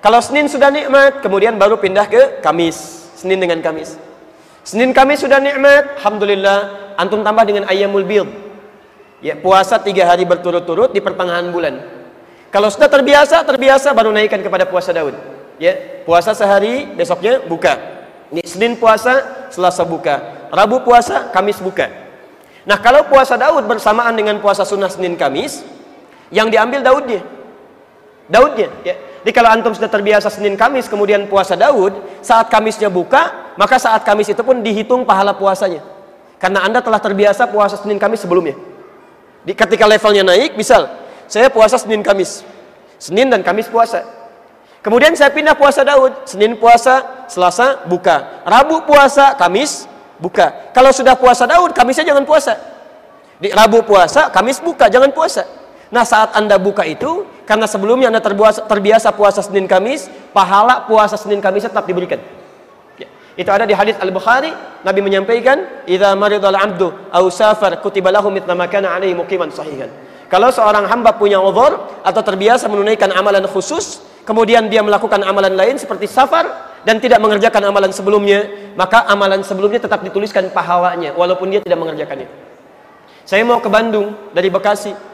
Kalau Senin sudah nikmat, kemudian baru pindah ke Kamis. Senin dengan Kamis. Senin Kamis sudah nikmat, alhamdulillah. Antum tambah dengan ayamul bid. Ya, puasa tiga hari berturut-turut di pertengahan bulan. Kalau sudah terbiasa, terbiasa baru naikkan kepada puasa Daud. Ya, puasa sehari, besoknya buka. Ini Senin puasa, Selasa buka. Rabu puasa, Kamis buka. Nah, kalau puasa Daud bersamaan dengan puasa sunnah Senin Kamis, yang diambil Daudnya. Daudnya, ya. Jadi kalau antum sudah terbiasa Senin Kamis kemudian puasa Daud, saat Kamisnya buka, maka saat Kamis itu pun dihitung pahala puasanya. Karena Anda telah terbiasa puasa Senin Kamis sebelumnya. Di ketika levelnya naik, misal saya puasa Senin Kamis. Senin dan Kamis puasa. Kemudian saya pindah puasa Daud. Senin puasa, Selasa buka. Rabu puasa, Kamis buka. Kalau sudah puasa Daud, Kamisnya jangan puasa. Di Rabu puasa, Kamis buka, jangan puasa. Nah saat anda buka itu, karena sebelumnya anda terbiasa, terbiasa puasa Senin Kamis, pahala puasa Senin Kamis tetap diberikan. Itu ada di hadis Al-Bukhari, Nabi menyampaikan, "Idza 'abdu aw safar kutiba lahu 'alaihi muqiman sahihan." Kalau seorang hamba punya uzur atau terbiasa menunaikan amalan khusus, kemudian dia melakukan amalan lain seperti safar dan tidak mengerjakan amalan sebelumnya, maka amalan sebelumnya tetap dituliskan pahalanya walaupun dia tidak mengerjakannya. Saya mau ke Bandung dari Bekasi.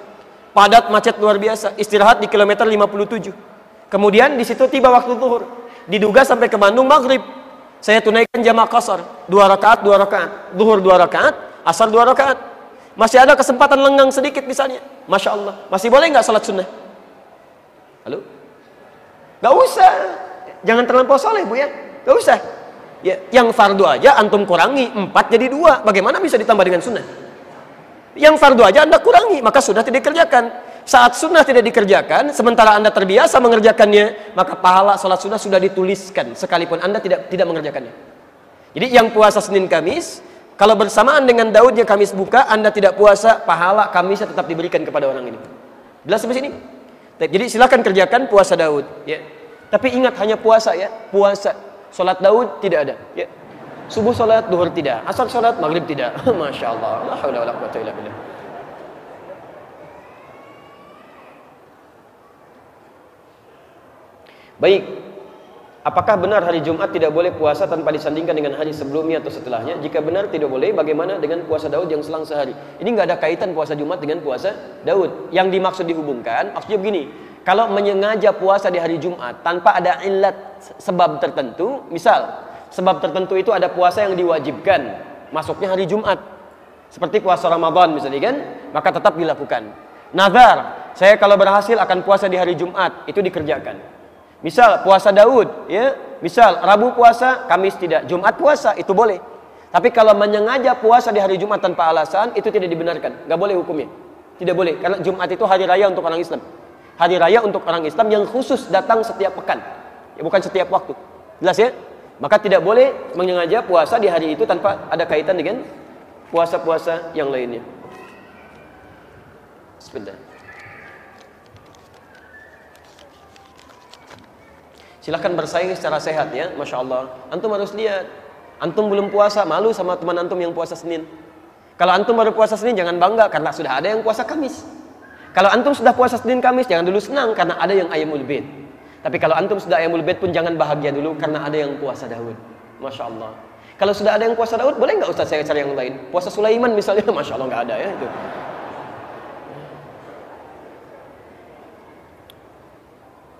Padat macet luar biasa, istirahat di kilometer 57. Kemudian di situ tiba waktu zuhur. Diduga sampai ke Bandung maghrib. Saya tunaikan jamaah kasar, dua rakaat, dua rakaat, duhur dua rakaat, asar dua rakaat. Masih ada kesempatan lenggang sedikit misalnya. Masya Allah. Masih boleh nggak sholat sunnah? Halo? Gak usah. Jangan terlampau soleh bu ya. Gak usah. Ya, yang fardu aja antum kurangi empat jadi dua. Bagaimana bisa ditambah dengan sunnah? Yang fardu aja anda kurangi maka sudah tidak dikerjakan. Saat sunnah tidak dikerjakan, sementara anda terbiasa mengerjakannya, maka pahala sholat sunnah sudah dituliskan sekalipun anda tidak tidak mengerjakannya. Jadi yang puasa Senin Kamis, kalau bersamaan dengan Daudnya Kamis buka, anda tidak puasa, pahala Kamisnya tetap diberikan kepada orang ini. Jelas sampai sini? Jadi silakan kerjakan puasa Daud. Ya. Tapi ingat hanya puasa ya, puasa. Sholat Daud tidak ada. Ya. Subuh sholat, duhur tidak. Asar sholat, maghrib tidak. Masya Allah. La haula wa la quwata illa. Baik, apakah benar hari Jumat tidak boleh puasa tanpa disandingkan dengan hari sebelumnya atau setelahnya? Jika benar tidak boleh, bagaimana dengan puasa Daud yang selang sehari? Ini nggak ada kaitan puasa Jumat dengan puasa Daud. Yang dimaksud dihubungkan, maksudnya begini, kalau menyengaja puasa di hari Jumat tanpa ada ilat sebab tertentu, misal sebab tertentu itu ada puasa yang diwajibkan, masuknya hari Jumat. Seperti puasa Ramadan misalnya kan, maka tetap dilakukan. Nazar, saya kalau berhasil akan puasa di hari Jumat, itu dikerjakan. Misal puasa Daud, ya. Misal Rabu puasa, Kamis tidak, Jumat puasa itu boleh. Tapi kalau menyengaja puasa di hari Jumat tanpa alasan itu tidak dibenarkan, nggak boleh hukumnya. Tidak boleh karena Jumat itu hari raya untuk orang Islam. Hari raya untuk orang Islam yang khusus datang setiap pekan, ya bukan setiap waktu. Jelas ya? Maka tidak boleh menyengaja puasa di hari itu tanpa ada kaitan dengan puasa-puasa yang lainnya. Bismillah. Silahkan bersaing secara sehat ya, Masya Allah. Antum harus lihat. Antum belum puasa, malu sama teman antum yang puasa Senin. Kalau antum baru puasa Senin, jangan bangga karena sudah ada yang puasa Kamis. Kalau antum sudah puasa Senin Kamis, jangan dulu senang karena ada yang ayamul bait. Tapi kalau antum sudah ayamul bait pun jangan bahagia dulu karena ada yang puasa Daud. Masya Allah. Kalau sudah ada yang puasa Daud, boleh nggak Ustaz saya cari yang lain? Puasa Sulaiman misalnya, Masya Allah nggak ada ya. Itu.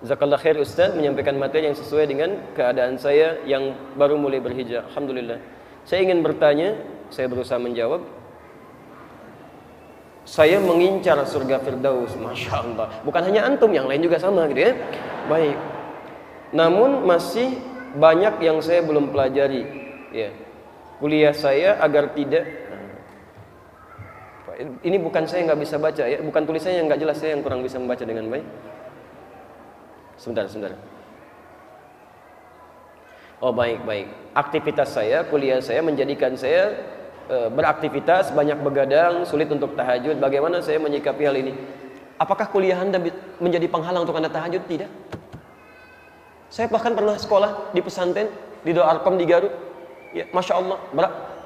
Zakallah khair Ustaz menyampaikan materi yang sesuai dengan keadaan saya yang baru mulai berhijrah. Alhamdulillah. Saya ingin bertanya, saya berusaha menjawab. Saya mengincar surga Firdaus, Masya Allah. Bukan hanya antum, yang lain juga sama gitu ya. Baik. Namun masih banyak yang saya belum pelajari. Ya. Kuliah saya agar tidak ini bukan saya nggak bisa baca ya, bukan tulisannya yang nggak jelas saya yang kurang bisa membaca dengan baik. Sebentar, sebentar. Oh baik, baik. Aktivitas saya, kuliah saya menjadikan saya e, beraktivitas, banyak begadang, sulit untuk tahajud. Bagaimana saya menyikapi hal ini? Apakah kuliah Anda menjadi penghalang untuk Anda tahajud? Tidak. Saya bahkan pernah sekolah di pesantren, di Doarkom di Garut. Ya, Masya Allah,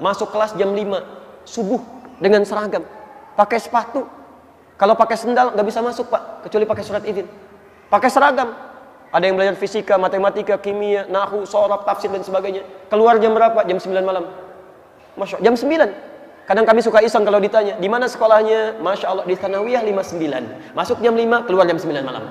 masuk kelas jam 5, subuh dengan seragam. Pakai sepatu. Kalau pakai sendal nggak bisa masuk pak, kecuali pakai surat izin. Pakai seragam. Ada yang belajar fisika, matematika, kimia, nahu, sorab, tafsir dan sebagainya. Keluar jam berapa? Jam 9 malam. Masya Allah, jam 9. Kadang kami suka iseng kalau ditanya, di mana sekolahnya? Masya Allah, di Tanawiyah 59. Masuk jam 5, keluar jam 9 malam.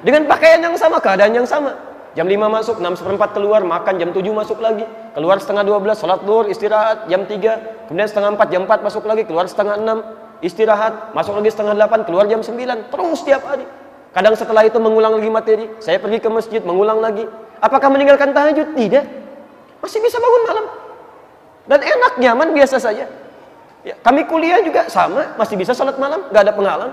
Dengan pakaian yang sama, keadaan yang sama. Jam 5 masuk, 6 seperempat keluar, makan, jam 7 masuk lagi. Keluar setengah 12, sholat duhur, istirahat, jam 3. Kemudian setengah 4, jam 4 masuk lagi, keluar setengah 6, istirahat, masuk lagi setengah 8, keluar jam 9. Terus setiap hari. Kadang setelah itu mengulang lagi materi. Saya pergi ke masjid, mengulang lagi. Apakah meninggalkan tahajud? Tidak. Masih bisa bangun malam. Dan enak, nyaman, biasa saja. Ya, kami kuliah juga sama, masih bisa salat malam, gak ada penghalang.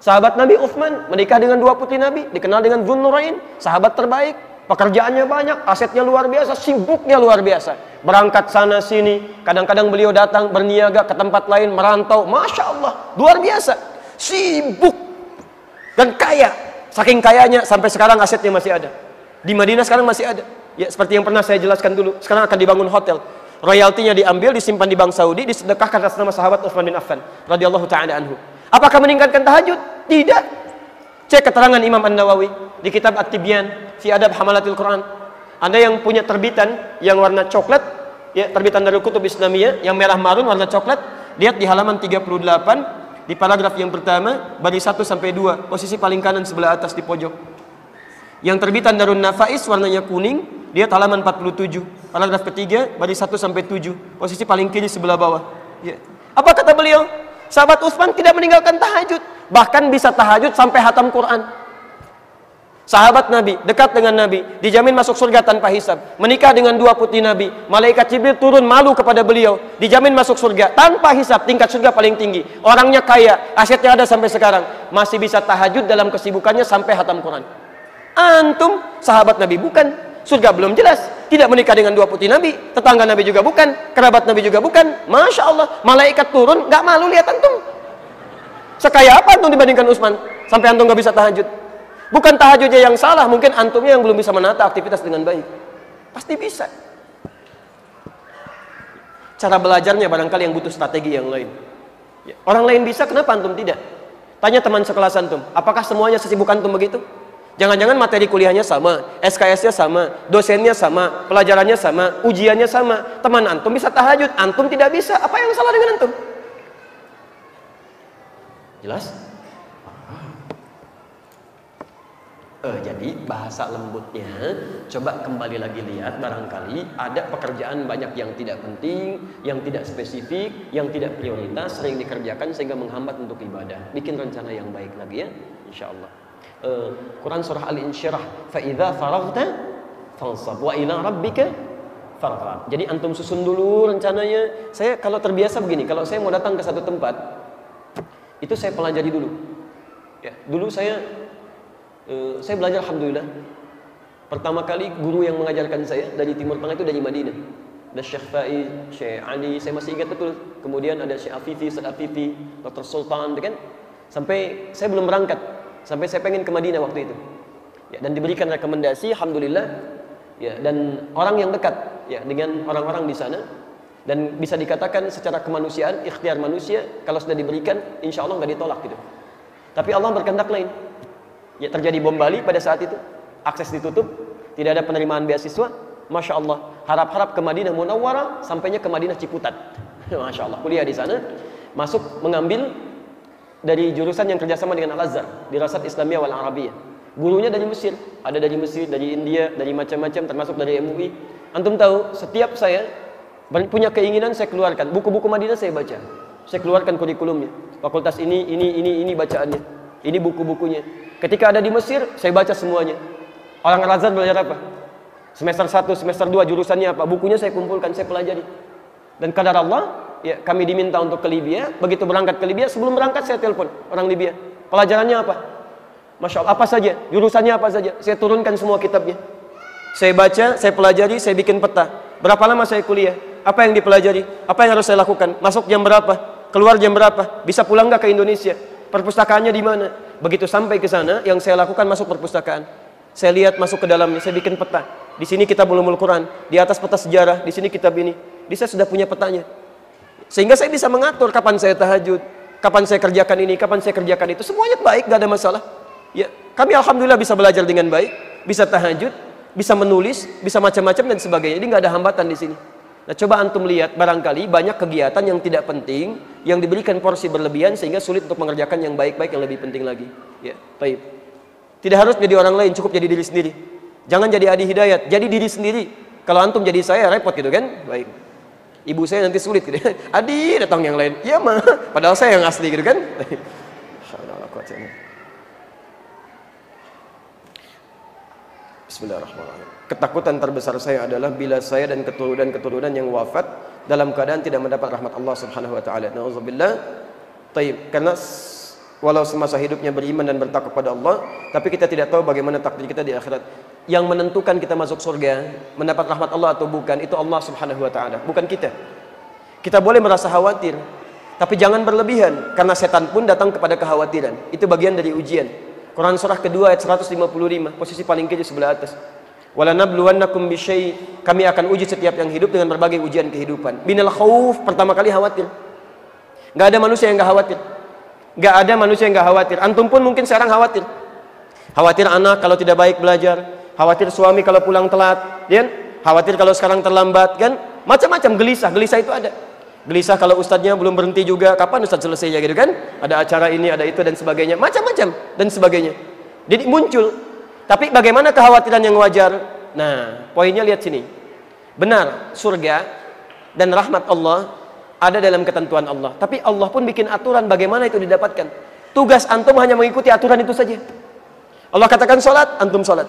Sahabat Nabi Uthman menikah dengan dua putri Nabi, dikenal dengan Nurain, sahabat terbaik, pekerjaannya banyak, asetnya luar biasa, sibuknya luar biasa. Berangkat sana sini, kadang-kadang beliau datang berniaga ke tempat lain, merantau, masya Allah, luar biasa, sibuk dan kaya. Saking kayanya sampai sekarang asetnya masih ada. Di Madinah sekarang masih ada. Ya seperti yang pernah saya jelaskan dulu, sekarang akan dibangun hotel royaltinya diambil disimpan di bank Saudi disedekahkan atas nama sahabat Utsman bin Affan radhiyallahu taala anhu. Apakah meningkatkan tahajud? Tidak. Cek keterangan Imam An-Nawawi di kitab At-Tibyan fi adab hamalatil Quran. Anda yang punya terbitan yang warna coklat ya terbitan dari kutub Islamiyah yang merah marun warna coklat. Lihat di halaman 38 di paragraf yang pertama baris 1 sampai 2 posisi paling kanan sebelah atas di pojok yang terbitan Darun Nafais warnanya kuning Lihat halaman 47, paragraf ketiga, baris 1 sampai 7, posisi paling kiri sebelah bawah. Ya. Apa kata beliau? Sahabat Utsman tidak meninggalkan tahajud, bahkan bisa tahajud sampai hatam Quran. Sahabat Nabi, dekat dengan Nabi, dijamin masuk surga tanpa hisab. Menikah dengan dua putri Nabi, malaikat Jibril turun malu kepada beliau, dijamin masuk surga tanpa hisab, tingkat surga paling tinggi. Orangnya kaya, asetnya ada sampai sekarang, masih bisa tahajud dalam kesibukannya sampai hatam Quran. Antum sahabat Nabi bukan, surga belum jelas. Tidak menikah dengan dua putri Nabi. Tetangga Nabi juga bukan. Kerabat Nabi juga bukan. Masya Allah malaikat turun gak malu lihat antum. Sekaya apa antum dibandingkan Utsman sampai antum gak bisa tahajud. Bukan tahajudnya yang salah mungkin antumnya yang belum bisa menata aktivitas dengan baik. Pasti bisa. Cara belajarnya barangkali yang butuh strategi yang lain. Ya, orang lain bisa kenapa antum tidak? Tanya teman sekelas antum apakah semuanya sesibuk antum begitu Jangan-jangan materi kuliahnya sama, SKS-nya sama, dosennya sama, pelajarannya sama, ujiannya sama. Teman antum bisa tahajud, antum tidak bisa. Apa yang salah dengan antum? Jelas? Eh, jadi bahasa lembutnya coba kembali lagi lihat barangkali ada pekerjaan banyak yang tidak penting, yang tidak spesifik, yang tidak prioritas sering dikerjakan sehingga menghambat untuk ibadah. Bikin rencana yang baik lagi ya, insya Allah uh, Quran surah Al-Insyirah fa idza faraghta fansab wa ila rabbika farghab. Jadi antum susun dulu rencananya. Saya kalau terbiasa begini, kalau saya mau datang ke satu tempat itu saya pelajari dulu. Ya, dulu saya uh, saya belajar alhamdulillah. Pertama kali guru yang mengajarkan saya dari Timur Tengah itu dari Madinah. Ada Syekh Faiz, Syekh Ali, saya masih ingat betul. Kemudian ada Syekh Afifi, Ustaz Afifi, Dr. Sultan, kan? Sampai saya belum berangkat, sampai saya pengen ke Madinah waktu itu. Ya, dan diberikan rekomendasi alhamdulillah. Ya dan orang yang dekat ya dengan orang-orang di sana. Dan bisa dikatakan secara kemanusiaan ikhtiar manusia kalau sudah diberikan insya Allah nggak ditolak gitu. Tapi Allah berkehendak lain. Ya terjadi bom Bali pada saat itu. Akses ditutup. Tidak ada penerimaan beasiswa. Masya Allah. Harap-harap ke Madinah Munawwarah sampainya ke Madinah Ciputat. Masya Allah. Kuliah di sana. Masuk mengambil dari jurusan yang kerjasama dengan Al-Azhar di Rasat Islamiyah wal Arabiyah. Gurunya dari Mesir, ada dari Mesir, dari India, dari macam-macam termasuk dari MUI. Antum tahu, setiap saya punya keinginan saya keluarkan buku-buku Madinah saya baca. Saya keluarkan kurikulumnya. Fakultas ini, ini, ini, ini bacaannya. Ini buku-bukunya. Ketika ada di Mesir, saya baca semuanya. Orang Al-Azhar belajar apa? Semester 1, semester 2 jurusannya apa? Bukunya saya kumpulkan, saya pelajari. Dan kadar Allah, ya kami diminta untuk ke Libya. Begitu berangkat ke Libya, sebelum berangkat saya telepon orang Libya. Pelajarannya apa? Masya Allah, apa saja? Jurusannya apa saja? Saya turunkan semua kitabnya. Saya baca, saya pelajari, saya bikin peta. Berapa lama saya kuliah? Apa yang dipelajari? Apa yang harus saya lakukan? Masuk jam berapa? Keluar jam berapa? Bisa pulang nggak ke Indonesia? Perpustakaannya di mana? Begitu sampai ke sana, yang saya lakukan masuk perpustakaan. Saya lihat masuk ke dalamnya, saya bikin peta. Di sini kita belum Quran, di atas peta sejarah, di sini kitab ini. Di saya sudah punya petanya. Sehingga saya bisa mengatur kapan saya tahajud, kapan saya kerjakan ini, kapan saya kerjakan itu. Semuanya baik, gak ada masalah. Ya, kami alhamdulillah bisa belajar dengan baik, bisa tahajud, bisa menulis, bisa macam-macam dan sebagainya. Jadi nggak ada hambatan di sini. Nah, coba antum lihat barangkali banyak kegiatan yang tidak penting yang diberikan porsi berlebihan sehingga sulit untuk mengerjakan yang baik-baik yang lebih penting lagi. Ya, baik. Tidak harus jadi orang lain, cukup jadi diri sendiri. Jangan jadi adi hidayat, jadi diri sendiri. Kalau antum jadi saya repot gitu kan? Baik. Ibu saya nanti sulit gitu. Adi datang yang lain. Iya mah, padahal saya yang asli gitu kan? Bismillahirrahmanirrahim. Ketakutan terbesar saya adalah bila saya dan keturunan-keturunan yang wafat dalam keadaan tidak mendapat rahmat Allah Subhanahu wa taala. Nauzubillah. Taib. Karena walau semasa hidupnya beriman dan bertakwa kepada Allah, tapi kita tidak tahu bagaimana takdir kita di akhirat. Yang menentukan kita masuk surga, mendapat rahmat Allah atau bukan, itu Allah Subhanahu wa taala, bukan kita. Kita boleh merasa khawatir, tapi jangan berlebihan karena setan pun datang kepada kekhawatiran. Itu bagian dari ujian. Quran surah kedua ayat 155, posisi paling kiri sebelah atas. Walanabluwannakum bisyai kami akan uji setiap yang hidup dengan berbagai ujian kehidupan. Binal khauf pertama kali khawatir. Gak ada manusia yang gak khawatir. Gak ada manusia yang gak khawatir. Antum pun mungkin sekarang khawatir. Khawatir anak kalau tidak baik belajar, khawatir suami kalau pulang telat, ya? Khawatir kalau sekarang terlambat, kan? Macam-macam gelisah, gelisah itu ada. Gelisah kalau ustadznya belum berhenti juga, kapan ustadz selesai ya gitu kan? Ada acara ini, ada itu dan sebagainya, macam-macam dan sebagainya. Jadi muncul tapi bagaimana kekhawatiran yang wajar? Nah, poinnya lihat sini. Benar, surga dan rahmat Allah ada dalam ketentuan Allah. Tapi Allah pun bikin aturan bagaimana itu didapatkan. Tugas antum hanya mengikuti aturan itu saja. Allah katakan sholat, antum sholat.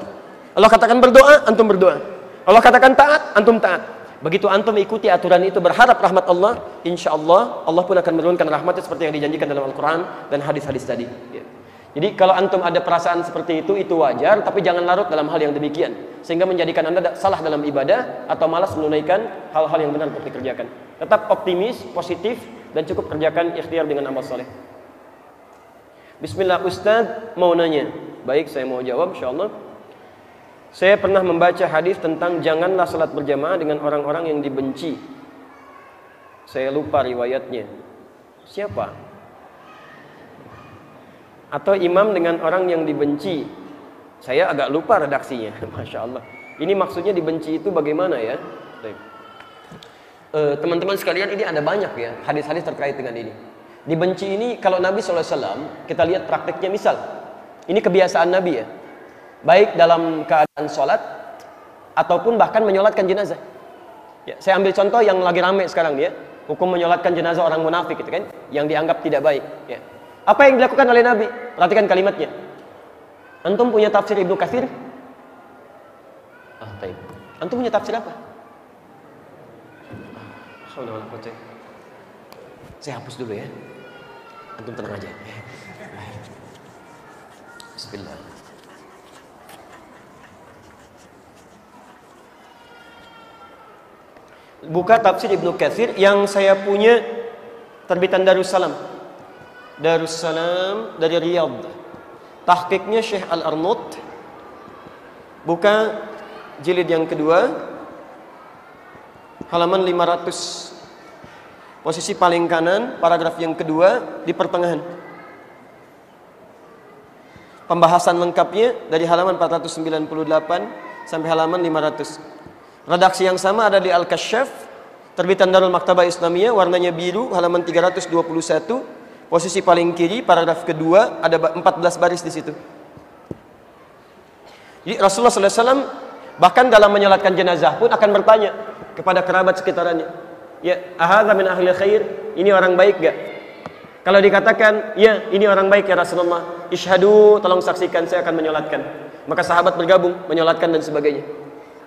Allah katakan berdoa, antum berdoa. Allah katakan taat, antum taat. Begitu antum ikuti aturan itu berharap rahmat Allah, insya Allah Allah pun akan menurunkan rahmatnya seperti yang dijanjikan dalam Al-Quran dan hadis-hadis tadi. Ya. Jadi kalau antum ada perasaan seperti itu, itu wajar, tapi jangan larut dalam hal yang demikian. Sehingga menjadikan anda salah dalam ibadah atau malas menunaikan hal-hal yang benar untuk dikerjakan. Tetap optimis, positif, dan cukup kerjakan ikhtiar dengan amal soleh. Bismillah Ustaz mau nanya. Baik, saya mau jawab insyaAllah. Saya pernah membaca hadis tentang janganlah salat berjamaah dengan orang-orang yang dibenci. Saya lupa riwayatnya. Siapa? atau imam dengan orang yang dibenci. Saya agak lupa redaksinya, masya Allah. Ini maksudnya dibenci itu bagaimana ya? Eh, teman-teman uh, sekalian ini ada banyak ya hadis-hadis terkait dengan ini. Dibenci ini kalau Nabi SAW kita lihat prakteknya misal ini kebiasaan Nabi ya, baik dalam keadaan sholat ataupun bahkan menyolatkan jenazah. Ya, saya ambil contoh yang lagi rame sekarang dia, hukum menyolatkan jenazah orang munafik itu kan, yang dianggap tidak baik. Ya. Apa yang dilakukan oleh Nabi? Perhatikan kalimatnya. Antum punya tafsir Ibnu Katsir? Ah, baik. Antum punya tafsir apa? Ah, Saya hapus dulu ya. Antum tenang aja. Bismillah. Buka tafsir Ibnu Katsir yang saya punya terbitan Darussalam. Darussalam dari Riyadh. Tahqiqnya Syekh Al-Arnut. Buka jilid yang kedua. Halaman 500. Posisi paling kanan, paragraf yang kedua di pertengahan. Pembahasan lengkapnya dari halaman 498 sampai halaman 500. Redaksi yang sama ada di Al-Kasyaf, terbitan Darul Maktabah Islamiyah, warnanya biru, halaman 321 Posisi paling kiri, paragraf kedua, ada 14 baris di situ. Jadi Rasulullah SAW bahkan dalam menyolatkan jenazah pun akan bertanya kepada kerabat sekitarannya. Ya, ahadha min ahli khair, ini orang baik gak? Kalau dikatakan, ya ini orang baik ya Rasulullah, ishadu, tolong saksikan saya akan menyolatkan. Maka sahabat bergabung, menyolatkan dan sebagainya.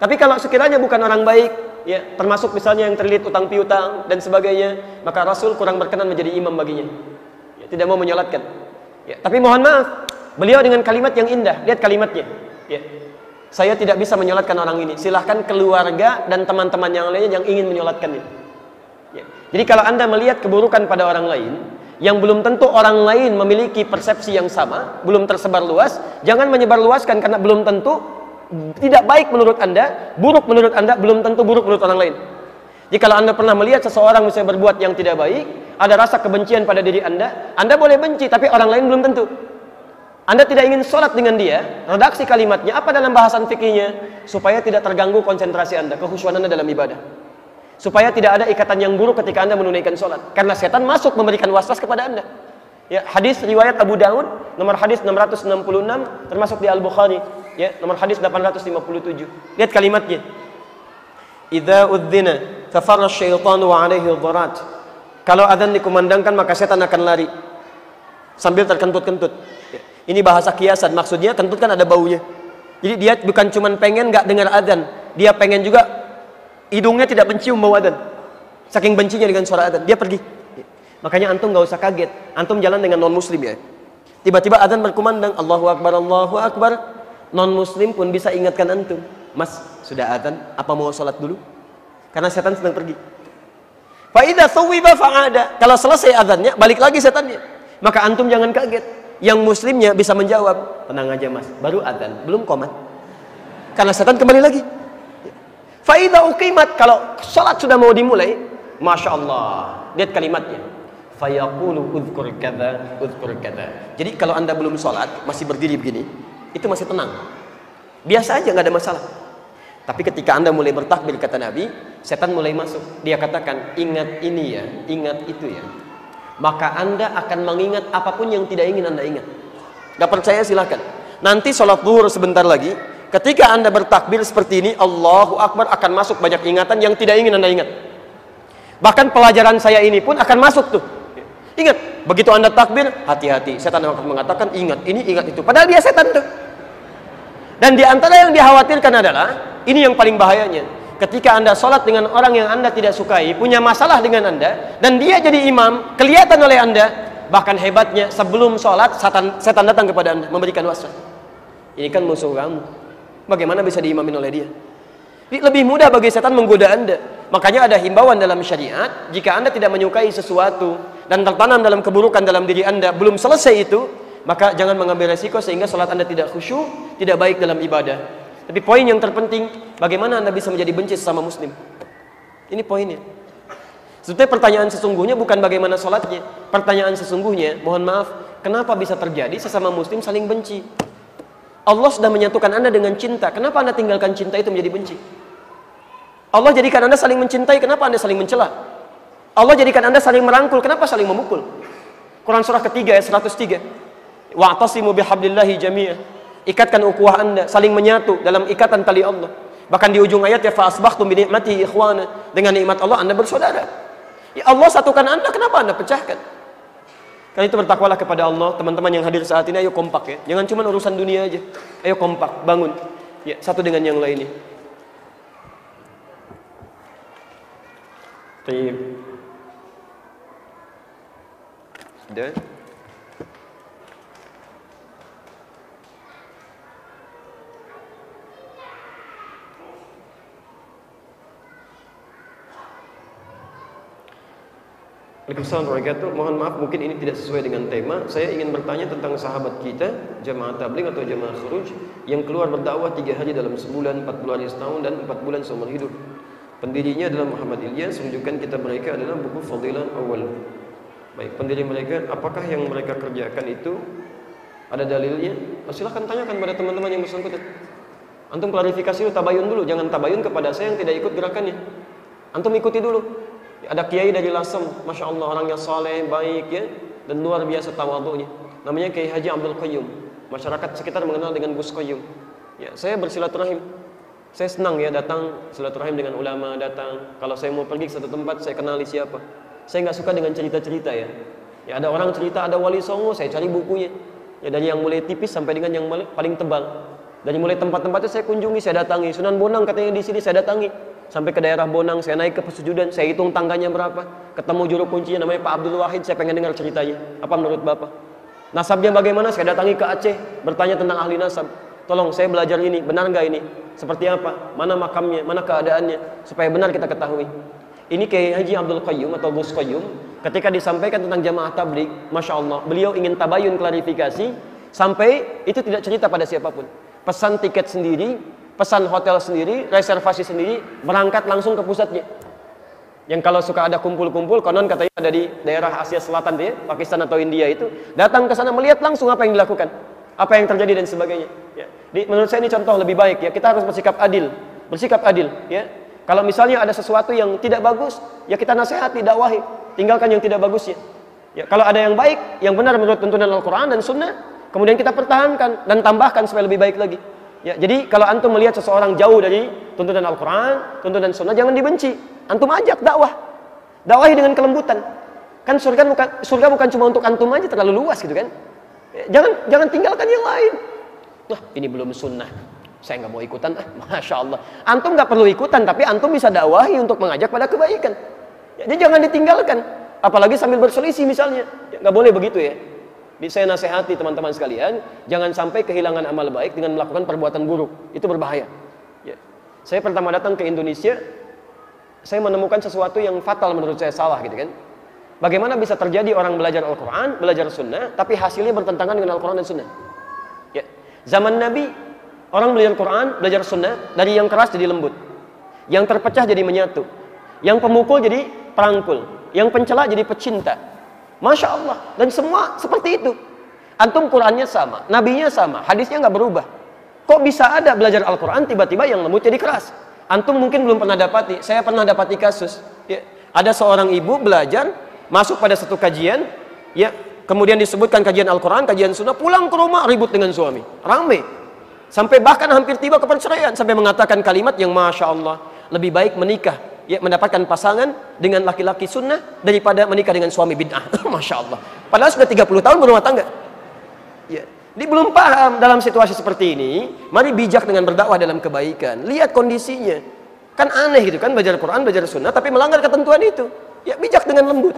Tapi kalau sekiranya bukan orang baik, ya termasuk misalnya yang terlilit utang piutang dan sebagainya, maka Rasul kurang berkenan menjadi imam baginya tidak mau menyolatkan. Ya, tapi mohon maaf, beliau dengan kalimat yang indah. Lihat kalimatnya. Ya. Saya tidak bisa menyolatkan orang ini. Silahkan keluarga dan teman-teman yang lainnya yang ingin menyolatkannya. Ya. Jadi kalau anda melihat keburukan pada orang lain, yang belum tentu orang lain memiliki persepsi yang sama, belum tersebar luas, jangan menyebar luaskan karena belum tentu tidak baik menurut anda, buruk menurut anda, belum tentu buruk menurut orang lain. Jika anda pernah melihat seseorang misalnya berbuat yang tidak baik, ada rasa kebencian pada diri anda, anda boleh benci, tapi orang lain belum tentu. Anda tidak ingin sholat dengan dia, redaksi kalimatnya apa dalam bahasan fikihnya, supaya tidak terganggu konsentrasi anda, kehusuan anda dalam ibadah. supaya tidak ada ikatan yang buruk ketika Anda menunaikan sholat. Karena setan masuk memberikan waswas kepada Anda. Ya, hadis riwayat Abu Daud nomor hadis 666 termasuk di Al-Bukhari ya, nomor hadis 857. Lihat kalimatnya. Idza udzina fafarra syaitanu wa alaihi dharat. Kalau adzan dikumandangkan maka setan akan lari sambil terkentut-kentut. Ya. Ini bahasa kiasan, maksudnya kentut kan ada baunya. Jadi dia bukan cuma pengen nggak dengar adzan, dia pengen juga hidungnya tidak mencium bau adzan. Saking bencinya dengan suara adzan, dia pergi. Makanya antum nggak usah kaget, antum jalan dengan non muslim ya. Tiba-tiba adzan berkumandang, Allahu Akbar, Allahu Akbar. Non muslim pun bisa ingatkan antum, Mas sudah adzan, apa mau sholat dulu? Karena setan sedang pergi. Faidah sawiba fa'ada. Kalau selesai adzannya, balik lagi setannya. Maka antum jangan kaget. Yang muslimnya bisa menjawab, tenang aja mas, baru adzan, belum komat. Karena setan kembali lagi. Faidah uqimat, kalau sholat sudah mau dimulai, Masya Allah, lihat kalimatnya. Fayaqulu udhkur kada, udhkur kada. Jadi kalau anda belum sholat, masih berdiri begini, itu masih tenang. Biasa aja, nggak ada masalah. Tapi ketika anda mulai bertakbir kata Nabi, setan mulai masuk. Dia katakan, ingat ini ya, ingat itu ya maka Anda akan mengingat apa pun yang tidak ingin Anda ingat. Gak percaya silahkan. Nanti sholat zuhur sebentar lagi, ketika Anda bertakbir seperti ini, Allahu Akbar akan masuk banyak ingatan yang tidak ingin Anda ingat. Bahkan pelajaran saya ini pun akan masuk tuh. Ingat, begitu Anda takbir, hati-hati. Setan akan mengatakan, ingat ini, ingat itu. Padahal dia setan tuh. Dan di antara yang dikhawatirkan adalah, ini yang paling bahayanya. Ketika anda sholat dengan orang yang anda tidak sukai punya masalah dengan anda dan dia jadi imam kelihatan oleh anda bahkan hebatnya sebelum sholat setan, setan datang kepada anda memberikan waswas. Ini kan musuh kamu. Bagaimana bisa diimamin oleh dia? Lebih mudah bagi setan menggoda anda. Makanya ada himbauan dalam syariat jika anda tidak menyukai sesuatu dan tertanam dalam keburukan dalam diri anda belum selesai itu maka jangan mengambil resiko sehingga sholat anda tidak khusyuk tidak baik dalam ibadah tapi poin yang terpenting, bagaimana Anda bisa menjadi benci sesama muslim? Ini poinnya. Sebetulnya pertanyaan sesungguhnya bukan bagaimana sholatnya. Pertanyaan sesungguhnya, mohon maaf, kenapa bisa terjadi sesama muslim saling benci? Allah sudah menyatukan Anda dengan cinta. Kenapa Anda tinggalkan cinta itu menjadi benci? Allah jadikan Anda saling mencintai, kenapa Anda saling mencela? Allah jadikan Anda saling merangkul, kenapa saling memukul? Quran surah ketiga ayat 103. Wa'tasimu bihablillahi jami'ah ikatkan ukhuwah anda saling menyatu dalam ikatan tali Allah. Bahkan di ujung ayat ya fa'asbahtum bi ikhwana. Dengan nikmat Allah anda bersaudara. Ya Allah satukan anda kenapa anda pecahkan? Karena itu bertakwalah kepada Allah teman-teman yang hadir saat ini ayo kompak ya. Jangan cuma urusan dunia aja. Ayo kompak bangun. Ya satu dengan yang lainnya. Tayyib. Sudah? Waalaikumsalam warahmatullahi Mohon maaf mungkin ini tidak sesuai dengan tema. Saya ingin bertanya tentang sahabat kita, jamaah tabligh atau jamaah khuruj yang keluar berdakwah tiga hari dalam sebulan, empat bulan setahun dan empat bulan seumur hidup. Pendirinya adalah Muhammad Ilyas. Rujukan kita mereka adalah buku Fadilah Awal. Baik, pendiri mereka, apakah yang mereka kerjakan itu ada dalilnya? Oh, silahkan tanyakan pada teman-teman yang bersangkutan. Antum klarifikasi dulu, tabayun dulu. Jangan tabayun kepada saya yang tidak ikut gerakannya. Antum ikuti dulu. Ada kiai dari Lasem, masya Allah orangnya saleh, baik ya, dan luar biasa tawadhunya. Namanya Kiai Haji Abdul Qayyum. Masyarakat sekitar mengenal dengan Gus Qayyum. Ya, saya bersilaturahim. Saya senang ya datang silaturahim dengan ulama datang. Kalau saya mau pergi ke satu tempat, saya kenali siapa. Saya nggak suka dengan cerita-cerita ya. Ya ada orang cerita ada wali songo, saya cari bukunya. Ya dari yang mulai tipis sampai dengan yang paling tebal. Dari mulai tempat-tempatnya saya kunjungi, saya datangi. Sunan Bonang katanya di sini saya datangi sampai ke daerah Bonang, saya naik ke pesujudan, saya hitung tangganya berapa, ketemu juru kuncinya namanya Pak Abdul Wahid, saya pengen dengar ceritanya. Apa menurut Bapak? Nasabnya bagaimana? Saya datangi ke Aceh, bertanya tentang ahli nasab. Tolong saya belajar ini, benar nggak ini? Seperti apa? Mana makamnya? Mana keadaannya? Supaya benar kita ketahui. Ini kayak Haji Abdul Qayyum atau Gus Qayyum ketika disampaikan tentang jamaah tablik, masya Allah, beliau ingin tabayun klarifikasi sampai itu tidak cerita pada siapa pun. Pesan tiket sendiri, pesan hotel sendiri, reservasi sendiri, berangkat langsung ke pusatnya. Yang kalau suka ada kumpul-kumpul, konon katanya ada di daerah Asia Selatan dia, Pakistan atau India itu, datang ke sana melihat langsung apa yang dilakukan, apa yang terjadi dan sebagainya. Ya. Di, menurut saya ini contoh lebih baik ya. Kita harus bersikap adil, bersikap adil. Ya. Kalau misalnya ada sesuatu yang tidak bagus, ya kita nasihati, dakwahi, tinggalkan yang tidak bagusnya. Ya, kalau ada yang baik, yang benar menurut tuntunan Al-Qur'an dan Sunnah, kemudian kita pertahankan dan tambahkan supaya lebih baik lagi. Ya, jadi kalau antum melihat seseorang jauh dari tuntunan Al-Quran, tuntunan Sunnah, jangan dibenci. Antum ajak dakwah, dakwahi dengan kelembutan. Kan surga bukan surga bukan cuma untuk antum aja terlalu luas gitu kan. Ya, jangan jangan tinggalkan yang lain. Wah ini belum sunnah. Saya nggak mau ikutan. Ah, Masya Allah. Antum nggak perlu ikutan, tapi antum bisa dakwahi untuk mengajak pada kebaikan. Ya, jadi jangan ditinggalkan. Apalagi sambil berselisih misalnya. Ya, nggak boleh begitu ya. Saya nasihati teman-teman sekalian, jangan sampai kehilangan amal baik dengan melakukan perbuatan buruk. Itu berbahaya. Ya. Saya pertama datang ke Indonesia, saya menemukan sesuatu yang fatal menurut saya salah gitu kan. Bagaimana bisa terjadi orang belajar Al-Quran, belajar Sunnah, tapi hasilnya bertentangan dengan Al-Quran dan Sunnah. Ya. Zaman Nabi, orang belajar Quran, belajar Sunnah, dari yang keras jadi lembut. Yang terpecah jadi menyatu. Yang pemukul jadi perangkul. Yang pencela jadi pecinta. Masya Allah. Dan semua seperti itu. Antum Qurannya sama, nabinya sama, hadisnya nggak berubah. Kok bisa ada belajar Al-Quran tiba-tiba yang lembut jadi keras? Antum mungkin belum pernah dapati. Saya pernah dapati kasus. Ya, ada seorang ibu belajar masuk pada satu kajian, ya kemudian disebutkan kajian Al-Quran, kajian Sunnah, pulang ke rumah ribut dengan suami, rame, sampai bahkan hampir tiba ke perceraian, sampai mengatakan kalimat yang masya Allah lebih baik menikah ya mendapatkan pasangan dengan laki-laki sunnah daripada menikah dengan suami bid'ah. Masya Allah. Padahal sudah 30 tahun berumah tangga. Ya. Dia belum paham dalam situasi seperti ini. Mari bijak dengan berdakwah dalam kebaikan. Lihat kondisinya. Kan aneh gitu kan belajar Quran, belajar sunnah tapi melanggar ketentuan itu. Ya bijak dengan lembut.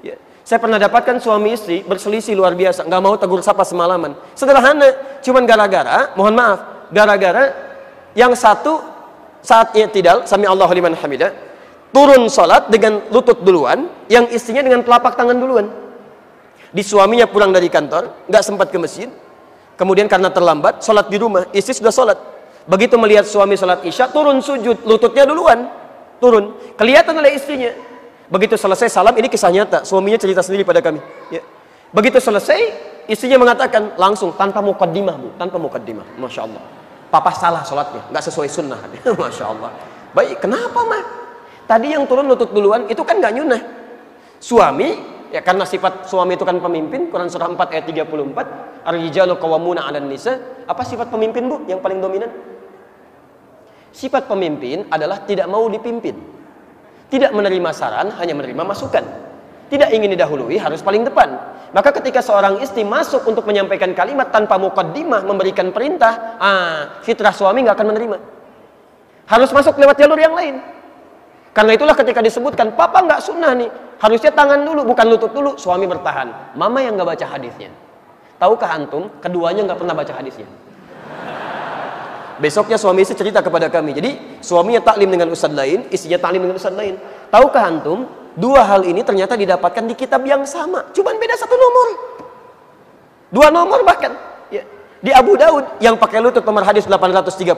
Ya. Saya pernah dapatkan suami istri berselisih luar biasa, nggak mau tegur sapa semalaman. Sederhana, cuman gara-gara, mohon maaf, gara-gara yang satu saat tidak sami Allahu liman hamidah turun salat dengan lutut duluan yang istrinya dengan telapak tangan duluan. Di suaminya pulang dari kantor nggak sempat ke masjid. Kemudian karena terlambat salat di rumah istri sudah salat. Begitu melihat suami salat isya turun sujud lututnya duluan turun. Kelihatan oleh istrinya. Begitu selesai salam ini kisah nyata. Suaminya cerita sendiri pada kami. Ya. begitu selesai istrinya mengatakan langsung tanpa mukaddimah bu tanpa mukaddimah. Masya Allah papa salah sholatnya, nggak sesuai sunnah. Masya Allah. Baik, kenapa mah? Tadi yang turun lutut duluan itu kan nggak nyunah. Suami, ya karena sifat suami itu kan pemimpin, Quran surah 4 ayat 34, Ar-rijalu qawwamuna 'alan nisa. Apa sifat pemimpin, Bu, yang paling dominan? Sifat pemimpin adalah tidak mau dipimpin. Tidak menerima saran, hanya menerima masukan. Tidak ingin didahului, harus paling depan. Maka ketika seorang istri masuk untuk menyampaikan kalimat tanpa mukaddimah memberikan perintah, ah, fitrah suami nggak akan menerima. Harus masuk lewat jalur yang lain. Karena itulah ketika disebutkan, papa nggak sunnah nih, harusnya tangan dulu, bukan lutut dulu. Suami bertahan. Mama yang nggak baca hadisnya. Tahukah antum? Keduanya nggak pernah baca hadisnya. Besoknya suami istri cerita kepada kami. Jadi suaminya taklim dengan ustadz lain, istrinya taklim dengan ustadz lain. Tahukah antum? Dua hal ini ternyata didapatkan di kitab yang sama, cuman beda satu nomor. Dua nomor bahkan. Ya. Di Abu Daud yang pakai lutut nomor hadis 838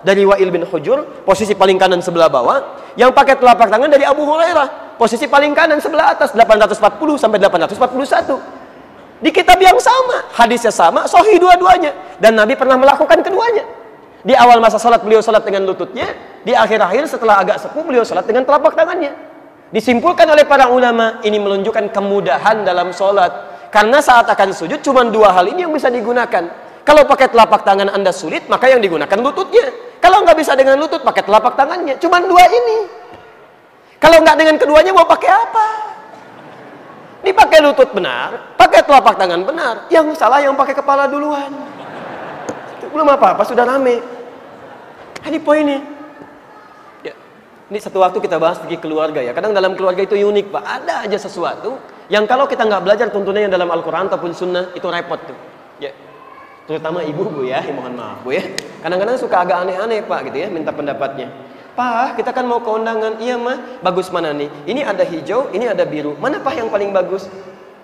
dari Wa'il bin Hujur, posisi paling kanan sebelah bawah, yang pakai telapak tangan dari Abu Hurairah, posisi paling kanan sebelah atas 840 sampai 841. Di kitab yang sama, hadisnya sama, sahih dua-duanya dan Nabi pernah melakukan keduanya. Di awal masa salat beliau salat dengan lututnya, di akhir-akhir setelah agak sepuh beliau salat dengan telapak tangannya. Disimpulkan oleh para ulama, ini menunjukkan kemudahan dalam sholat. Karena saat akan sujud, cuma dua hal ini yang bisa digunakan. Kalau pakai telapak tangan Anda sulit, maka yang digunakan lututnya. Kalau nggak bisa dengan lutut, pakai telapak tangannya. Cuma dua ini. Kalau nggak dengan keduanya, mau pakai apa? Dipakai lutut benar, pakai telapak tangan benar. Yang salah yang pakai kepala duluan. Belum apa-apa, sudah rame. Ini poinnya. Ini satu waktu kita bahas pergi keluarga ya. Kadang dalam keluarga itu unik pak. Ada aja sesuatu yang kalau kita nggak belajar tuntunannya dalam Al-Quran ataupun Sunnah itu repot tuh. Ya. Terutama ibu bu ya, mohon maaf bu ya. Kadang-kadang suka agak aneh-aneh pak gitu ya, minta pendapatnya. Pak, kita kan mau ke undangan. Iya mah, bagus mana nih? Ini ada hijau, ini ada biru. Mana pak yang paling bagus?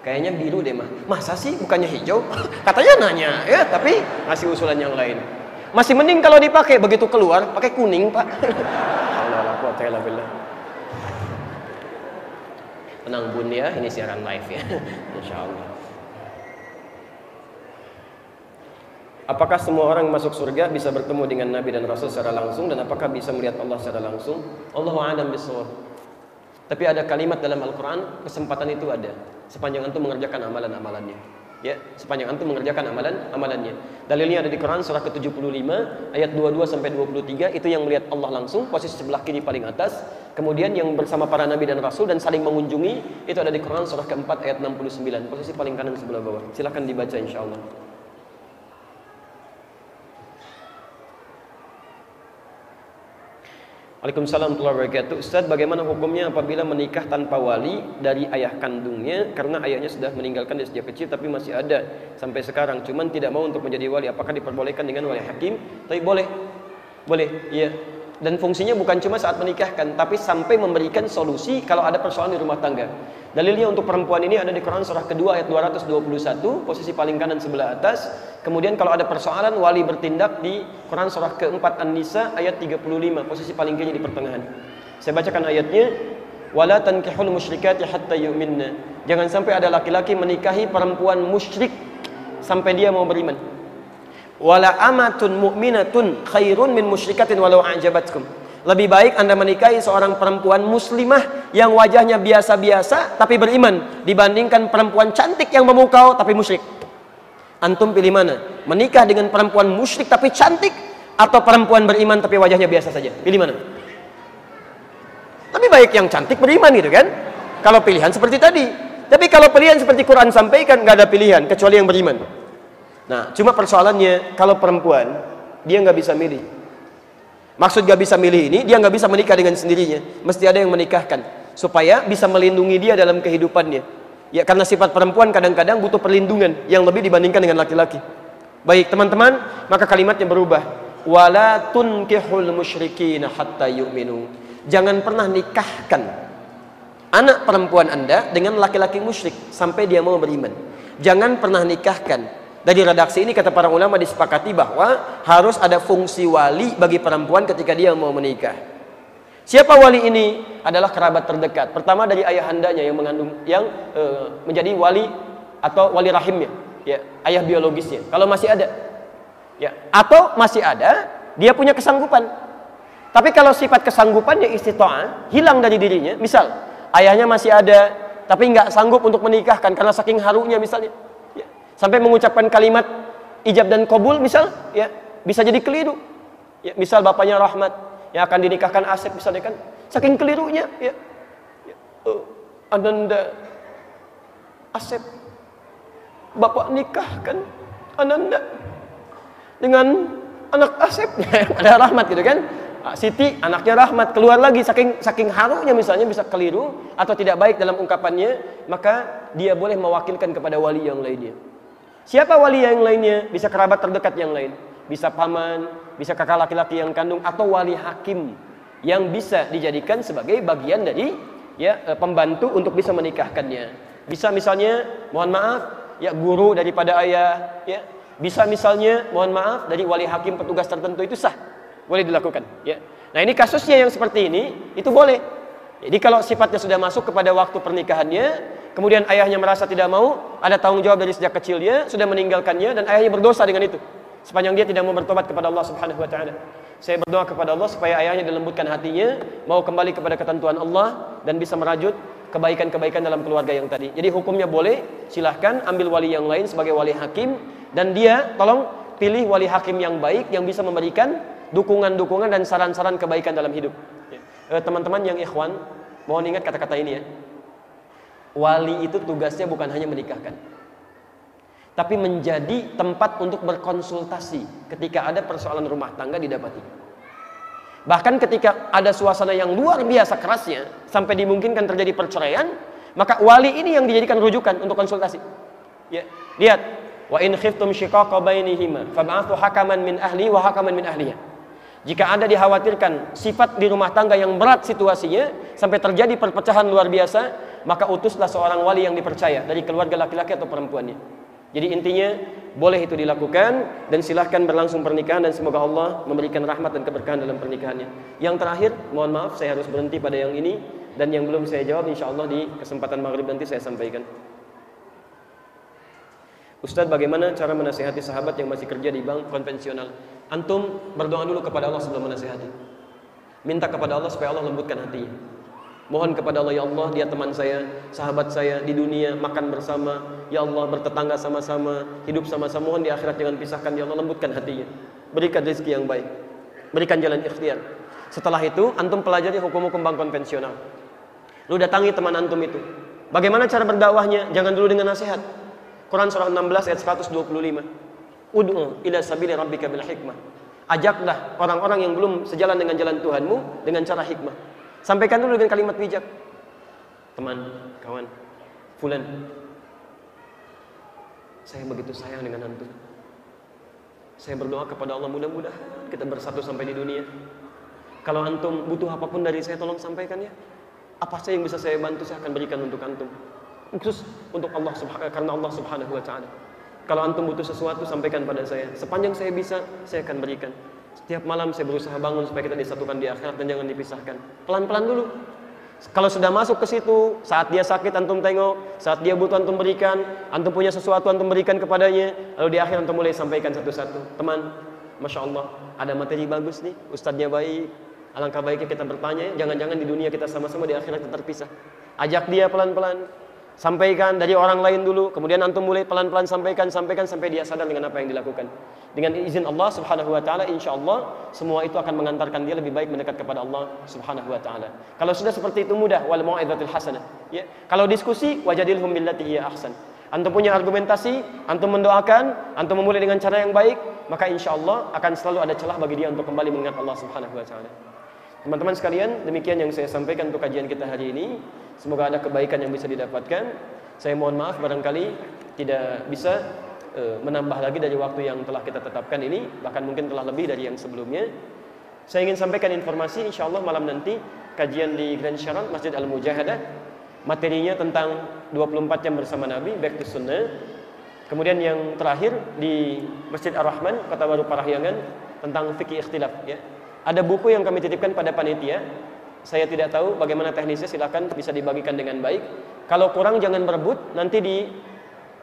Kayaknya biru deh mah. Masa sih bukannya hijau? Katanya nanya ya, tapi ngasih usulan yang lain. Masih mending kalau dipakai begitu keluar pakai kuning pak. Tenang bun ya, ini siaran live ya. Insya Allah. Apakah semua orang masuk surga bisa bertemu dengan Nabi dan Rasul secara langsung dan apakah bisa melihat Allah secara langsung? Allahu a'lam bishawab. Tapi ada kalimat dalam Al-Qur'an, kesempatan itu ada sepanjang antum mengerjakan amalan-amalannya. Ya, sepanjang antum mengerjakan amalan amalannya. Dalilnya ada di Quran surah ke-75 ayat 22 sampai 23 itu yang melihat Allah langsung posisi sebelah kiri paling atas. Kemudian yang bersama para nabi dan rasul dan saling mengunjungi itu ada di Quran surah ke-4 ayat 69 posisi paling kanan sebelah bawah. Silahkan dibaca insyaallah. Waalaikumsalam warahmatullahi wabarakatuh. Ustaz, bagaimana hukumnya apabila menikah tanpa wali dari ayah kandungnya karena ayahnya sudah meninggalkan dia sejak kecil tapi masih ada sampai sekarang, cuman tidak mau untuk menjadi wali. Apakah diperbolehkan dengan wali hakim? Tapi boleh. Boleh, iya. Dan fungsinya bukan cuma saat menikahkan, tapi sampai memberikan solusi kalau ada persoalan di rumah tangga. Dalilnya untuk perempuan ini ada di Quran surah kedua ayat 221, posisi paling kanan sebelah atas. Kemudian kalau ada persoalan wali bertindak di Quran surah keempat An-Nisa ayat 35, posisi paling kiri di pertengahan. Saya bacakan ayatnya, wala tankihul musyrikati hatta yu'minna. Jangan sampai ada laki-laki menikahi perempuan musyrik sampai dia mau beriman. Wala amatun mu'minatun khairun min musyrikatin walau a'jabatkum. Lebih baik Anda menikahi seorang perempuan muslimah yang wajahnya biasa-biasa tapi beriman dibandingkan perempuan cantik yang memukau tapi musyrik. Antum pilih mana? Menikah dengan perempuan musyrik tapi cantik atau perempuan beriman tapi wajahnya biasa saja? Pilih mana? Tapi baik yang cantik beriman gitu kan? Kalau pilihan seperti tadi. Tapi kalau pilihan seperti Quran sampaikan nggak ada pilihan kecuali yang beriman. Nah, cuma persoalannya kalau perempuan dia nggak bisa milih Maksud gak bisa milih ini, dia gak bisa menikah dengan sendirinya. Mesti ada yang menikahkan. Supaya bisa melindungi dia dalam kehidupannya. Ya karena sifat perempuan kadang-kadang butuh perlindungan yang lebih dibandingkan dengan laki-laki. Baik teman-teman, maka kalimatnya berubah. Wala tunkihul musyrikin hatta yu'minu. Jangan pernah nikahkan anak perempuan Anda dengan laki-laki musyrik sampai dia mau beriman. Jangan pernah nikahkan dari redaksi ini kata para ulama disepakati bahwa harus ada fungsi wali bagi perempuan ketika dia mau menikah. Siapa wali ini? Adalah kerabat terdekat. Pertama dari ayahandanya yang mengandung yang e, menjadi wali atau wali rahimnya, ya, ayah biologisnya. Kalau masih ada. Ya, atau masih ada, dia punya kesanggupan. Tapi kalau sifat kesanggupannya istitoah hilang dari dirinya, misal ayahnya masih ada tapi nggak sanggup untuk menikahkan karena saking harunya misalnya sampai mengucapkan kalimat ijab dan kabul misal ya bisa jadi keliru. Ya misal bapaknya Rahmat yang akan dinikahkan Asep misalnya kan? Saking kelirunya ya, ya uh, Ananda Asep bapak nikahkan Ananda dengan anak Asep. Ada Rahmat gitu kan? Ah, Siti anaknya Rahmat keluar lagi. Saking saking harunya misalnya bisa keliru atau tidak baik dalam ungkapannya maka dia boleh mewakilkan kepada wali yang lainnya Siapa wali yang lainnya? Bisa kerabat terdekat yang lain. Bisa paman, bisa kakak laki-laki yang kandung atau wali hakim yang bisa dijadikan sebagai bagian dari ya e, pembantu untuk bisa menikahkannya. Bisa misalnya mohon maaf ya guru daripada ayah ya. Bisa misalnya mohon maaf dari wali hakim petugas tertentu itu sah. Boleh dilakukan ya. Nah, ini kasusnya yang seperti ini itu boleh. Jadi kalau sifatnya sudah masuk kepada waktu pernikahannya, kemudian ayahnya merasa tidak mau, ada tanggung jawab dari sejak kecil dia, sudah meninggalkannya dan ayahnya berdosa dengan itu. Sepanjang dia tidak mau bertobat kepada Allah Subhanahu wa taala. Saya berdoa kepada Allah supaya ayahnya dilembutkan hatinya, mau kembali kepada ketentuan Allah dan bisa merajut kebaikan-kebaikan dalam keluarga yang tadi. Jadi hukumnya boleh, silahkan ambil wali yang lain sebagai wali hakim dan dia tolong pilih wali hakim yang baik yang bisa memberikan dukungan-dukungan dan saran-saran kebaikan dalam hidup. Eh, teman-teman yang ikhwan, mohon ingat kata-kata ini ya. Wali itu tugasnya bukan hanya menikahkan tapi menjadi tempat untuk berkonsultasi ketika ada persoalan rumah tangga didapati. Bahkan ketika ada suasana yang luar biasa kerasnya sampai dimungkinkan terjadi perceraian maka wali ini yang dijadikan rujukan untuk konsultasi. Ya lihat. Wa in khiftum shiqaqa bainihima fab'athu hakaman min ahli wa hakaman min ahliya jika Anda dikhawatirkan sifat di rumah tangga yang berat situasinya sampai terjadi perpecahan luar biasa, maka utuslah seorang wali yang dipercaya dari keluarga laki-laki atau perempuannya. Jadi intinya boleh itu dilakukan dan silahkan berlangsung pernikahan dan semoga Allah memberikan rahmat dan keberkahan dalam pernikahannya. Yang terakhir, mohon maaf saya harus berhenti pada yang ini dan yang belum saya jawab insya Allah di kesempatan maghrib nanti saya sampaikan. Ustadz bagaimana cara menasihati sahabat yang masih kerja di bank konvensional? Antum berdoa dulu kepada Allah sebelum menasihati. Minta kepada Allah supaya Allah lembutkan hatinya. Mohon kepada Allah, ya Allah, dia teman saya, sahabat saya di dunia, makan bersama. Ya Allah, bertetangga sama-sama, hidup sama-sama. Mohon di akhirat jangan pisahkan, ya Allah, lembutkan hatinya. Berikan rezeki yang baik. Berikan jalan ikhtiar. Setelah itu, antum pelajari hukum-hukum bank konvensional. Lu datangi teman antum itu. Bagaimana cara berdakwahnya? Jangan dulu dengan nasihat. Quran surah 16 ayat 125. Ud'u ila sabili rabbika bil hikmah. Ajaklah orang-orang yang belum sejalan dengan jalan Tuhanmu dengan cara hikmah. Sampaikan dulu dengan kalimat bijak. Teman, kawan, fulan. Saya begitu sayang dengan antum. Saya berdoa kepada Allah mudah-mudahan kita bersatu sampai di dunia. Kalau antum butuh apa pun dari saya tolong sampaikan ya. Apa saja yang bisa saya bantu saya akan berikan untuk antum. Khusus untuk Allah subhanahu karena Allah Subhanahu wa taala. Kalau antum butuh sesuatu sampaikan pada saya. Sepanjang saya bisa, saya akan berikan. Setiap malam saya berusaha bangun supaya kita disatukan di akhirat dan jangan dipisahkan. Pelan-pelan dulu. Kalau sudah masuk ke situ, saat dia sakit antum tengok, saat dia butuh antum berikan, antum punya sesuatu antum berikan kepadanya, lalu di akhir antum mulai sampaikan satu-satu. Teman, Masya Allah, ada materi bagus nih, ustadznya baik, alangkah baiknya kita bertanya, jangan-jangan di dunia kita sama-sama di akhirat kita terpisah. Ajak dia pelan-pelan, Sampaikan dari orang lain dulu, kemudian antum mulai pelan-pelan sampaikan, sampaikan sampai dia sadar dengan apa yang dilakukan. Dengan izin Allah Subhanahu wa taala, insya Allah semua itu akan mengantarkan dia lebih baik mendekat kepada Allah Subhanahu wa taala. Kalau sudah seperti itu mudah wal mau'izatil hasanah. Ya. Kalau diskusi wajadilhum billati hiya ahsan. Antum punya argumentasi, antum mendoakan, antum memulai dengan cara yang baik, maka insya Allah akan selalu ada celah bagi dia untuk kembali mengingat Allah Subhanahu wa taala. Teman-teman sekalian, demikian yang saya sampaikan untuk kajian kita hari ini. Semoga ada kebaikan yang bisa didapatkan. Saya mohon maaf barangkali tidak bisa e, menambah lagi dari waktu yang telah kita tetapkan ini, bahkan mungkin telah lebih dari yang sebelumnya. Saya ingin sampaikan informasi insya Allah malam nanti kajian di Grand Sharon Masjid Al Mujahadah materinya tentang 24 jam bersama Nabi back to sunnah kemudian yang terakhir di Masjid Ar-Rahman Kota Baru Parahyangan tentang fikih ikhtilaf ya ada buku yang kami titipkan pada panitia saya tidak tahu bagaimana teknisnya silakan bisa dibagikan dengan baik. Kalau kurang jangan berebut. Nanti di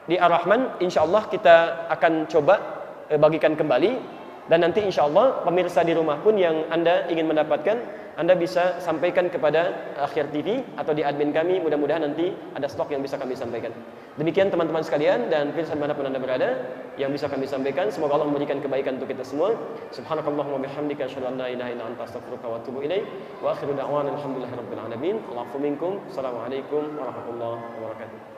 di Ar-Rahman insya Allah kita akan coba eh, bagikan kembali dan nanti insya Allah pemirsa di rumah pun yang anda ingin mendapatkan anda bisa sampaikan kepada akhir TV atau di admin kami. Mudah-mudahan nanti ada stok yang bisa kami sampaikan. Demikian teman-teman sekalian dan pilih pun anda berada yang bisa kami sampaikan semoga Allah memberikan kebaikan untuk kita semua. Subhanakallahumma bihamdika asyhadu ilaha illa anta astaghfiruka wa atubu ilaik. Wa akhiru da'wana alhamdulillahi rabbil alamin. Assalamualaikum warahmatullahi wabarakatuh